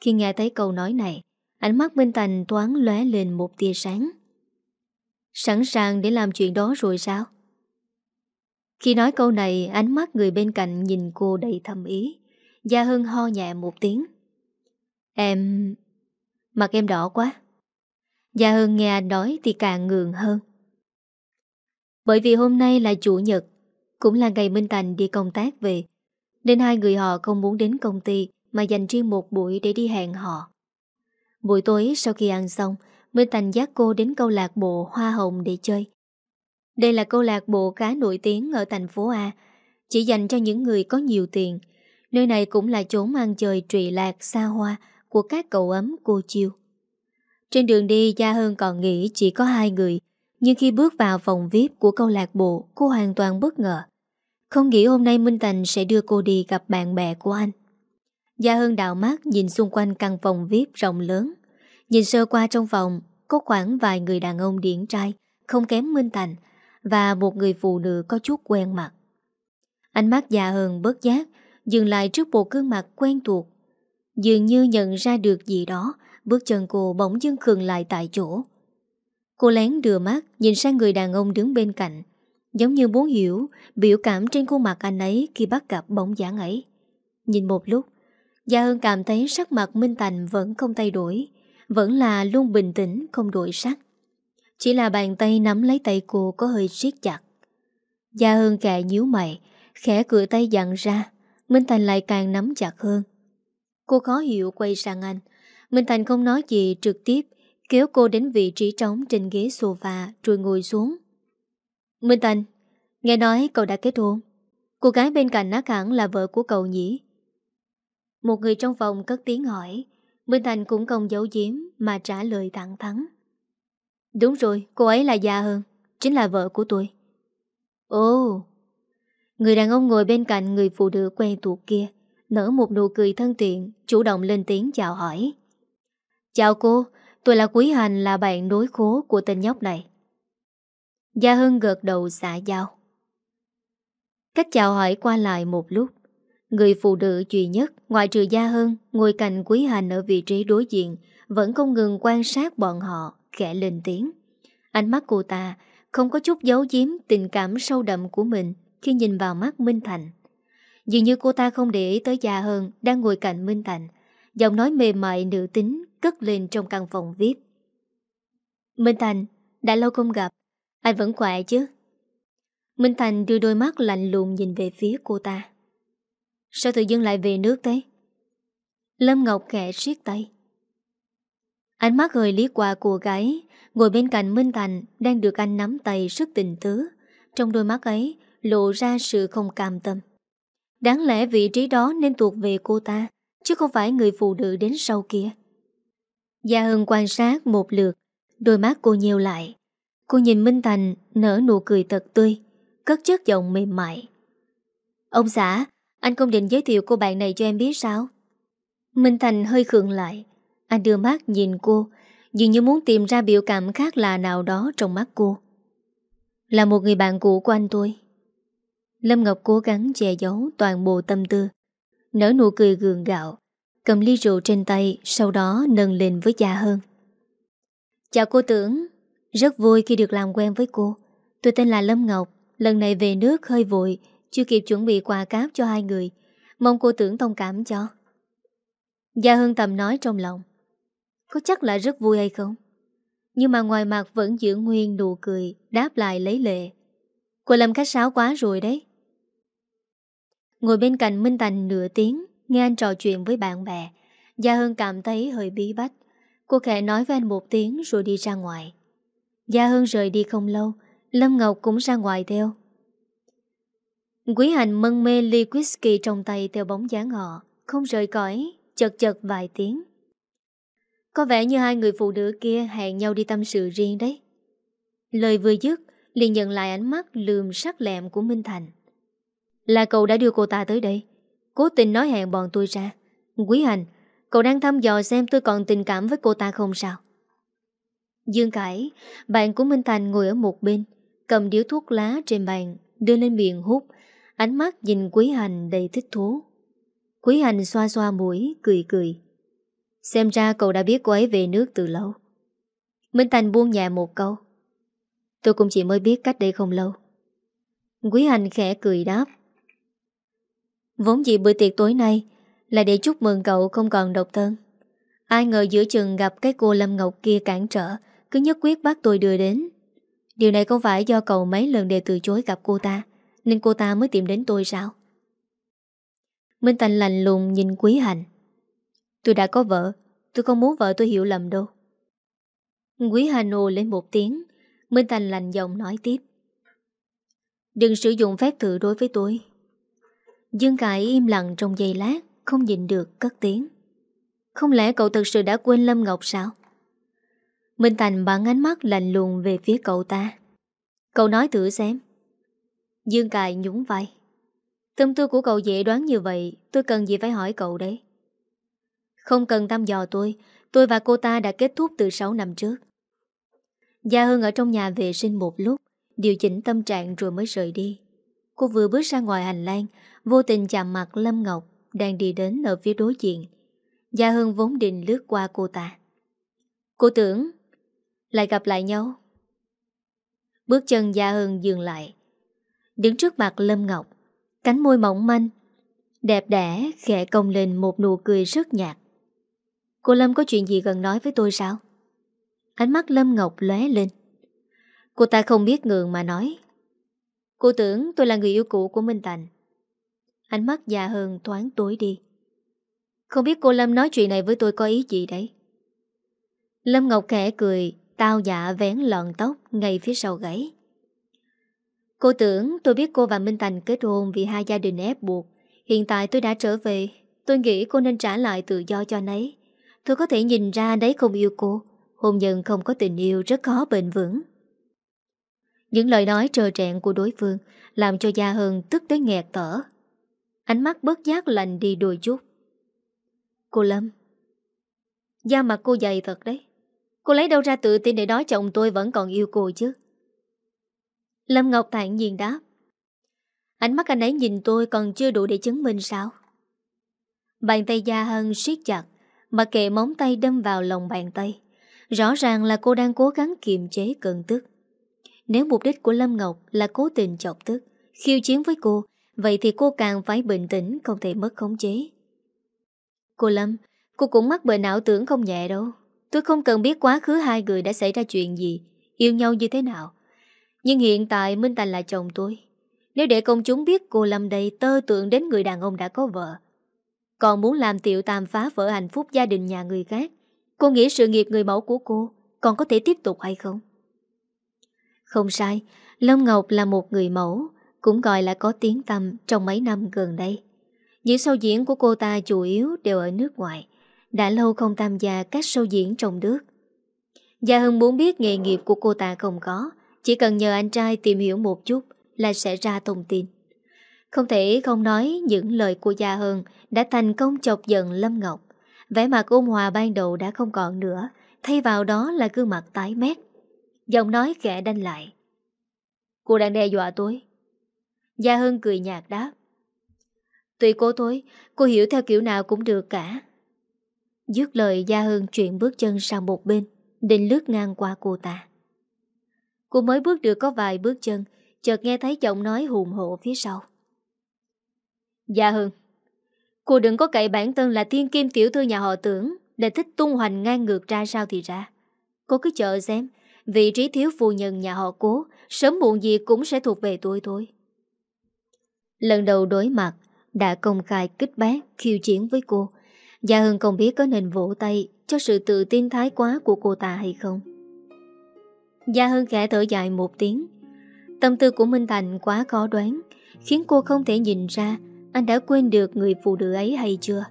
Khi nghe thấy câu nói này, ánh mắt Minh Thành thoáng lóe lên một tia sáng. Sẵn sàng để làm chuyện đó rồi sao? Khi nói câu này, ánh mắt người bên cạnh nhìn cô đầy thâm ý. Gia Hưng ho nhẹ một tiếng. Em... Mặt em đỏ quá. Gia Hưng nghe anh nói thì càng ngường hơn. Bởi vì hôm nay là chủ nhật, cũng là ngày Minh Thành đi công tác về, nên hai người họ không muốn đến công ty mà dành riêng một buổi để đi hẹn họ. Buổi tối sau khi ăn xong, Minh Thành dắt cô đến câu lạc bộ Hoa Hồng để chơi. Đây là câu lạc bộ khá nổi tiếng ở thành phố A, chỉ dành cho những người có nhiều tiền. Nơi này cũng là chốn ăn chơi trụy lạc xa hoa của các cậu ấm cô chiêu. Trên đường đi Gia Hơn còn nghĩ chỉ có hai người, nhưng khi bước vào phòng VIP của câu lạc bộ, cô hoàn toàn bất ngờ. Không nghĩ hôm nay Minh Thành sẽ đưa cô đi gặp bạn bè của anh. Gia Hân đào mắt nhìn xung quanh căn phòng VIP rộng lớn. Nhìn sơ qua trong phòng, có khoảng vài người đàn ông điển trai, không kém Minh Thành, và một người phụ nữ có chút quen mặt. Ánh mắt Gia hơn bớt giác, dừng lại trước bộ gương mặt quen thuộc. Dường như nhận ra được gì đó, bước chân cô bỗng dưng khừng lại tại chỗ. Cô lén đưa mắt nhìn sang người đàn ông đứng bên cạnh, giống như muốn hiểu biểu cảm trên khuôn mặt anh ấy khi bắt gặp bóng dáng ấy. Nhìn một lúc, Gia hưng cảm thấy sắc mặt Minh Thành vẫn không thay đổi, vẫn là luôn bình tĩnh, không đổi sắc. Chỉ là bàn tay nắm lấy tay cô có hơi siết chặt. Gia Hân kẹ nhíu mày, khẽ cửa tay dặn ra, Minh Thành lại càng nắm chặt hơn. Cô khó hiểu quay sang anh. Minh Thành không nói gì trực tiếp, kéo cô đến vị trí trống trên ghế sofa rồi ngồi xuống. Minh Thành, nghe nói cậu đã kết hôn. Cô gái bên cạnh nát hẳn là vợ của cậu nhỉ? Một người trong phòng cất tiếng hỏi Minh Thành cũng không giấu giếm Mà trả lời thẳng thắn. Đúng rồi, cô ấy là già hơn Chính là vợ của tôi. Ồ Người đàn ông ngồi bên cạnh người phụ nữ quen thuộc kia Nở một nụ cười thân thiện Chủ động lên tiếng chào hỏi. Chào cô Tôi là Quý Hành là bạn đối khố của tên nhóc này. Gia Hưng gợt đầu xả giao. Cách chào hỏi qua lại một lúc Người phụ nữ duy nhất, Ngoại trừ Gia Hân, Ngồi cạnh Quý Hành ở vị trí đối diện, Vẫn không ngừng quan sát bọn họ, Khẽ lên tiếng. Ánh mắt cô ta không có chút giấu giếm Tình cảm sâu đậm của mình Khi nhìn vào mắt Minh Thành. Dường như cô ta không để ý tới Gia Hân Đang ngồi cạnh Minh Thành. Giọng nói mềm mại nữ tính Cất lên trong căn phòng VIP Minh Thành, Đã lâu không gặp, Anh vẫn khỏe chứ? Minh Thành đưa đôi mắt lạnh lùng nhìn về phía cô ta. Sao tự dưng lại về nước thế? Lâm Ngọc khẽ siết tay. Ánh mắt hơi lý qua cô gái, Ngồi bên cạnh Minh Thành Đang được anh nắm tay rất tình tứ. Trong đôi mắt ấy lộ ra sự không cam tâm. Đáng lẽ vị trí đó nên thuộc về cô ta, Chứ không phải người phụ nữ đến sau kia. Gia Hưng quan sát một lượt, Đôi mắt cô nhiều lại. Cô nhìn Minh Thành nở nụ cười thật tươi, Cất chất giọng mềm mại. Ông xã anh không định giới thiệu cô bạn này cho em biết sao? Minh Thành hơi khượng lại. Anh đưa mắt nhìn cô, Dường như muốn tìm ra biểu cảm khác lạ nào đó trong mắt cô. Là một người bạn cũ của anh tôi Lâm Ngọc cố gắng che giấu toàn bộ tâm tư, Nở nụ cười gường gạo, Cầm ly rượu trên tay, Sau đó nâng lên với cha Hơn. Chào cô tưởng, Rất vui khi được làm quen với cô. Tôi tên là Lâm Ngọc, Lần này về nước hơi vội chưa kịp chuẩn bị quà cáp cho hai người, Mong cô tưởng thông cảm cho. Gia Hưng Tầm nói trong lòng, Có chắc là rất vui hay không? Nhưng mà ngoài mặt vẫn giữ nguyên nụ cười, Đáp lại lấy lệ. Cô làm khách sáo quá rồi đấy. Ngồi bên cạnh Minh Thành nửa tiếng, Nghe anh trò chuyện với bạn bè, Gia Hưng cảm thấy hơi bí bách. Cô khẽ nói với anh một tiếng rồi đi ra ngoài. Gia Hưng rời đi không lâu, Lâm Ngọc cũng ra ngoài theo. Quý hành mân mê ly whisky trong tay theo bóng dáng họ, không rời cõi, chật chật vài tiếng, Có vẻ như hai người phụ nữ kia hẹn nhau đi tâm sự riêng đấy. Lời vừa dứt, liền nhận lại ánh mắt lườm sắc lẹm của Minh Thành. Là cậu đã đưa cô ta tới đây. Cố tình nói hẹn bọn tôi ra. Quý hành, cậu đang thăm dò xem tôi còn tình cảm với cô ta không sao? Dương Cải, bạn của Minh Thành ngồi ở một bên, cầm điếu thuốc lá trên bàn, đưa lên miệng hút, ánh mắt nhìn Quý Hành đầy thích thú. Quý Hành xoa xoa mũi, cười cười. Xem ra cậu đã biết cô ấy về nước từ lâu. Minh Thành buông nhẹ một câu. Tôi cũng chỉ mới biết cách đây không lâu. Quý Hành khẽ cười đáp. Vốn dĩ bữa tiệc tối nay là để chúc mừng cậu không còn độc thân. Ai ngờ giữa chừng gặp cái cô Lâm Ngọc kia cản trở, cứ nhất quyết bắt tôi đưa đến. Điều này không phải do cậu mấy lần đều từ chối gặp cô ta, nên cô ta mới tìm đến tôi sao? Minh Thành lành lùng nhìn Quý Hành. Tôi đã có vợ, tôi không muốn vợ tôi hiểu lầm đâu. Quý Hành ồ lên một tiếng, Minh Thành lành giọng nói tiếp. Đừng sử dụng phép thử đối với tôi. Dương Cải im lặng trong giây lát, không nhìn được cất tiếng. Không lẽ cậu thực sự đã quên Lâm Ngọc sao? Minh Thành bắn ánh mắt lạnh lùng về phía cậu ta. Cậu nói thử xem. Dương Cài nhúng vai. Tâm tư của cậu dễ đoán như vậy, tôi cần gì phải hỏi cậu đấy. Không cần thăm dò tôi, tôi và cô ta đã kết thúc từ 6 năm trước. Gia Hưng ở trong nhà vệ sinh một lúc, điều chỉnh tâm trạng rồi mới rời đi. Cô vừa bước ra ngoài hành lang, vô tình chạm mặt Lâm Ngọc đang đi đến ở phía đối diện. Gia Hưng vốn định lướt qua cô ta. Cô tưởng lại gặp lại nhau. Bước chân Gia Hưng dừng lại. Đứng trước mặt Lâm Ngọc, cánh môi mỏng manh, đẹp đẽ khẽ cong lên một nụ cười rất nhạt. Cô Lâm có chuyện gì cần nói với tôi sao? Ánh mắt Lâm Ngọc lóe lên. Cô ta không biết ngượng mà nói. Cô tưởng tôi là người yêu cũ của Minh Thành. Ánh mắt già hơn thoáng tối đi. Không biết cô Lâm nói chuyện này với tôi có ý gì đấy? Lâm Ngọc khẽ cười, tao dạ vén lọn tóc ngay phía sau gáy. Cô tưởng tôi biết cô và Minh Thành kết hôn vì hai gia đình ép buộc. Hiện tại tôi đã trở về, tôi nghĩ cô nên trả lại tự do cho nấy. Tôi có thể nhìn ra đấy không yêu cô. Hôn nhân không có tình yêu rất khó bền vững. Những lời nói trờ trẹn của đối phương làm cho Gia Hân tức tới nghẹt thở. Ánh mắt bớt giác lạnh đi đôi chút. Cô Lâm Da mặt cô dày thật đấy Cô lấy đâu ra tự tin để nói chồng tôi vẫn còn yêu cô chứ Lâm Ngọc thản nhiên đáp. Ánh mắt anh ấy nhìn tôi còn chưa đủ để chứng minh sao? Bàn tay Gia Hân siết chặt Mà kệ móng tay đâm vào lòng bàn tay. Rõ ràng là cô đang cố gắng kiềm chế cơn tức. Nếu mục đích của Lâm Ngọc là cố tình chọc tức, Khiêu chiến với cô, Vậy thì cô càng phải bình tĩnh, Không thể mất khống chế. Cô Lâm, Cô cũng mắc bệnh não tưởng không nhẹ đâu. Tôi không cần biết quá khứ hai người đã xảy ra chuyện gì, Yêu nhau như thế nào. Nhưng hiện tại Minh Thành là chồng tôi. Nếu để công chúng biết cô Lâm đây Tơ tượng đến người đàn ông đã có vợ, Còn muốn làm tiểu tam phá vỡ hạnh phúc gia đình nhà người khác, Cô nghĩ sự nghiệp người mẫu của cô Còn có thể tiếp tục hay không? Không sai, Lâm Ngọc là một người mẫu, Cũng gọi là có tiếng tâm trong mấy năm gần đây. Những show diễn của cô ta chủ yếu đều ở nước ngoài, Đã lâu không tham gia các show diễn trong nước. Gia Hưng muốn biết nghề nghiệp của cô ta không có chỉ cần nhờ anh trai tìm hiểu một chút Là sẽ ra thông tin. Không thể không nói những lời của Gia Hưng Đã thành công chọc giận Lâm Ngọc. Vẻ mặt ôn hòa ban đầu đã không còn nữa Thay vào đó là gương mặt tái mét. Giọng nói khẽ đanh lại. Cô đang đe dọa tôi. Gia Hưng cười nhạt đáp. Tùy cô tôi cô hiểu theo kiểu nào cũng được cả. Dứt lời Gia Hưng chuyển bước chân sang một bên, định lướt ngang qua cô ta. Cô mới bước được có vài bước chân, chợt nghe thấy giọng nói hùng hộ phía sau. Gia Hưng, cô đừng có cậy bản thân là thiên kim tiểu thư nhà họ tưởng, để thích tung hoành ngang ngược ra sao thì ra. Cô cứ chờ xem, vị trí thiếu phu nhân nhà họ cố, sớm muộn gì cũng sẽ thuộc về tôi thôi. Lần đầu đối mặt, đã công khai kích bác khiêu chiến với cô. Gia Hưng không biết có nên vỗ tay cho sự tự tin thái quá của cô ta hay không. Gia Hưng khẽ thở dài một tiếng. Tâm tư của Minh Thành quá khó đoán, khiến cô không thể nhìn ra anh đã quên được người phụ nữ ấy hay chưa.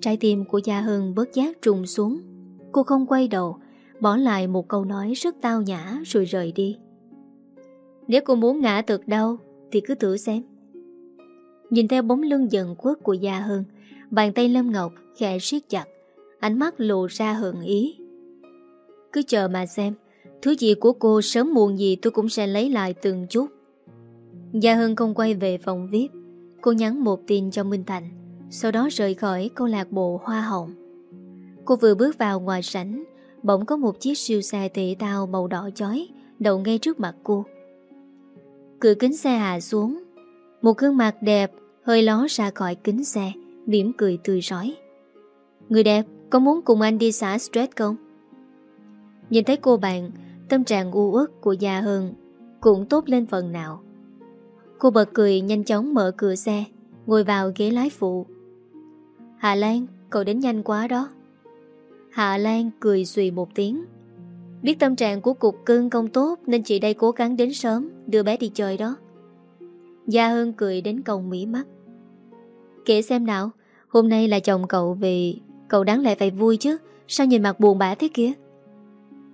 Trái tim của Gia Hưng bớt giác trùng xuống, Cô không quay đầu Bỏ lại một câu nói rất tao nhã Rồi rời đi. Nếu cô muốn ngã thật đau Thì cứ thử xem. Nhìn theo bóng lưng dần quất của Gia Hân Bàn tay Lâm Ngọc khẽ siết chặt Ánh mắt lộ ra hận ý. Cứ chờ mà xem. Thứ gì của cô sớm muộn gì tôi cũng sẽ lấy lại từng chút. Gia Hân không quay về phòng VIP Cô nhắn một tin cho Minh Thành, Sau đó rời khỏi câu lạc bộ Hoa Hồng. Cô vừa bước vào ngoài sảnh, Bỗng có một chiếc siêu xe thể thao màu đỏ chói Đậu ngay trước mặt cô. Cửa kính xe hạ xuống, Một gương mặt đẹp Hơi ló ra khỏi kính xe, mỉm cười tươi rói. Người đẹp Có muốn cùng anh đi xả stress không? Nhìn thấy cô bạn Tâm trạng u uất của Gia hưng Cũng tốt lên phần nào. Cô bật cười nhanh chóng mở cửa xe, Ngồi vào ghế lái phụ. Hà Lan, Cậu đến nhanh quá đó. Hạ Lan cười xùy một tiếng. Biết tâm trạng của cục cưng không tốt Nên chị đây cố gắng đến sớm Đưa bé đi chơi đó. Gia Hân cười đến còng mỉ mắt. Kể xem nào, Hôm nay là chồng cậu về, Cậu đáng lẽ phải vui chứ, Sao nhìn mặt buồn bã thế kia?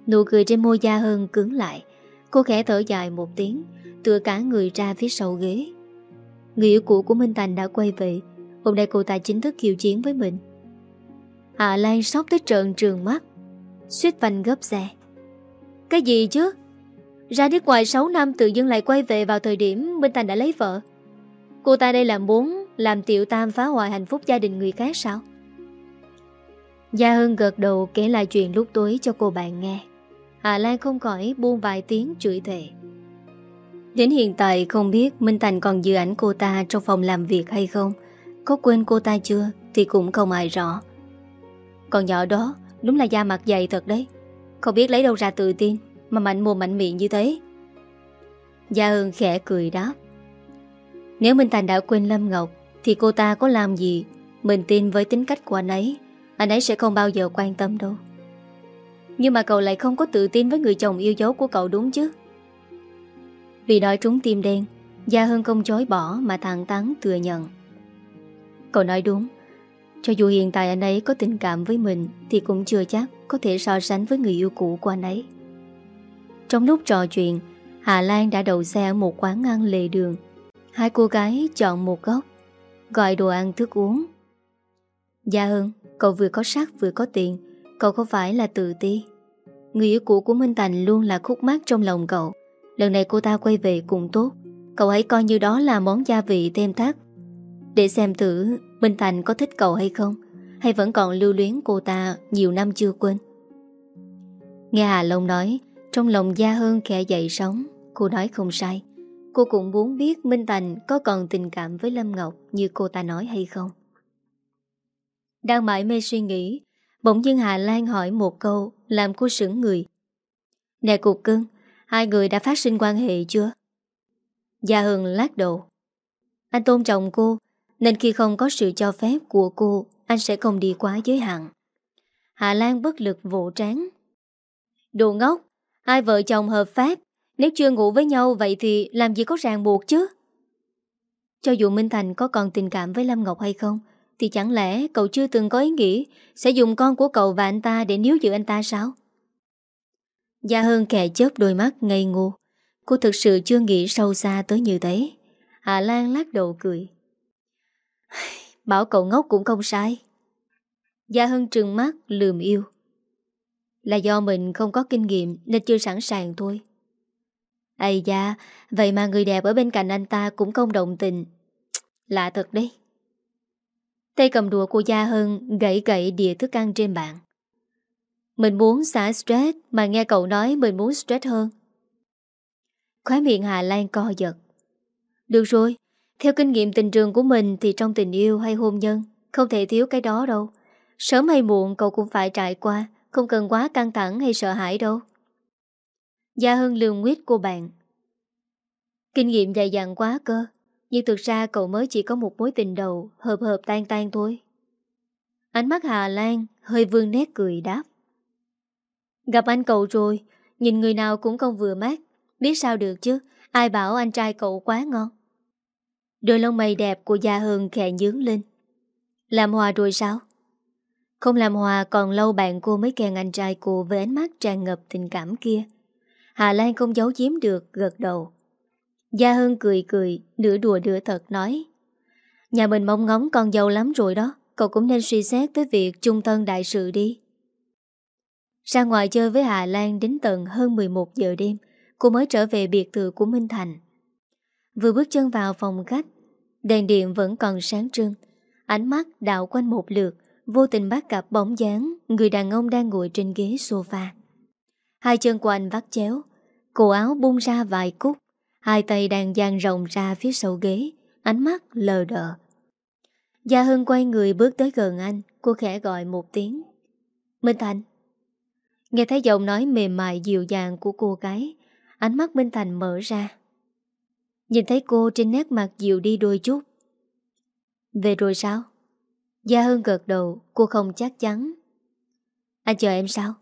Nụ cười trên môi Gia Hân cứng lại. Cô khẽ thở dài một tiếng, Tựa cả người ra phía sau ghế. Người yêu cũ của Minh Thành đã quay về. Hôm nay cô ta chính thức kiều chiến với mình. Hạ Lan sốc tới trợn trường mắt. Suýt vành gấp xe. Cái gì chứ? Ra nước ngoài 6 năm tự dưng lại quay về vào thời điểm Minh Thành đã lấy vợ. Cô ta đây là muốn Làm tiểu tam phá hoại hạnh phúc gia đình người khác sao? Gia Hưng gật đầu kể lại chuyện lúc tối cho cô bạn nghe. Hà Lan không khỏi buông vài tiếng chửi thề. Đến hiện tại không biết Minh Thành còn giữ ảnh cô ta trong phòng làm việc hay không. Có quên cô ta chưa Thì cũng không ai rõ. Còn nhỏ đó, đúng là da mặt dày thật đấy. Không biết lấy đâu ra tự tin Mà mạnh mồm mạnh miệng như thế. Gia Hương khẽ cười đáp. Nếu Minh Thành đã quên Lâm Ngọc Thì cô ta có làm gì? Mình tin với tính cách của anh ấy Anh ấy sẽ không bao giờ quan tâm đâu. Nhưng mà cậu lại không có tự tin Với người chồng yêu dấu của cậu đúng chứ? Vì nói trúng tim đen, Gia Hưng không chối bỏ Mà thẳng tán thừa nhận. Cậu nói đúng, Cho dù hiện tại anh ấy có tình cảm với mình Thì cũng chưa chắc có thể so sánh Với người yêu cũ của anh ấy. Trong lúc trò chuyện, Hà Lan đã đậu xe ở một quán ăn lề đường. Hai cô gái chọn một góc, Gọi đồ ăn thức uống. Gia Hưng, Cậu vừa có sắc vừa có tiền Cậu không phải là tự ti? Người yêu cũ của Minh Thành luôn là khúc mắc trong lòng cậu. Lần này cô ta quay về cùng tốt. Cậu hãy coi như đó là món gia vị thêm thắt Để xem thử, Minh Thành có thích cậu hay không, Hay vẫn còn lưu luyến cô ta Nhiều năm chưa quên. Nghe Hà Long nói, Trong lòng Gia Hơn khẽ dậy sóng. Cô nói không sai. Cô cũng muốn biết Minh Thành có còn tình cảm với Lâm Ngọc Như cô ta nói hay không. Đang mãi mê suy nghĩ Bỗng dưng Hà Lan hỏi một câu, Làm cô sững người. Nè cục cưng, Hai người đã phát sinh quan hệ chưa? Gia Hưng lát đầu. Anh tôn trọng cô, Nên khi không có sự cho phép của cô, Anh sẽ không đi quá giới hạn. Hà Lan bất lực vỗ trán. Đồ ngốc, Hai vợ chồng hợp pháp, Nếu chưa ngủ với nhau vậy thì làm gì có ràng buộc chứ? Cho dù Minh Thành có còn tình cảm với Lâm Ngọc hay không thì chẳng lẽ cậu chưa từng có ý nghĩ Sẽ dùng con của cậu và anh ta để níu giữ anh ta sao? Gia Hân kẻ chớp đôi mắt ngây ngô. Cô thực sự chưa nghĩ sâu xa tới như thế. Hạ Lan lắc đầu cười. Bảo cậu ngốc cũng không sai. Gia Hân trừng mắt, lườm yêu. Là do mình không có kinh nghiệm Nên chưa sẵn sàng thôi. Ây da, Vậy mà người đẹp ở bên cạnh anh ta Cũng không đồng tình. Lạ thật đấy. Tay cầm đùa của Gia Hân Gãy gãy đĩa thức ăn trên bàn. Mình muốn xả stress Mà nghe cậu nói mình muốn stress hơn. Khóe miệng Hà Lan co giật. Được rồi, Theo kinh nghiệm tình trường của mình Thì trong tình yêu hay hôn nhân, Không thể thiếu cái đó đâu. Sớm hay muộn cậu cũng phải trải qua, Không cần quá căng thẳng hay sợ hãi đâu. Gia Hân lường nguyết cô bạn. Kinh nghiệm dày dặn quá cơ. Nhưng thực ra cậu mới chỉ có một mối tình đầu Hợp hợp tan tan thôi. Ánh mắt Hà Lan Hơi vương nét cười đáp. Gặp anh cậu rồi Nhìn người nào cũng không vừa mắt. Biết sao được chứ Ai bảo anh trai cậu quá ngon. Đôi lông mày đẹp của Gia hương khẽ nhướng lên. Làm hòa rồi sao? Không làm hòa còn lâu bạn cô mới kèn anh trai cô với ánh mắt tràn ngập tình cảm kia. Hà Lan không giấu giếm được, gật đầu. Gia Hân cười cười, nửa đùa nửa thật nói. Nhà mình mong ngóng con giàu lắm rồi đó, cậu cũng nên suy xét tới việc trung thân đại sự đi. Ra ngoài chơi với Hà Lan đến tận hơn 11 giờ đêm, cô mới trở về biệt thự của Minh Thành. Vừa bước chân vào phòng khách, đèn điện vẫn còn sáng trưng. Ánh mắt đảo quanh một lượt, vô tình bắt gặp bóng dáng người đàn ông đang ngồi trên ghế sofa. Hai chân của anh vắt chéo, cổ áo bung ra vài cúc, hai tay đang dang rộng ra phía sau ghế, ánh mắt lờ đờ. Gia Hưng quay người bước tới gần anh, cô khẽ gọi một tiếng. Minh Thành. Nghe thấy giọng nói mềm mại dịu dàng của cô gái, ánh mắt Minh Thành mở ra. Nhìn thấy cô trên nét mặt dịu đi đôi chút. Về rồi sao? Gia Hưng gật đầu, cô không chắc chắn. Anh chờ em sao?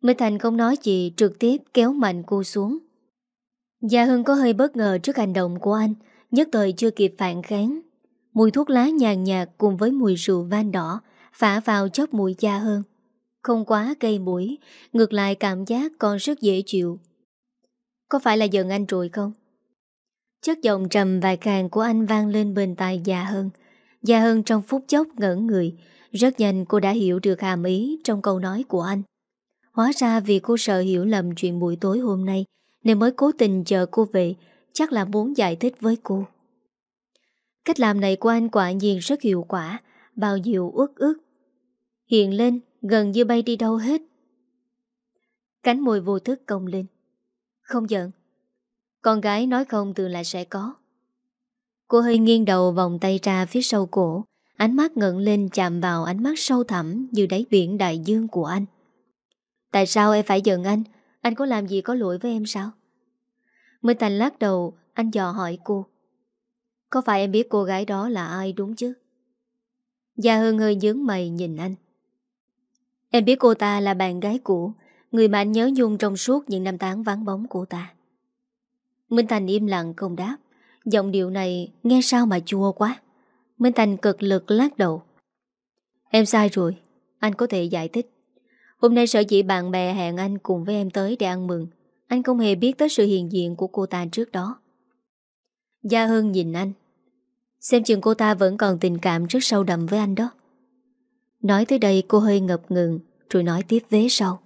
Minh Thành không nói gì trực tiếp kéo mạnh cô xuống. Gia Hưng có hơi bất ngờ trước hành động của anh, nhất thời chưa kịp phản kháng. Mùi thuốc lá nhàn nhạt cùng với mùi rượu van đỏ phả vào chóp mũi Gia Hưng. Không quá gây mũi, ngược lại cảm giác còn rất dễ chịu. Có phải là giận anh rồi không? Chất giọng trầm vài càng của anh vang lên bên tai Gia Hưng. Gia Hưng trong phút chốc ngẩn người, rất nhanh cô đã hiểu được hàm ý trong câu nói của anh. Hóa ra vì cô sợ hiểu lầm chuyện buổi tối hôm nay nên mới cố tình chờ cô về. Chắc là muốn giải thích với cô. Cách làm này của anh quả nhiên rất hiệu quả. Bao nhiêu ước ước Hiện lên, gần như bay đi đâu hết. Cánh môi vô thức công lên. Không giận. Con gái nói không từ lại sẽ có. Cô hơi nghiêng đầu vòng tay ra phía sau cổ. Ánh mắt ngẩn lên chạm vào ánh mắt sâu thẳm Như đáy biển đại dương của anh. Tại sao em phải giận anh? Anh có làm gì có lỗi với em sao? Minh Thành lắc đầu, Anh dò hỏi cô. Có phải em biết cô gái đó là ai đúng chứ? Gia Hưng hơi nhướng mày nhìn anh. Em biết cô ta là bạn gái cũ, Người mà anh nhớ nhung trong suốt những năm tháng vắng bóng của ta. Minh Thành im lặng không đáp. Giọng điệu này nghe sao mà chua quá. Minh Thành cực lực lắc đầu. Em sai rồi, Anh có thể giải thích. Hôm nay sở dĩ bạn bè hẹn anh cùng với em tới để ăn mừng. Anh không hề biết tới sự hiện diện của cô ta trước đó. Gia Hưng nhìn anh. Xem chừng cô ta vẫn còn tình cảm rất sâu đậm với anh đó. Nói tới đây cô hơi ngập ngừng, Rồi nói tiếp vế sau.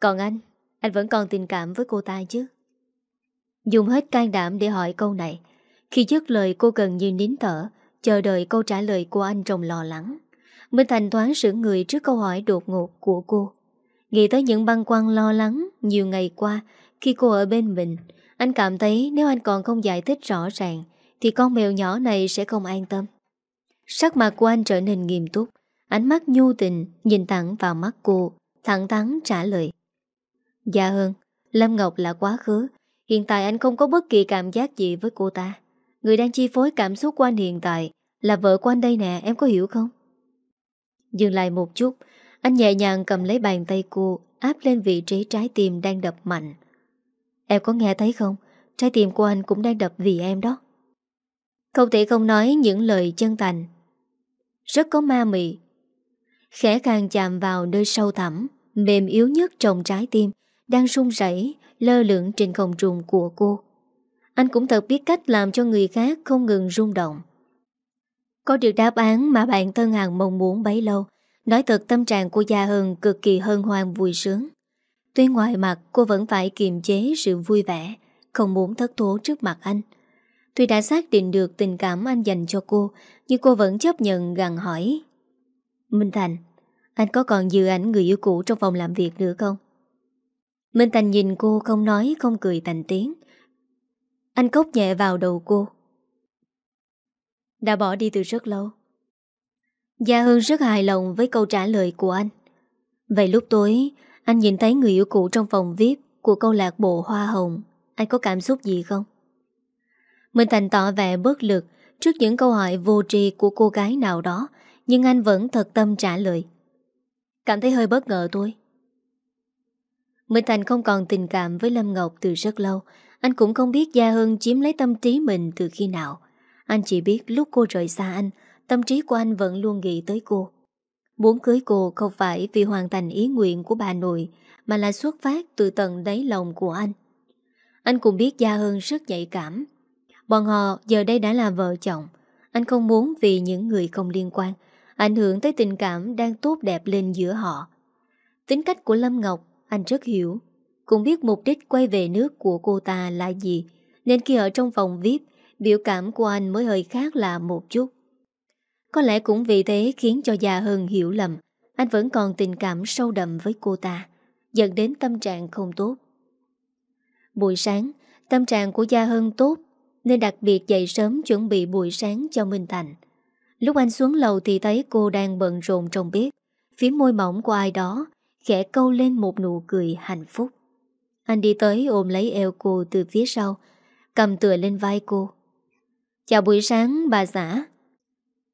Còn anh Anh vẫn còn tình cảm với cô ta chứ? Dùng hết can đảm để hỏi câu này, Khi dứt lời cô gần như nín thở, Chờ đợi câu trả lời của anh trong lo lắng. Minh Thành thoáng sững người trước câu hỏi đột ngột của cô. Nghĩ tới những băng quan lo lắng nhiều ngày qua khi cô ở bên mình, anh cảm thấy nếu anh còn không giải thích rõ ràng thì con mèo nhỏ này sẽ không an tâm. Sắc mặt của anh trở nên nghiêm túc, ánh mắt nhu tình nhìn thẳng vào mắt cô, thẳng thắn trả lời. Dạ hơn, Lâm Ngọc là quá khứ, hiện tại anh không có bất kỳ cảm giác gì với cô ta. Người đang chi phối cảm xúc của anh hiện tại là vợ của anh đây nè, em có hiểu không? Dừng lại một chút. Anh nhẹ nhàng cầm lấy bàn tay cô, Áp lên vị trí trái tim đang đập mạnh. Em có nghe thấy không? Trái tim của anh cũng đang đập vì em đó. Không thể không nói những lời chân thành. Rất có ma mị. Khẽ càng chạm vào nơi sâu thẳm, Mềm yếu nhất trong trái tim, Đang rung rẩy, Lơ lửng trên không trùng của cô. Anh cũng thật biết cách làm cho người khác Không ngừng rung động có được đáp án mà bạn thân hàng mong muốn bấy lâu. Nói thật, tâm trạng của Gia Hân cực kỳ hân hoan vui sướng. Tuy ngoài mặt, cô vẫn phải kiềm chế sự vui vẻ, Không muốn thất thố trước mặt anh. Tuy đã xác định được tình cảm anh dành cho cô, Nhưng cô vẫn chấp nhận gằn hỏi. Minh Thành, Anh có còn dư ảnh người yêu cũ trong phòng làm việc nữa không? Minh Thành nhìn cô không nói, không cười thành tiếng. Anh cốc nhẹ vào đầu cô đã bỏ đi từ rất lâu. Gia Hương rất hài lòng với câu trả lời của anh. Vậy lúc tối, anh nhìn thấy người yêu cũ trong phòng VIP của câu lạc bộ Hoa Hồng. Anh có cảm xúc gì không? Minh Thành tỏ vẻ bất lực trước những câu hỏi vô tri của cô gái nào đó, nhưng anh vẫn thật tâm trả lời. Cảm thấy hơi bất ngờ tôi. Minh Thành không còn tình cảm với Lâm Ngọc từ rất lâu, anh cũng không biết Gia Hưng chiếm lấy tâm trí mình từ khi nào. Anh chỉ biết lúc cô rời xa anh, Tâm trí của anh vẫn luôn nghĩ tới cô. Muốn cưới cô không phải vì hoàn thành ý nguyện của bà nội, Mà là xuất phát từ tận đáy lòng của anh. Anh cũng biết Gia Hân rất nhạy cảm. Bọn họ giờ đây đã là vợ chồng. Anh không muốn vì những người không liên quan, Ảnh hưởng tới tình cảm đang tốt đẹp lên giữa họ. Tính cách của Lâm Ngọc, Anh rất hiểu. Cũng biết mục đích quay về nước của cô ta là gì, Nên khi ở trong phòng VIP Biểu cảm của anh mới hơi khác lạ một chút. Có lẽ cũng vì thế khiến cho Gia Hân hiểu lầm, Anh vẫn còn tình cảm sâu đậm với cô ta, Dẫn đến tâm trạng không tốt. Buổi sáng, Tâm trạng của Gia Hân tốt, Nên đặc biệt dậy sớm chuẩn bị buổi sáng cho Minh Thành. Lúc anh xuống lầu thì thấy cô đang bận rộn trong bếp, Phía môi mỏng của ai đó Khẽ câu lên một nụ cười hạnh phúc. Anh đi tới ôm lấy eo cô từ phía sau, Cầm tựa lên vai cô. Chào buổi sáng, bà xã.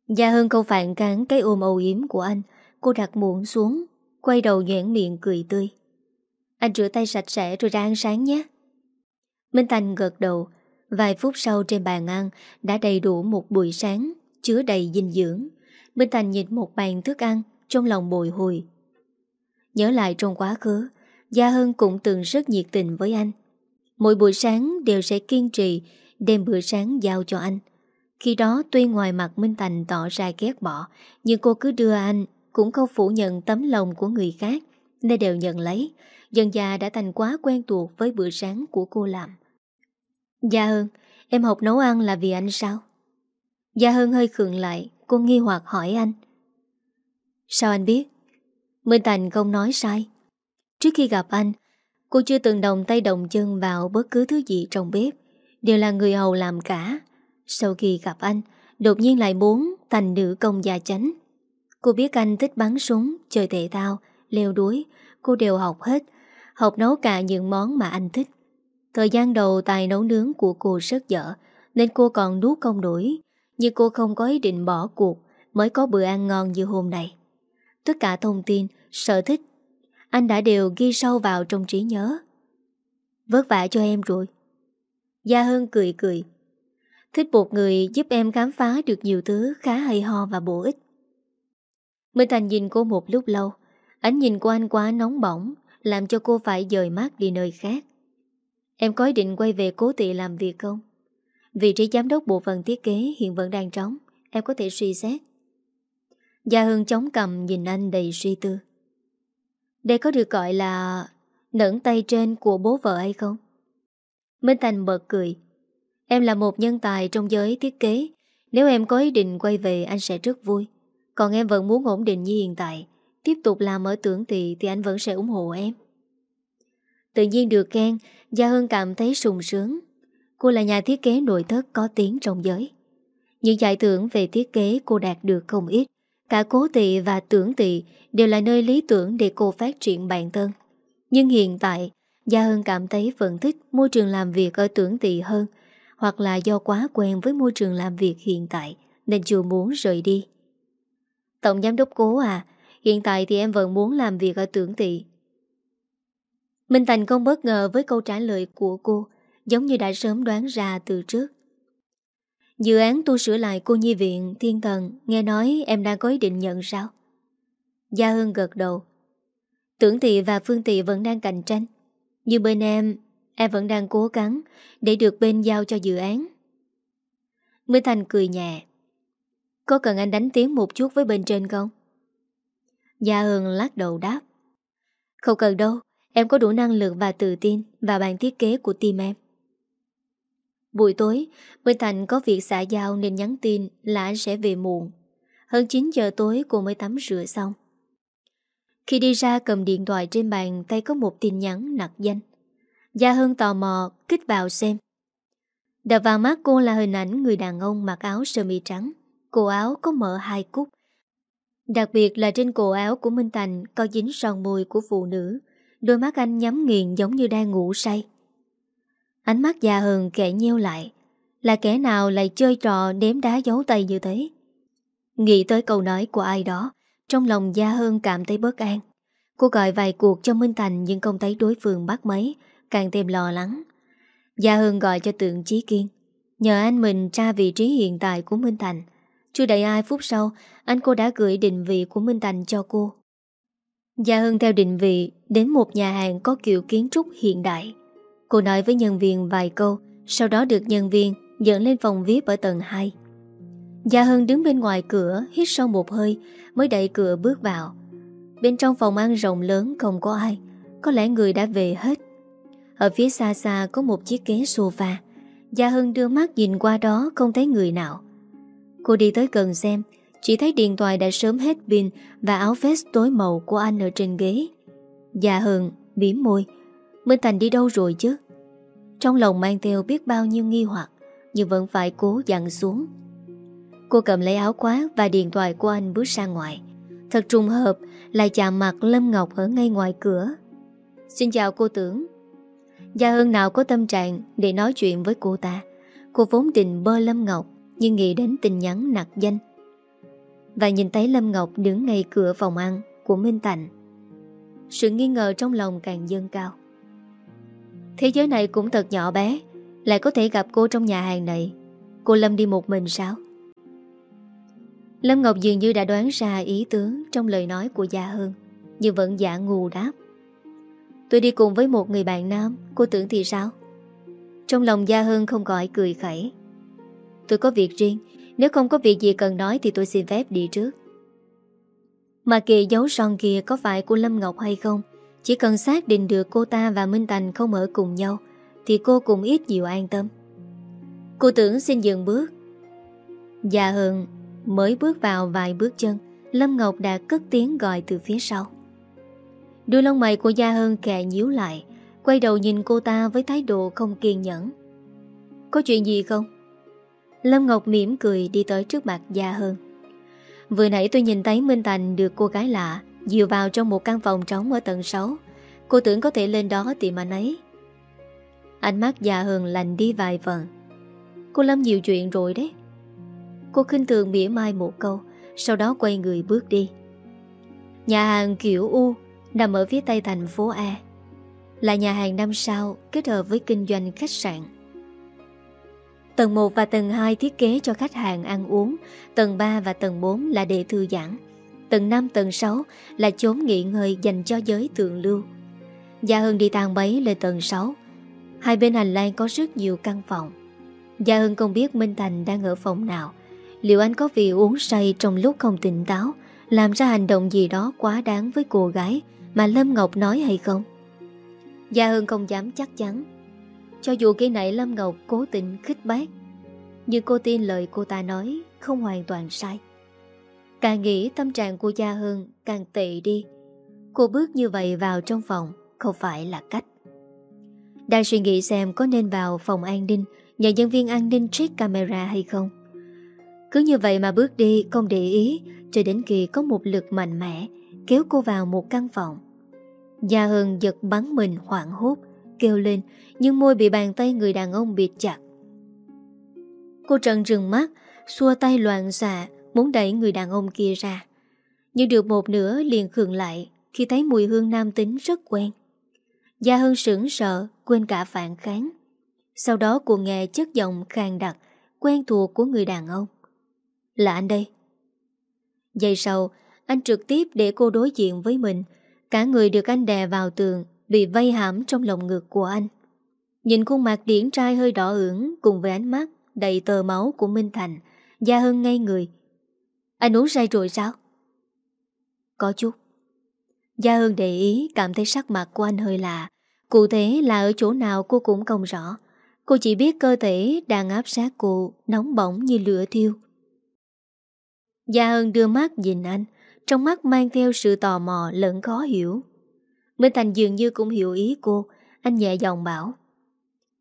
Dạ Gia Hân không phản cán cái ôm âu yếm của anh. Cô đặt muỗng xuống, Quay đầu nhoảng miệng cười tươi. Anh rửa tay sạch sẽ rồi ra ăn sáng nhé. Minh Thành gật đầu. Vài phút sau trên bàn ăn Đã đầy đủ một buổi sáng, Chứa đầy dinh dưỡng. Minh Thành nhìn một bàn thức ăn, Trong lòng bồi hồi. Nhớ lại trong quá khứ dạ Gia Hân cũng từng rất nhiệt tình với anh. Mỗi buổi sáng đều sẽ kiên trì Đem bữa sáng giao cho anh. Khi đó tuy ngoài mặt Minh Thành tỏ ra ghét bỏ, Nhưng cô cứ đưa anh, Cũng không phủ nhận tấm lòng của người khác, Nên đều nhận lấy. Dần già đã thành quá quen thuộc với bữa sáng của cô làm. Dạ Gia Hân Em học nấu ăn là vì anh sao? Dạ Gia Hân hơi khượng lại, Cô nghi hoặc hỏi anh. Sao anh biết? Minh Thành không nói sai. Trước khi gặp anh, Cô chưa từng đồng tay đồng chân vào bất cứ thứ gì trong bếp. Đều là người hầu làm cả. Sau khi gặp anh Đột nhiên lại muốn thành nữ công gia chánh. Cô biết anh thích bắn súng Chơi thể thao, leo đuối. Cô đều học hết Học nấu cả những món mà anh thích. Thời gian đầu tài nấu nướng của cô rất dở Nên cô còn nuốt không nổi. Nhưng cô không có ý định bỏ cuộc Mới có bữa ăn ngon như hôm nay. Tất cả thông tin, sở thích Anh đã đều ghi sâu vào trong trí nhớ. Vất vả cho em rồi. Gia Hân cười cười. Thích một người giúp em khám phá được nhiều thứ khá hay ho và bổ ích. Minh Thành nhìn cô một lúc lâu. Ánh nhìn của anh quá nóng bỏng, Làm cho cô phải dời mắt đi nơi khác. Em có ý định quay về cố tị làm việc không? Vị trí giám đốc bộ phận thiết kế hiện vẫn đang trống, Em có thể suy xét. Gia Hương chống cầm nhìn anh đầy suy tư. Đây có được gọi là Nẫn tay trên của bố vợ hay không? Minh Thành bật cười. Em là một nhân tài trong giới thiết kế. Nếu em có ý định quay về anh sẽ rất vui. Còn em vẫn muốn ổn định như hiện tại. Tiếp tục làm ở tưởng thị Thì anh vẫn sẽ ủng hộ em. Tự nhiên được khen Gia Hưng cảm thấy sùng sướng. Cô là nhà thiết kế nội thất có tiếng trong giới. Những giải thưởng về thiết kế cô đạt được không ít. Cả cố tị và tưởng tị đều là nơi lý tưởng để cô phát triển bản thân. Nhưng hiện tại, Gia Hân cảm thấy vẫn thích môi trường làm việc ở tưởng tị hơn, hoặc là do quá quen với môi trường làm việc hiện tại nên chưa muốn rời đi. Tổng giám đốc cố à, hiện tại thì em vẫn muốn làm việc ở tưởng tị. Minh Thành không bất ngờ với câu trả lời của cô, giống như đã sớm đoán ra từ trước. Dự án tu sửa lại cô nhi viện Thiên Thần Nghe nói em đang có ý định nhận sao Gia Hưng gật đầu Tưởng Tị và Phương Tị vẫn đang cạnh tranh như bên em Em vẫn đang cố gắng Để được bên giao cho dự án Minh Thành cười nhẹ Có cần anh đánh tiếng một chút với bên trên không? Gia Hương lắc đầu đáp Không cần đâu Em có đủ năng lực và tự tin Và bàn thiết kế của team em Buổi tối, Minh Thành có việc xã giao nên nhắn tin là anh sẽ về muộn. Hơn 9 giờ tối cô mới tắm rửa xong. Khi đi ra cầm điện thoại trên bàn, tay có một tin nhắn nặc danh. Gia Hân tò mò, kích vào xem. Đập vào mắt cô là hình ảnh người đàn ông mặc áo sơ mi trắng. Cổ áo có mở hai cúc. Đặc biệt là trên cổ áo của Minh Thành có dính son môi của phụ nữ. Đôi mắt anh nhắm nghiền giống như đang ngủ say. Ánh mắt già hờn kẻ nheo lại Là kẻ nào lại chơi trò đếm đá giấu tay như thế Nghĩ tới câu nói của ai đó trong lòng Gia Hơn cảm thấy bất an Cô gọi vài cuộc cho Minh Thành Nhưng không thấy đối phương bắt máy, Càng thêm lo lắng Gia Hơn gọi cho tượng Chí Kiên Nhờ anh mình tra vị trí hiện tại của Minh Thành Chưa đầy 2 phút sau, anh cô đã gửi định vị của Minh Thành cho cô. Gia Hưng theo định vị đến một nhà hàng có kiểu kiến trúc hiện đại. Cô nói với nhân viên vài câu, sau đó được nhân viên dẫn lên phòng VIP ở tầng 2. Gia Hân đứng bên ngoài cửa, hít sâu một hơi, mới đẩy cửa bước vào. Bên trong phòng ăn rộng lớn không có ai, có lẽ người đã về hết. Ở phía xa xa có một chiếc ghế sofa. Gia Hân đưa mắt nhìn qua đó không thấy người nào. Cô đi tới gần xem, chỉ thấy điện thoại đã sớm hết pin và áo vest tối màu của anh ở trên ghế. Gia Hân biếm môi. Minh Thành đi đâu rồi chứ? Trong lòng mang theo biết bao nhiêu nghi hoặc, nhưng vẫn phải cố dặn xuống. Cô cầm lấy áo khoác và điện thoại của anh bước ra ngoài. Thật trùng hợp lại chạm mặt Lâm Ngọc ở ngay ngoài cửa. Xin chào cô tưởng. Gia Hân nào có tâm trạng để nói chuyện với cô ta. Cô vốn định bơ Lâm Ngọc nhưng nghĩ đến tin nhắn nặc danh. Và nhìn thấy Lâm Ngọc đứng ngay cửa phòng ăn của Minh Thành. Sự nghi ngờ trong lòng càng dâng cao. Thế giới này cũng thật nhỏ bé, lại có thể gặp cô trong nhà hàng này. Cô Lâm đi một mình sao? Lâm Ngọc dường như đã đoán ra ý tứ trong lời nói của Gia Hưng, nhưng vẫn giả ngu đáp. Tôi đi cùng với một người bạn nam, cô tưởng thì sao? Trong lòng Gia Hưng không gọi cười khẩy. Tôi có việc riêng, nếu không có việc gì cần nói thì tôi xin phép đi trước. Mà kỳ dấu son kia có phải của Lâm Ngọc hay không? Chỉ cần xác định được cô ta và Minh Thành không ở cùng nhau thì cô cũng ít nhiều an tâm. Cô tưởng xin dừng bước. Gia Hưng Mới bước vào vài bước chân, Lâm Ngọc đã cất tiếng gọi từ phía sau. Đôi lông mày của Gia Hân kẹ nhíu lại, Quay đầu nhìn cô ta với thái độ không kiên nhẫn. Có chuyện gì không? Lâm Ngọc mỉm cười đi tới trước mặt Gia Hân. Vừa nãy tôi nhìn thấy Minh Thành được cô gái lạ Dìu vào trong một căn phòng trống ở tầng 6 Cô tưởng có thể lên đó tìm anh ấy. Ánh mắt Gia Hân lành đi vài phần. Cô Lâm nhiều chuyện rồi đấy Cô khinh thường mỉa mai một câu Sau đó quay người bước đi. Nhà hàng kiểu U Nằm ở phía tây thành phố A Là nhà hàng năm sao Kết hợp với kinh doanh khách sạn. Tầng 1 và tầng 2 thiết kế cho khách hàng ăn uống Tầng 3 và tầng 4 là để thư giãn Tầng 5, tầng 6 là chốn nghỉ ngơi dành cho giới thượng lưu. Gia Hưng đi tàn bấy lên tầng 6 Hai bên hành lang có rất nhiều căn phòng. Gia Hưng không biết Minh Thành đang ở phòng nào Liệu anh có vì uống say trong lúc không tỉnh táo, Làm ra hành động gì đó quá đáng với cô gái Mà Lâm Ngọc nói hay không? Gia Hưng không dám chắc chắn. Cho dù cái nãy Lâm Ngọc cố tình khích bác, Nhưng cô tin lời cô ta nói Không hoàn toàn sai. Càng nghĩ tâm trạng của Gia Hưng Càng tệ đi. Cô bước như vậy vào trong phòng Không phải là cách. Đang suy nghĩ xem có nên vào phòng an ninh Nhờ nhân viên an ninh check camera hay không cứ như vậy mà bước đi, không để ý, Cho đến khi có một lực mạnh mẽ, Kéo cô vào một căn phòng. Gia Hân giật bắn mình hoảng hốt, Kêu lên, Nhưng môi bị bàn tay người đàn ông bịt chặt. Cô trần rừng mắt, Xua tay loạn xạ, Muốn đẩy người đàn ông kia ra. Nhưng được một nửa liền khường lại, Khi thấy mùi hương nam tính rất quen. Gia Hân sững sợ Quên cả phản kháng. Sau đó cô nghe chất giọng khang đặc, Quen thuộc của người đàn ông là anh đây. Giây sau, Anh trực tiếp để cô đối diện với mình. Cả người được anh đè vào tường Bị vây hãm trong lòng ngực của anh. Nhìn khuôn mặt điển trai hơi đỏ ửng Cùng với ánh mắt đầy tờ máu của Minh Thành Gia Hân ngay người. Anh uống say rồi sao? Có chút. Gia Hân để ý cảm thấy sắc mặt của anh hơi lạ. Cụ thể là ở chỗ nào cô cũng không rõ. Cô chỉ biết cơ thể đang áp sát cô, Nóng bỏng như lửa thiêu. Gia Hân đưa mắt nhìn anh, Trong mắt mang theo sự tò mò lẫn khó hiểu. Minh Thành dường như cũng hiểu ý cô, Anh nhẹ giọng bảo.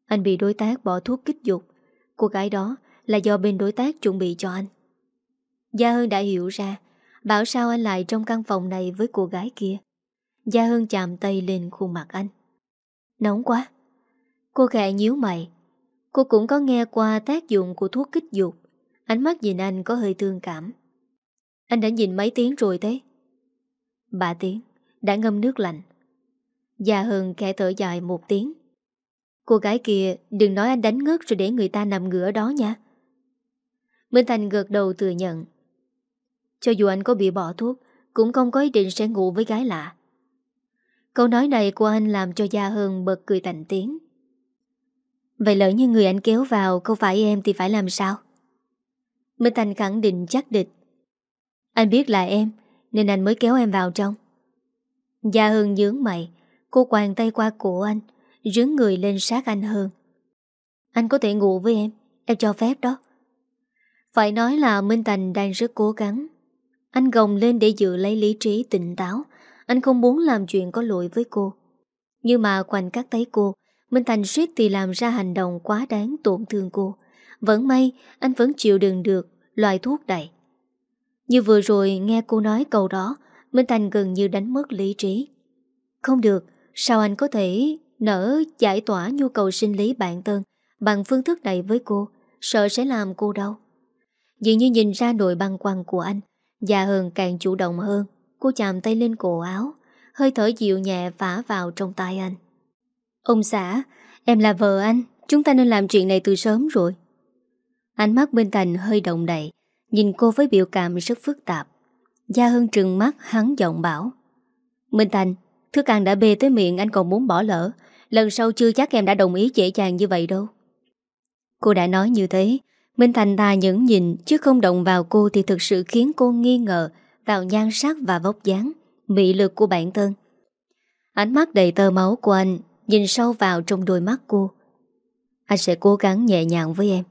Anh bị đối tác bỏ thuốc kích dục, Cô gái đó là do bên đối tác chuẩn bị cho anh. Gia Hân đã hiểu ra, Bảo sao anh lại trong căn phòng này với cô gái kia. Gia Hân chạm tay lên khuôn mặt anh. Nóng quá. Cô khẽ nhíu mày. Cô cũng có nghe qua tác dụng của thuốc kích dục. Ánh mắt nhìn anh có hơi thương cảm anh đã nhìn mấy tiếng rồi thế? Ba tiếng, đã ngâm nước lạnh. Già Hân khẽ thở dài một tiếng. Cô gái kia đừng nói anh đánh ngất rồi để người ta nằm ngửa đó nha. Minh Thành gật đầu thừa nhận. Cho dù anh có bị bỏ thuốc, cũng không có ý định sẽ ngủ với gái lạ. Câu nói này của anh làm cho Gia Hân bật cười thành tiếng. Vậy lỡ như người anh kéo vào Không phải em thì phải làm sao Minh Thành khẳng định chắc địch anh biết là em, Nên anh mới kéo em vào trong. Gia Hưng dướng mày, Cô quàng tay qua cổ anh dướng người lên sát anh hơn. Anh có thể ngủ với em Em cho phép đó. Phải nói là Minh Thành đang rất cố gắng. Anh gồng lên để giữ lấy lý trí tỉnh táo. Anh không muốn làm chuyện có lỗi với cô. Nhưng mà khoảnh cắt thấy cô, Minh Thành suýt thì làm ra hành động quá đáng tổn thương cô. Vẫn may, anh vẫn chịu đựng được loại thuốc đầy. Như vừa rồi nghe cô nói câu đó, Minh Thành gần như đánh mất lý trí. Không được, sao anh có thể nở giải tỏa nhu cầu sinh lý bản thân bằng phương thức này với cô, sợ sẽ làm cô đau. Dường như nhìn ra nỗi băng quăng của anh, già hơn càng chủ động hơn, cô chạm tay lên cổ áo, hơi thở dịu nhẹ vả vào trong tay anh. Ông xã, em là vợ anh, chúng ta nên làm chuyện này từ sớm rồi. Ánh mắt bên Thành hơi động đậy, nhìn cô với biểu cảm rất phức tạp. Gia Hưng trừng mắt hắn giọng bảo. Minh Thành, thứ ăn đã bê tới miệng anh còn muốn bỏ lỡ. Lần sau chưa chắc em đã đồng ý dễ dàng như vậy đâu. Cô đã nói như thế, Minh Thành ta nhẫn nhìn chứ không động vào cô thì thực sự khiến cô nghi ngờ vào nhan sắc và vóc dáng, mị lực của bản thân. Ánh mắt đầy tơ máu của anh Nhìn sâu vào trong đôi mắt cô Anh sẽ cố gắng nhẹ nhàng với em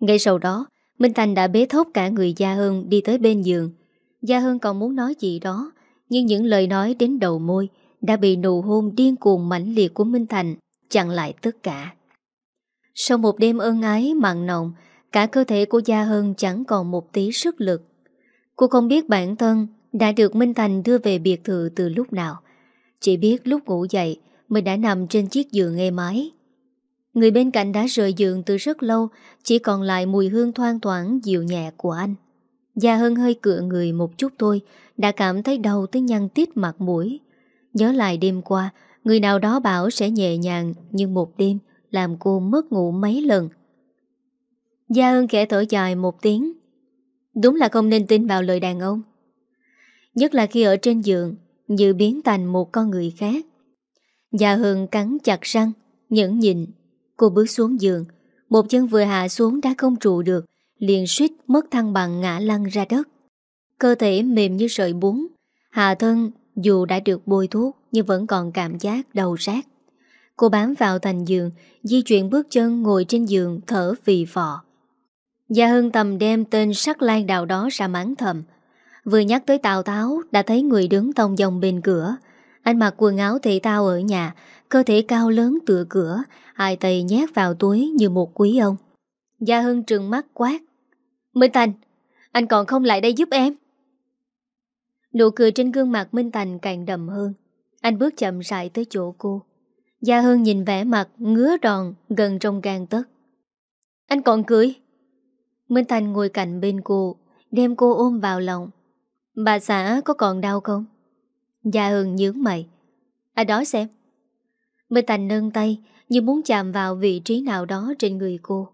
Ngay sau đó Minh Thành đã bế thốc cả người Gia Hân Đi tới bên giường. Gia Hân còn muốn nói gì đó, Nhưng những lời nói đến đầu môi Đã bị nụ hôn điên cuồng mãnh liệt của Minh Thành Chặn lại tất cả. Sau một đêm ân ái mặn nồng, Cả cơ thể của Gia Hân chẳng còn một tí sức lực. Cô không biết bản thân Đã được Minh Thành đưa về biệt thự từ lúc nào. Chỉ biết lúc ngủ dậy, Mình đã nằm trên chiếc giường êm ái Người bên cạnh đã rời giường từ rất lâu chỉ còn lại mùi hương thoang thoảng, dịu nhẹ của anh. Gia Hân hơi cựa người một chút thôi, Đã cảm thấy đau tới nhăn tít mặt mũi. Nhớ lại đêm qua, Người nào đó bảo sẽ nhẹ nhàng, Nhưng một đêm, làm cô mất ngủ mấy lần. Gia Hân kẻ thở dài một tiếng. Đúng là không nên tin vào lời đàn ông. Nhất là khi ở trên giường, Như biến thành một con người khác. Gia Hân cắn chặt răng, Nhẫn nhịn. Cô bước xuống giường một chân vừa hạ xuống đã không trụ được, Liền suýt mất thăng bằng ngã lăn ra đất. Cơ thể mềm như sợi bún, Hạ thân dù đã được bôi thuốc Nhưng vẫn còn cảm giác đầu rát. Cô bám vào thành giường, Di chuyển bước chân ngồi trên giường Thở phì phò. Gia Hân tầm đem tên sắc lan đào đó ra mắng thầm. Vừa nhắc tới Tào Tháo, Đã thấy người đứng tông dòng bên cửa. Anh mặc quần áo thể tao ở nhà, Cơ thể cao lớn tựa cửa Hai tay nhét vào túi như một quý ông. Gia Hưng trừng mắt quát. Minh Thành, Anh còn không lại đây giúp em? Nụ cười trên gương mặt Minh Thành càng đậm hơn. Anh bước chậm rãi tới chỗ cô. Gia Hưng nhìn vẻ mặt ngứa đòn gần trong gan tất Anh còn cười? Minh Thành ngồi cạnh bên cô, Đem cô ôm vào lòng. Bà xã có còn đau không? Gia Hưng nhướng mày. Anh đó xem. Minh Thành nâng tay như muốn chạm vào vị trí nào đó trên người cô.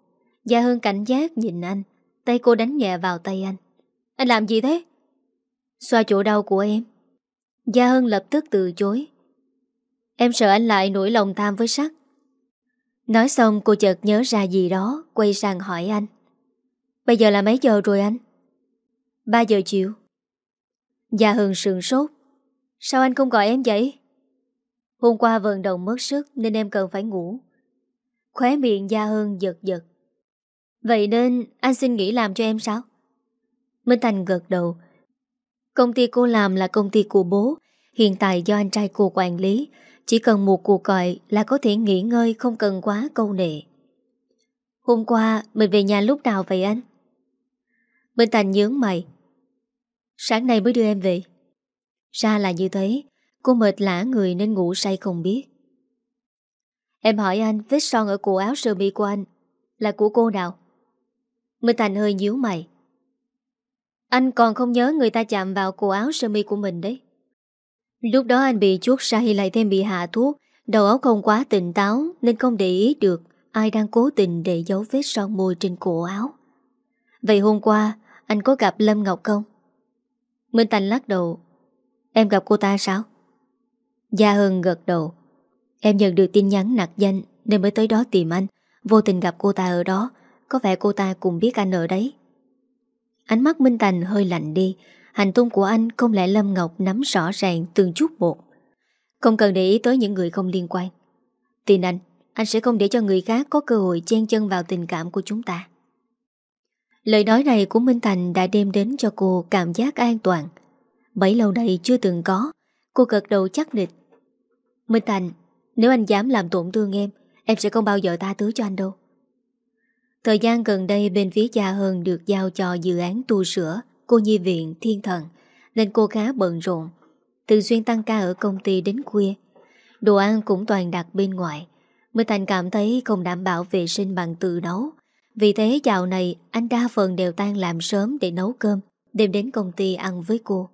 Gia Hưng cảnh giác nhìn anh. Tay cô đánh nhẹ vào tay anh. Anh làm gì thế? Xoa chỗ đau của em. Gia Hưng lập tức từ chối. Em sợ anh lại nổi lòng tham với sắc Nói xong, cô chợt nhớ ra gì đó, Quay sang hỏi anh. Bây giờ là mấy giờ rồi anh? 3 giờ chiều. Gia Hưng sườn sốt. Sao anh không gọi em vậy? Hôm qua vận động mất sức nên em cần phải ngủ. Khóe miệng Gia hưng giật giật. Vậy nên anh xin nghỉ làm cho em sao? Minh Thành gật đầu. Công ty cô làm là công ty của bố. Hiện tại do anh trai cô quản lý. Chỉ cần một cuộc gọi là có thể nghỉ ngơi, không cần quá câu nệ. Hôm qua mình về nhà lúc nào vậy anh? Minh Thành nhướng mày. Sáng nay mới đưa em về. Ra là như thế Cô mệt lã người nên ngủ say không biết. Em hỏi anh, Vết son ở cổ áo sơ mi của anh Là của cô nào? Minh Thành hơi nhíu mày. Anh còn không nhớ người ta chạm vào cổ áo sơ mi của mình đấy. Lúc đó anh bị chuốt say lại thêm bị hạ thuốc, Đầu óc không quá tỉnh táo Nên không để ý được Ai đang cố tình để giấu vết son môi trên cổ áo. Vậy hôm qua, Anh có gặp Lâm Ngọc không? Minh Thành lắc đầu. Em gặp cô ta sao? Gia Hân gật đầu. Em nhận được tin nhắn nạc danh, Nên mới tới đó tìm anh. Vô tình gặp cô ta ở đó. Có vẻ cô ta cũng biết anh ở đấy. Ánh mắt Minh Thành hơi lạnh đi. Hành tung của anh không lẽ Lâm Ngọc nắm rõ ràng từng chút một? Không cần để ý tới những người không liên quan. Tin anh Anh sẽ không để cho người khác có cơ hội chen chân vào tình cảm của chúng ta. Lời nói này của Minh Thành đã đem đến cho cô cảm giác an toàn. Bấy lâu nay chưa từng có Cô gật đầu chắc nịch Minh Thành Nếu anh dám làm tổn thương em Em sẽ không bao giờ tha thứ cho anh đâu Thời gian gần đây bên phía Gia Hơn được giao cho dự án tu sửa cô nhi viện thiên thần nên cô khá bận rộn. Từ xuyên tăng ca ở công ty đến khuya. Đồ ăn cũng toàn đặt bên ngoài. Minh Thành cảm thấy không đảm bảo vệ sinh bằng tự nấu. Vì thế dạo này anh đa phần đều tan làm sớm để nấu cơm, đem đến công ty ăn với cô.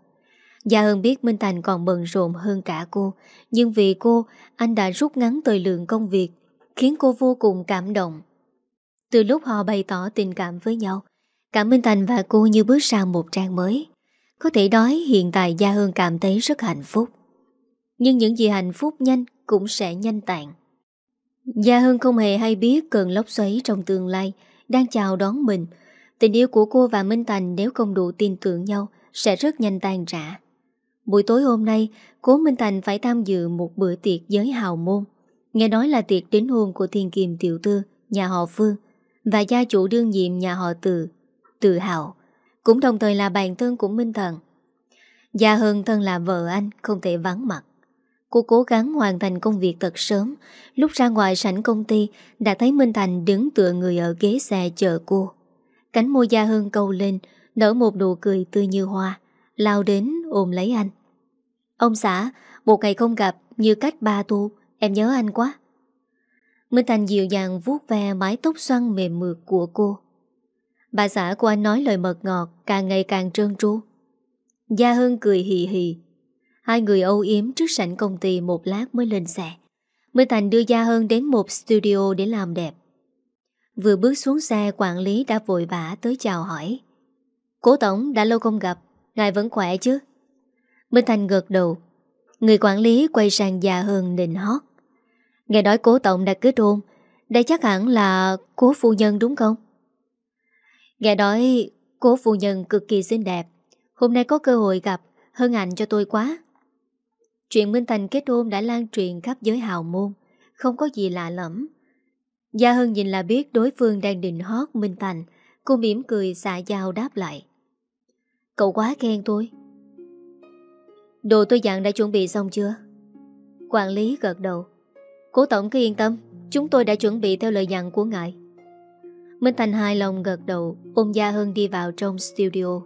Gia Hân biết Minh Thành còn bận rộn hơn cả cô, nhưng vì cô, anh đã rút ngắn thời lượng công việc, khiến cô vô cùng cảm động. Từ lúc họ bày tỏ tình cảm với nhau, cả Minh Thành và cô như bước sang một trang mới. Có thể nói hiện tại Gia Hương cảm thấy rất hạnh phúc. Nhưng những gì hạnh phúc nhanh cũng sẽ nhanh tàn. Gia Hương không hề hay biết cơn lốc xoáy trong tương lai đang chào đón mình. Tình yêu của cô và Minh Thành nếu không đủ tin tưởng nhau sẽ rất nhanh tan rã. Buổi tối hôm nay, cố Minh Thành phải tham dự một bữa tiệc giới hào môn. Nghe nói là tiệc đính hôn của thiên kiềm tiểu tư, nhà họ Phương và gia chủ đương nhiệm nhà họ Từ, Từ Hào, cũng đồng thời là bạn thân của Minh Thần. Gia Hân thân là vợ anh, không thể vắng mặt. Cô cố gắng hoàn thành công việc thật sớm, lúc ra ngoài sảnh công ty đã thấy Minh Thành đứng tựa người ở ghế xe chờ cô. Cánh môi Gia Hân câu lên, nở một nụ cười tươi như hoa, lao đến ôm lấy anh. Ông xã, một ngày không gặp như cách ba tu, em nhớ anh quá. Minh Thành dịu dàng vuốt ve mái tóc xoăn mềm mượt của cô. Bà xã của anh nói lời mật ngọt càng ngày càng trơn tru. Gia Hưng cười hì hì. Hai người âu yếm trước sảnh công ty một lát mới lên xe. Minh Thành đưa Gia Hưng đến một studio để làm đẹp. Vừa bước xuống xe quản lý đã vội vã tới chào hỏi. Cố Tổng đã lâu không gặp, ngài vẫn khỏe chứ? Minh Thành gật đầu. Người quản lý quay sang Gia hơn định hót. Nghe nói cố tổng đã kết hôn Đây chắc hẳn là cố phu nhân đúng không? Nghe nói cố phu nhân cực kỳ xinh đẹp Hôm nay có cơ hội gặp hơn ảnh cho tôi quá Chuyện Minh Thành kết hôn đã lan truyền khắp giới hào môn, Không có gì lạ lẫm Gia Hân nhìn là biết đối phương đang định hót Minh Thành, Cô mỉm cười xạ dao đáp lại Cậu quá khen tôi. Đồ tôi dặn đã chuẩn bị xong chưa? Quản lý gật đầu. Cố tổng cứ yên tâm, Chúng tôi đã chuẩn bị theo lời dặn của ngài. Minh Thành hài lòng gật đầu, Ôm Gia hưng đi vào trong studio.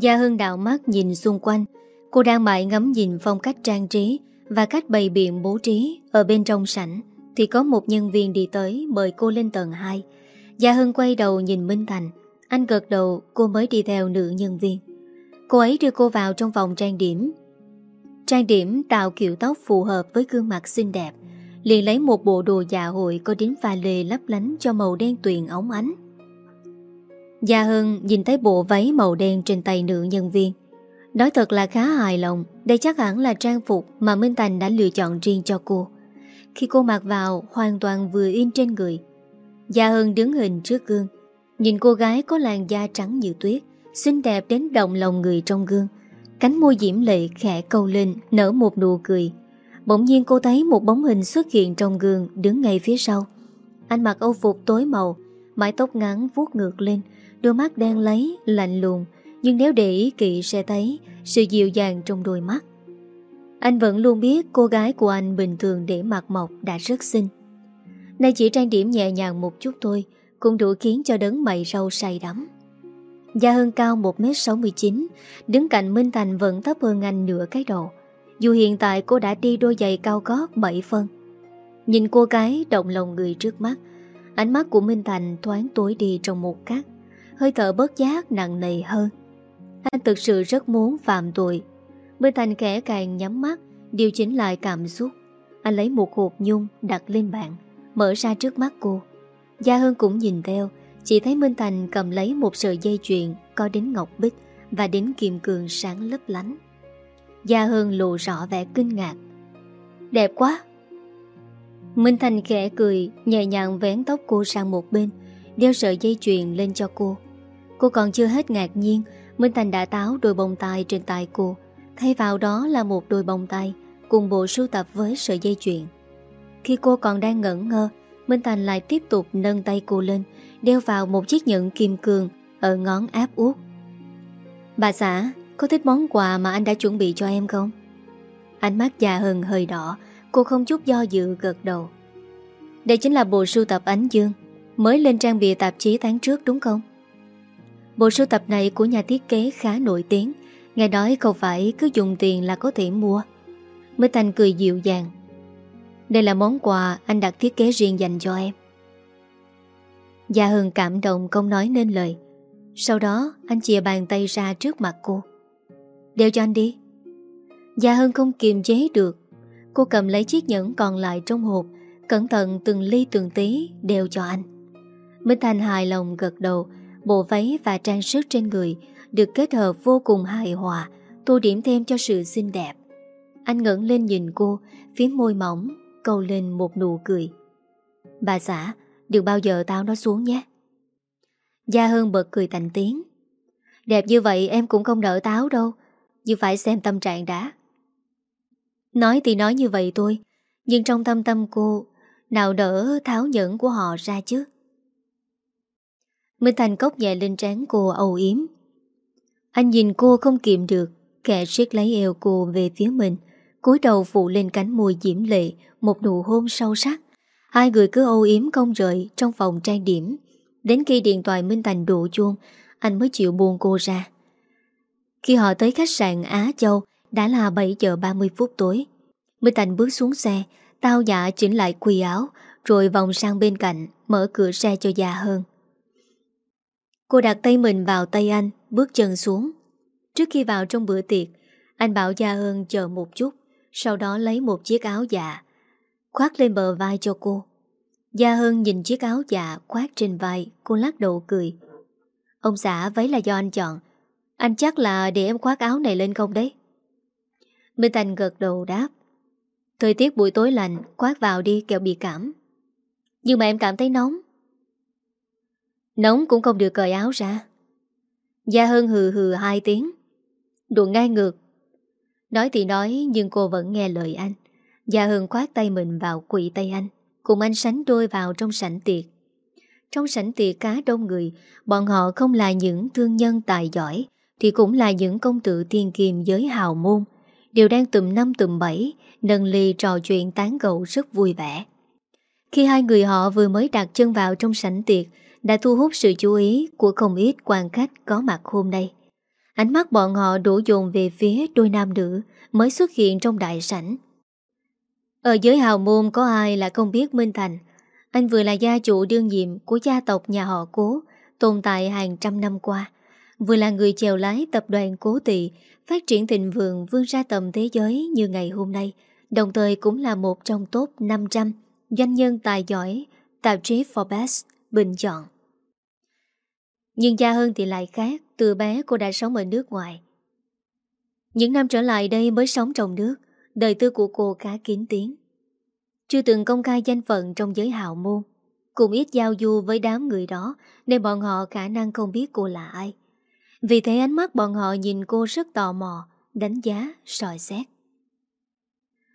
Gia hưng đạo mắt nhìn xung quanh. Cô đang mãi ngắm nhìn phong cách trang trí Và cách bày biện bố trí Ở bên trong sảnh, Thì có một nhân viên đi tới mời cô lên tầng 2 Gia hưng quay đầu nhìn Minh Thành. Anh gật đầu cô mới đi theo nữ nhân viên Cô ấy đưa cô vào trong phòng trang điểm Trang điểm tạo kiểu tóc phù hợp với gương mặt xinh đẹp liền lấy một bộ đồ dạ hội có đến pha lê lấp lánh cho màu đen tuyền ống ánh. Gia Hân nhìn thấy bộ váy màu đen trên tay nữ nhân viên. Nói thật là khá hài lòng, đây chắc hẳn là trang phục mà Minh Thành đã lựa chọn riêng cho cô. Khi cô mặc vào, hoàn toàn vừa in trên người. Gia Hân đứng hình trước gương, nhìn cô gái có làn da trắng như tuyết, xinh đẹp đến động lòng người trong gương. Cánh môi diễm lệ khẽ câu lên Nở một nụ cười. Bỗng nhiên cô thấy một bóng hình xuất hiện trong gương Đứng ngay phía sau. Anh mặc âu phục tối màu Mái tóc ngắn vuốt ngược lên Đôi mắt đen lấy, lạnh lùng. Nhưng nếu để ý kỹ sẽ thấy Sự dịu dàng trong đôi mắt. Anh vẫn luôn biết cô gái của anh Bình thường để mặt mộc đã rất xinh. Nay chỉ trang điểm nhẹ nhàng một chút thôi cũng đủ khiến cho đấng mày râu say đắm. Gia Hân cao 1m69 Đứng cạnh Minh Thành vẫn thấp hơn anh nửa cái đầu. Dù hiện tại cô đã đi đôi giày cao gót 7 phân. Nhìn cô gái động lòng người trước mắt, Ánh mắt của Minh Thành thoáng tối đi trong một cát Hơi thở bớt giác nặng nề hơn. Anh thực sự rất muốn phạm tội. Minh Thành khẽ càng nhắm mắt, Điều chỉnh lại cảm xúc. Anh lấy một hộp nhung đặt lên bàn, Mở ra trước mắt cô. Gia Hân cũng nhìn theo, Chỉ thấy Minh Thành cầm lấy một sợi dây chuyền Có đến ngọc bích Và đến kim cương sáng lấp lánh. Gia Hương lộ rõ vẻ kinh ngạc. Đẹp quá! Minh Thành khẽ cười, Nhẹ nhàng vén tóc cô sang một bên, Đeo sợi dây chuyền lên cho cô. Cô còn chưa hết ngạc nhiên, Minh Thành đã táo đôi bông tai trên tay cô. Thay vào đó là một đôi bông tay Cùng bộ sưu tập với sợi dây chuyền. Khi cô còn đang ngẩn ngơ Minh Thành lại tiếp tục nâng tay cô lên, Đeo vào một chiếc nhẫn kim cương Ở ngón áp út Bà xã, Có thích món quà mà anh đã chuẩn bị cho em không? Ánh mắt già hơn hơi đỏ, Cô không chút do dự gật đầu Đây chính là bộ sưu tập ánh dương, Mới lên trang bìa tạp chí tháng trước đúng không? Bộ sưu tập này của nhà thiết kế khá nổi tiếng, Nghe nói không phải cứ dùng tiền là có thể mua Mới Thành cười dịu dàng đây là món quà anh đặt thiết kế riêng dành cho em. Gia Hưng cảm động không nói nên lời. Sau đó, anh chìa bàn tay ra trước mặt cô. Đeo cho anh đi. Gia Hưng không kiềm chế được. Cô cầm lấy chiếc nhẫn còn lại trong hộp, Cẩn thận từng ly từng tí đeo cho anh. Minh Thành hài lòng gật đầu, Bộ váy và trang sức trên người Được kết hợp vô cùng hài hòa, Tô điểm thêm cho sự xinh đẹp. Anh ngẩng lên nhìn cô Phía môi mỏng. Câu lên một nụ cười. Bà xã, Đừng bao giờ tao nó xuống nhé. Gia Hân bật cười thành tiếng. Đẹp như vậy em cũng không đỡ táo đâu Nhưng phải xem tâm trạng đã. Nói thì nói như vậy thôi, Nhưng trong tâm tâm cô, Nào đỡ tháo nhẫn của họ ra chứ. Minh Thành cốc nhẹ lên trán cô âu yếm. Anh nhìn cô không kiềm được, Kẻ siết lấy eo cô về phía mình, cúi đầu phụ lên cánh môi diễm lệ một nụ hôn sâu sắc. Hai người cứ âu yếm công rời Trong phòng trang điểm. Đến khi điện thoại Minh Thành đổ chuông, Anh mới chịu buồn cô ra. Khi họ tới khách sạn Á Châu, Đã là 7 giờ 30 phút tối. Minh Thành bước xuống xe, Tao dạ chỉnh lại quỳ áo, Rồi vòng sang bên cạnh, Mở cửa xe cho già hơn. Cô đặt tay mình vào tay anh, Bước chân xuống. Trước khi vào trong bữa tiệc, Anh bảo Gia Hân chờ một chút, Sau đó lấy một chiếc áo dạ khoác lên bờ vai cho cô. Gia Hân nhìn chiếc áo dạ khoác trên vai, Cô lắc đầu cười. Ông xã váy là do anh chọn. Anh chắc là để em khoác áo này lên không đấy? Minh Thành gật đầu đáp. Thời tiết buổi tối lạnh, khoác vào đi kẹo bị cảm. Nhưng mà em cảm thấy nóng. Nóng cũng không được cởi áo ra. Gia Hân hừ hừ hai tiếng. Đùa ngai ngược. Nói thì nói, nhưng cô vẫn nghe lời anh. Gia Hưng khoát tay mình vào quỵ tay anh, Cùng anh sánh đôi vào trong sảnh tiệc Trong sảnh tiệc cá đông người, Bọn họ không là những thương nhân tài giỏi, Thì cũng là những công tử tiên kiềm giới hào môn Đều đang tùm năm tùm bảy, Nâng ly trò chuyện tán gẫu rất vui vẻ Khi hai người họ vừa mới đặt chân vào trong sảnh tiệc, đã thu hút sự chú ý của không ít quan khách có mặt hôm nay. Ánh mắt bọn họ đổ dồn về phía đôi nam nữ mới xuất hiện trong đại sảnh. Ở giới hào môn có ai là không biết Minh Thành. Anh vừa là gia chủ đương nhiệm của gia tộc nhà họ cố, tồn tại hàng trăm năm qua. Vừa là người chèo lái tập đoàn cố tị, phát triển thịnh vượng vươn ra tầm thế giới như ngày hôm nay, đồng thời cũng là một trong top 500 doanh nhân tài giỏi tạp chí Forbes bình chọn. Nhưng Gia Hân thì lại khác Từ bé cô đã sống ở nước ngoài Những năm trở lại đây mới sống trong nước Đời tư của cô khá kín tiếng. Chưa từng công khai danh phận trong giới hào môn Cũng ít giao du với đám người đó Nên bọn họ khả năng không biết cô là ai. Vì thế ánh mắt bọn họ nhìn cô rất tò mò Đánh giá, soi xét.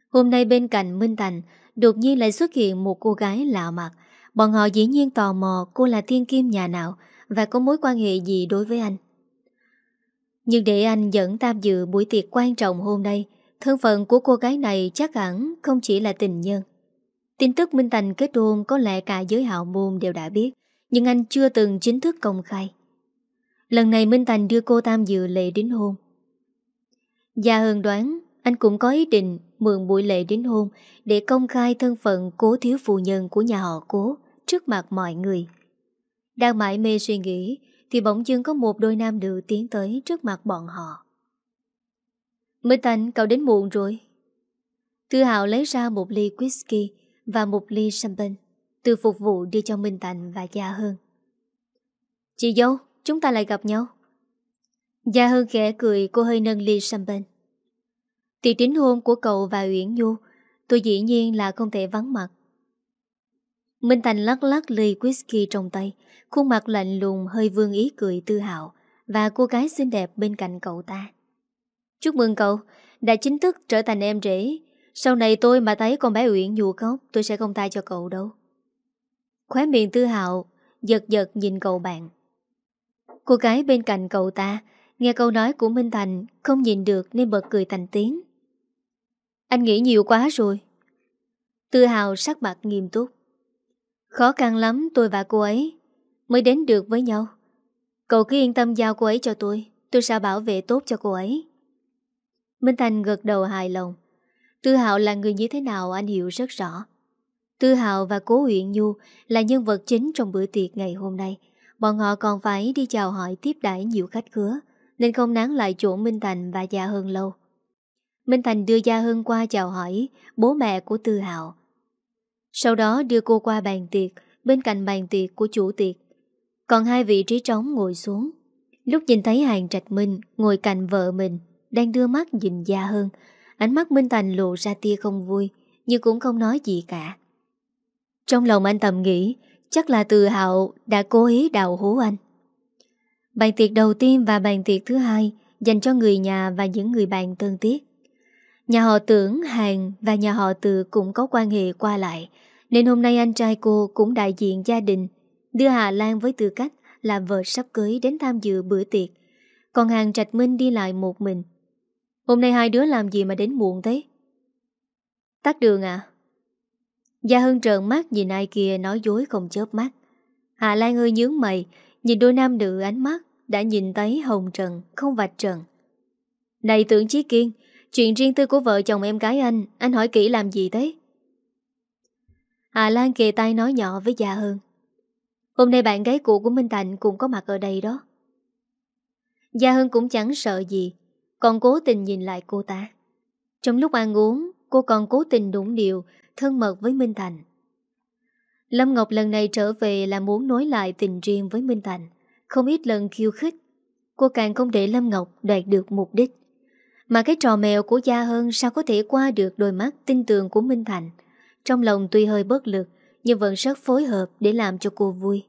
Hôm nay bên cạnh Minh Thành Đột nhiên lại xuất hiện một cô gái lạ mặt. Bọn họ dĩ nhiên tò mò cô là thiên kim nhà nào và có mối quan hệ gì đối với anh. Nhưng để anh dẫn tham dự buổi tiệc quan trọng hôm nay, thân phận của cô gái này chắc hẳn không chỉ là tình nhân. Tin tức Minh Thành kết hôn có lẽ cả giới hạo môn đều đã biết, nhưng anh chưa từng chính thức công khai. Lần này Minh Thành đưa cô tham dự lễ đính hôn. Gia Hân đoán anh cũng có ý định mượn buổi lễ đính hôn để công khai thân phận cố thiếu phụ nhân của nhà họ cố trước mặt mọi người. Đang mãi mê suy nghĩ Thì bỗng dưng có một đôi nam nữ tiến tới trước mặt bọn họ Minh Thành cậu đến muộn rồi Thư Hạo lấy ra một ly whisky Và một ly champagne Từ phục vụ đi cho Minh Thành và Gia Hơn Chị dâu, chúng ta lại gặp nhau. Gia Hơn khẽ cười cô hơi nâng ly champagne. Tiệc đính hôn của cậu và Uyển Nhu tôi dĩ nhiên là không thể vắng mặt. Minh Thành lắc lắc ly whisky trong tay, khuôn mặt lạnh lùng hơi vương ý cười tư Hạo và cô gái xinh đẹp bên cạnh cậu ta. Chúc mừng cậu, đã chính thức trở thành em rể. Sau này tôi mà thấy con bé Uyển Nhu khóc, tôi sẽ không tay cho cậu đâu. Khóe miệng tư hào, giật giật nhìn cậu bạn. Cô gái bên cạnh cậu ta, nghe câu nói của Minh Thành, không nhìn được nên bật cười thành tiếng. Anh nghĩ nhiều quá rồi. Tư hào sắc mặt nghiêm túc. Khó khăn lắm tôi và cô ấy mới đến được với nhau. Cậu cứ yên tâm giao cô ấy cho tôi, tôi sẽ bảo vệ tốt cho cô ấy. Minh Thành gật đầu hài lòng. Tư Hạo là người như thế nào anh hiểu rất rõ. Tư Hạo và Cố Uyển Nhu là nhân vật chính trong bữa tiệc ngày hôm nay. Bọn họ còn phải đi chào hỏi tiếp đãi nhiều khách khứa, nên không nán lại chỗ Minh Thành và Gia Hân lâu. Minh Thành đưa Gia Hân qua chào hỏi bố mẹ của Tư Hạo. Sau đó đưa cô qua bàn tiệc, bên cạnh bàn tiệc của chủ tiệc. Còn hai vị trí trống ngồi xuống. Lúc nhìn thấy Hàng Trạch Minh ngồi cạnh vợ mình, đang đưa mắt nhìn Gia Hân, ánh mắt Minh Thành lộ ra tia không vui, nhưng cũng không nói gì cả. Trong lòng anh tầm nghĩ, chắc là Từ Hạo đã cố ý đào hố anh. Bàn tiệc đầu tiên và bàn tiệc thứ hai dành cho người nhà và những người bạn thân thiết. Nhà họ tưởng, hàng và nhà họ từ cũng có quan hệ qua lại, nên hôm nay anh trai cô cũng đại diện gia đình, đưa Hà Lan với tư cách là vợ sắp cưới đến tham dự bữa tiệc. Còn hàng Trạch Minh đi lại một mình. Hôm nay hai đứa làm gì mà đến muộn thế? Tắt đường à? Gia Hân trợn mắt nhìn ai kia nói dối không chớp mắt. Hà Lan hơi nhướng mày, nhìn đôi nam nữ ánh mắt, đã nhìn thấy hồng trần, không vạch trần. Này tưởng Chí Kiên, chuyện riêng tư của vợ chồng em gái anh, anh hỏi kỹ làm gì thế? Hà Lan kề tay nói nhỏ với Gia Hân. Hôm nay bạn gái cũ của Minh Thành cũng có mặt ở đây đó. Gia Hân cũng chẳng sợ gì, còn cố tình nhìn lại cô ta. Trong lúc ăn uống, cô còn cố tình đụng điều, thân mật với Minh Thành. Lâm Ngọc lần này trở về là muốn nối lại tình riêng với Minh Thành. Không ít lần khiêu khích. Cô càng không để Lâm Ngọc đạt được mục đích. Mà cái trò mèo của Gia Hân sao có thể qua được đôi mắt tin tưởng của Minh Thành. Trong lòng tuy hơi bất lực, nhưng vẫn rất phối hợp để làm cho cô vui.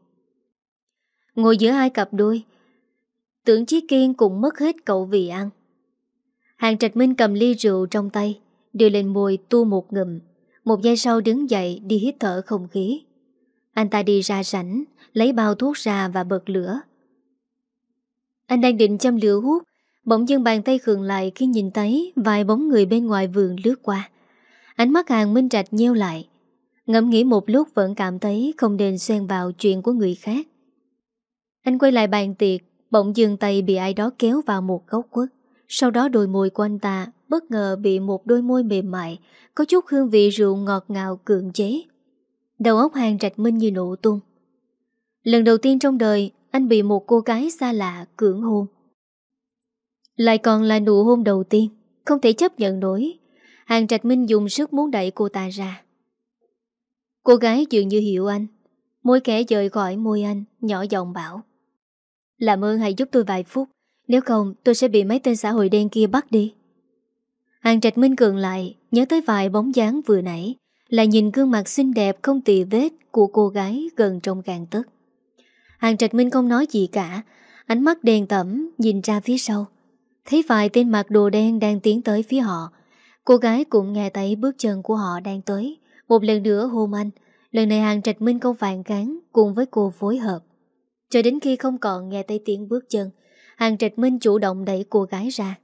Ngồi giữa hai cặp đôi, tưởng Chí Kiên cũng mất hết cậu vì ăn. Hàng Trạch Minh cầm ly rượu trong tay, đưa lên môi tu một ngụm. Một giây sau đứng dậy đi hít thở không khí. Anh ta đi ra sảnh, lấy bao thuốc ra và bật lửa. Anh đang định châm lửa hút, bỗng dưng bàn tay khường lại khi nhìn thấy vài bóng người bên ngoài vườn lướt qua. Ánh mắt hàng minh trạch nheo lại. Ngẫm nghĩ một lúc vẫn cảm thấy không nên xen vào chuyện của người khác. Anh quay lại bàn tiệc, bỗng dưng tay bị ai đó kéo vào một góc quất. Sau đó đôi môi của anh ta bất ngờ bị một đôi môi mềm mại, có chút hương vị rượu ngọt ngào cưỡng chế. Đầu óc hàng trạch minh như nổ tung. Lần đầu tiên trong đời, anh bị một cô gái xa lạ cưỡng hôn. Lại còn là nụ hôn đầu tiên, không thể chấp nhận nổi. Hàng trạch minh dùng sức muốn đẩy cô ta ra. Cô gái dường như hiểu anh, môi kẻ rời khỏi môi anh, nhỏ giọng bảo. Làm ơn hãy giúp tôi vài phút, nếu không, tôi sẽ bị mấy tên xã hội đen kia bắt đi. Hàng trạch minh cường lại Nhớ tới vài bóng dáng vừa nãy, Lại nhìn gương mặt xinh đẹp không tì vết Của cô gái gần trong càng tức Hàng trạch minh không nói gì cả, Ánh mắt đèn tẩm Nhìn ra phía sau. Thấy vài tên mặc đồ đen đang tiến tới phía họ, Cô gái cũng nghe thấy bước chân của họ đang tới. Một lần nữa hôn anh, Lần này hàng trạch minh không phản kháng Cùng với cô phối hợp. Cho đến khi không còn nghe thấy tiếng bước chân Hàng trạch minh chủ động đẩy cô gái ra.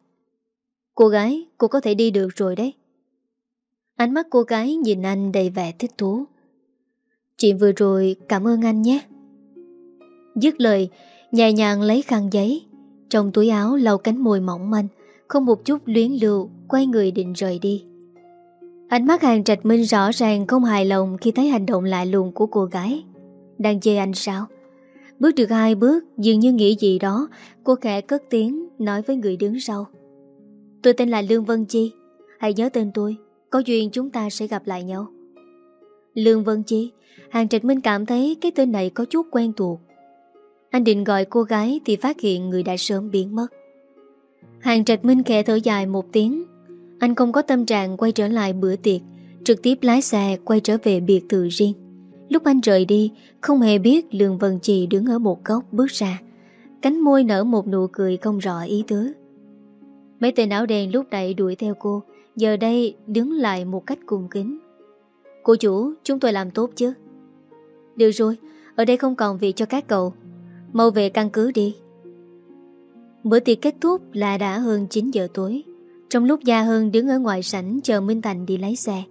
Cô gái, cô có thể đi được rồi đấy. Ánh mắt cô gái nhìn anh đầy vẻ thích thú. Chuyện vừa rồi cảm ơn anh nhé. Dứt lời Nhẹ nhàng lấy khăn giấy. Trong túi áo lau cánh môi mỏng manh Không một chút luyến lưu Quay người định rời đi. Ánh mắt hàng trạch minh rõ ràng không hài lòng Khi thấy hành động lạ lùng của cô gái. Đang chê anh sao? Bước được hai bước Dường như nghĩ gì đó Cô khẽ cất tiếng Nói với người đứng sau Tôi tên là Lương Vân Chi Hãy nhớ tên tôi Có duyên chúng ta sẽ gặp lại nhau Lương Vân Chi Hàng Trạch Minh cảm thấy cái tên này có chút quen thuộc Anh định gọi cô gái thì phát hiện người đã sớm biến mất. Hàng trạch minh khẽ thở dài một tiếng. Anh không có tâm trạng quay trở lại bữa tiệc, trực tiếp lái xe quay trở về biệt thự riêng. Lúc anh rời đi, không hề biết Lương Vân Trì đứng ở một góc bước ra. Cánh môi nở một nụ cười không rõ ý tứ. Mấy tên áo đen lúc nãy đuổi theo cô, giờ đây đứng lại một cách cung kính. Cô chủ, chúng tôi làm tốt chứ? Được rồi, ở đây không còn việc cho các cậu. Mau về căn cứ đi. Bữa tiệc kết thúc là đã hơn 9 giờ tối. Trong lúc Gia Hân đứng ở ngoài sảnh chờ Minh Thành đi lấy xe.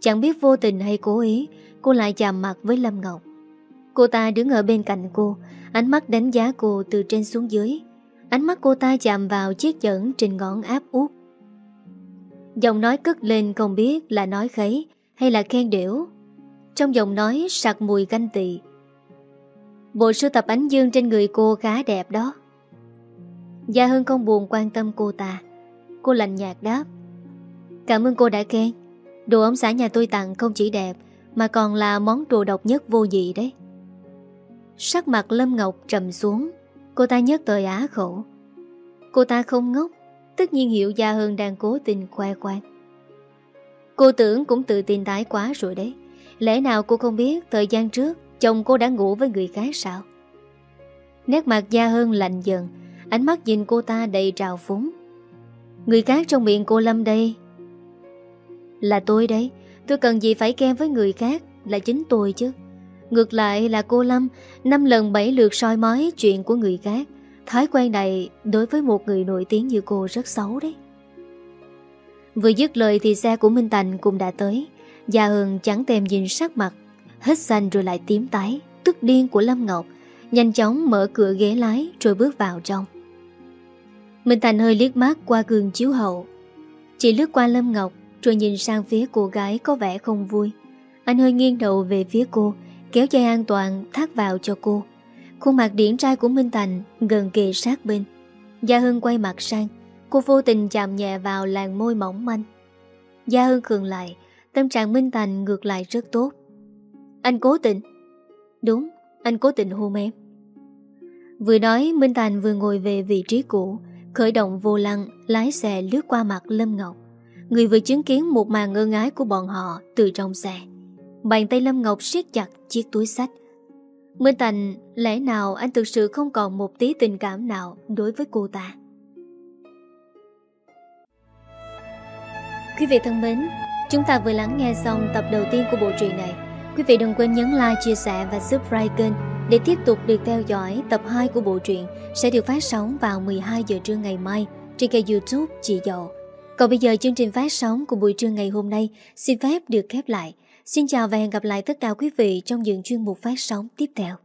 Chẳng biết vô tình hay cố ý, cô lại chạm mặt với Lâm Ngọc. Cô ta đứng ở bên cạnh cô, ánh mắt đánh giá cô từ trên xuống dưới. Ánh mắt cô ta chạm vào chiếc chẩn trên ngón áp út. Giọng nói cất lên không biết là nói khấy hay là khen điểu. Trong giọng nói sặc mùi ganh tị. Bộ sưu tập ánh dương trên người cô khá đẹp đó. Gia Hưng không buồn quan tâm cô ta. Cô lạnh nhạt đáp. Cảm ơn cô đã khen. Đồ ống xã nhà tôi tặng không chỉ đẹp mà còn là món đồ độc nhất vô dị đấy. Sắc mặt Lâm Ngọc trầm xuống, Cô ta nhớ tời á khổ Cô ta không ngốc, Tất nhiên hiểu Gia hưng đang cố tình khoe khoang. Cô tưởng cũng tự tin tái quá rồi đấy. Lẽ nào cô không biết Thời gian trước Chồng cô đã ngủ với người khác sao? Nét mặt Gia hưng lạnh dần, Ánh mắt nhìn cô ta đầy trào phúng. Người khác trong miệng cô Lâm đây Là tôi đấy Tôi cần gì phải khen với người khác Là chính tôi chứ. Ngược lại là cô Lâm, Năm lần bảy lượt soi mói chuyện của người khác. Thói quen này đối với một người nổi tiếng như cô rất xấu đấy. Vừa dứt lời thì xe của Minh Thành cũng đã tới. Gia hường chẳng tem nhìn sắc mặt. Hết xanh rồi lại tím tái, Tức điên của Lâm Ngọc. Nhanh chóng mở cửa ghế lái rồi bước vào trong. Minh Thành hơi liếc mắt qua gương chiếu hậu. Chỉ lướt qua Lâm Ngọc rồi nhìn sang phía cô gái có vẻ không vui. Anh hơi nghiêng đầu về phía cô Kéo dây an toàn thắt vào cho cô. Khuôn mặt điển trai của Minh Thành Gần kề sát bên. Gia Hưng quay mặt sang Cô vô tình chạm nhẹ vào làn môi mỏng manh. Gia Hưng cường lại Tâm trạng Minh Thành ngược lại rất tốt. Anh cố tình. Đúng, anh cố tình hôn em. Vừa nói Minh Thành vừa ngồi về vị trí cũ Khởi động vô lăng Lái xe lướt qua mặt Lâm Ngọc. Người vừa chứng kiến một màn ngơ ngái của bọn họ Từ trong xe. Bàn tay Lâm Ngọc siết chặt chiếc túi sách. Minh Thành Lẽ nào anh thực sự không còn một tí tình cảm nào Đối với cô ta? Quý vị thân mến Chúng ta vừa lắng nghe xong tập đầu tiên của bộ truyện này. Quý vị đừng quên nhấn like, chia sẻ và subscribe kênh Để tiếp tục được theo dõi tập 2 của bộ truyện Sẽ được phát sóng vào 12 giờ trưa ngày mai Trên kênh youtube Chị Dậu. Còn bây giờ chương trình phát sóng của buổi trưa ngày hôm nay Xin phép được khép lại Xin chào và hẹn gặp lại tất cả quý vị trong những chuyên mục phát sóng tiếp theo.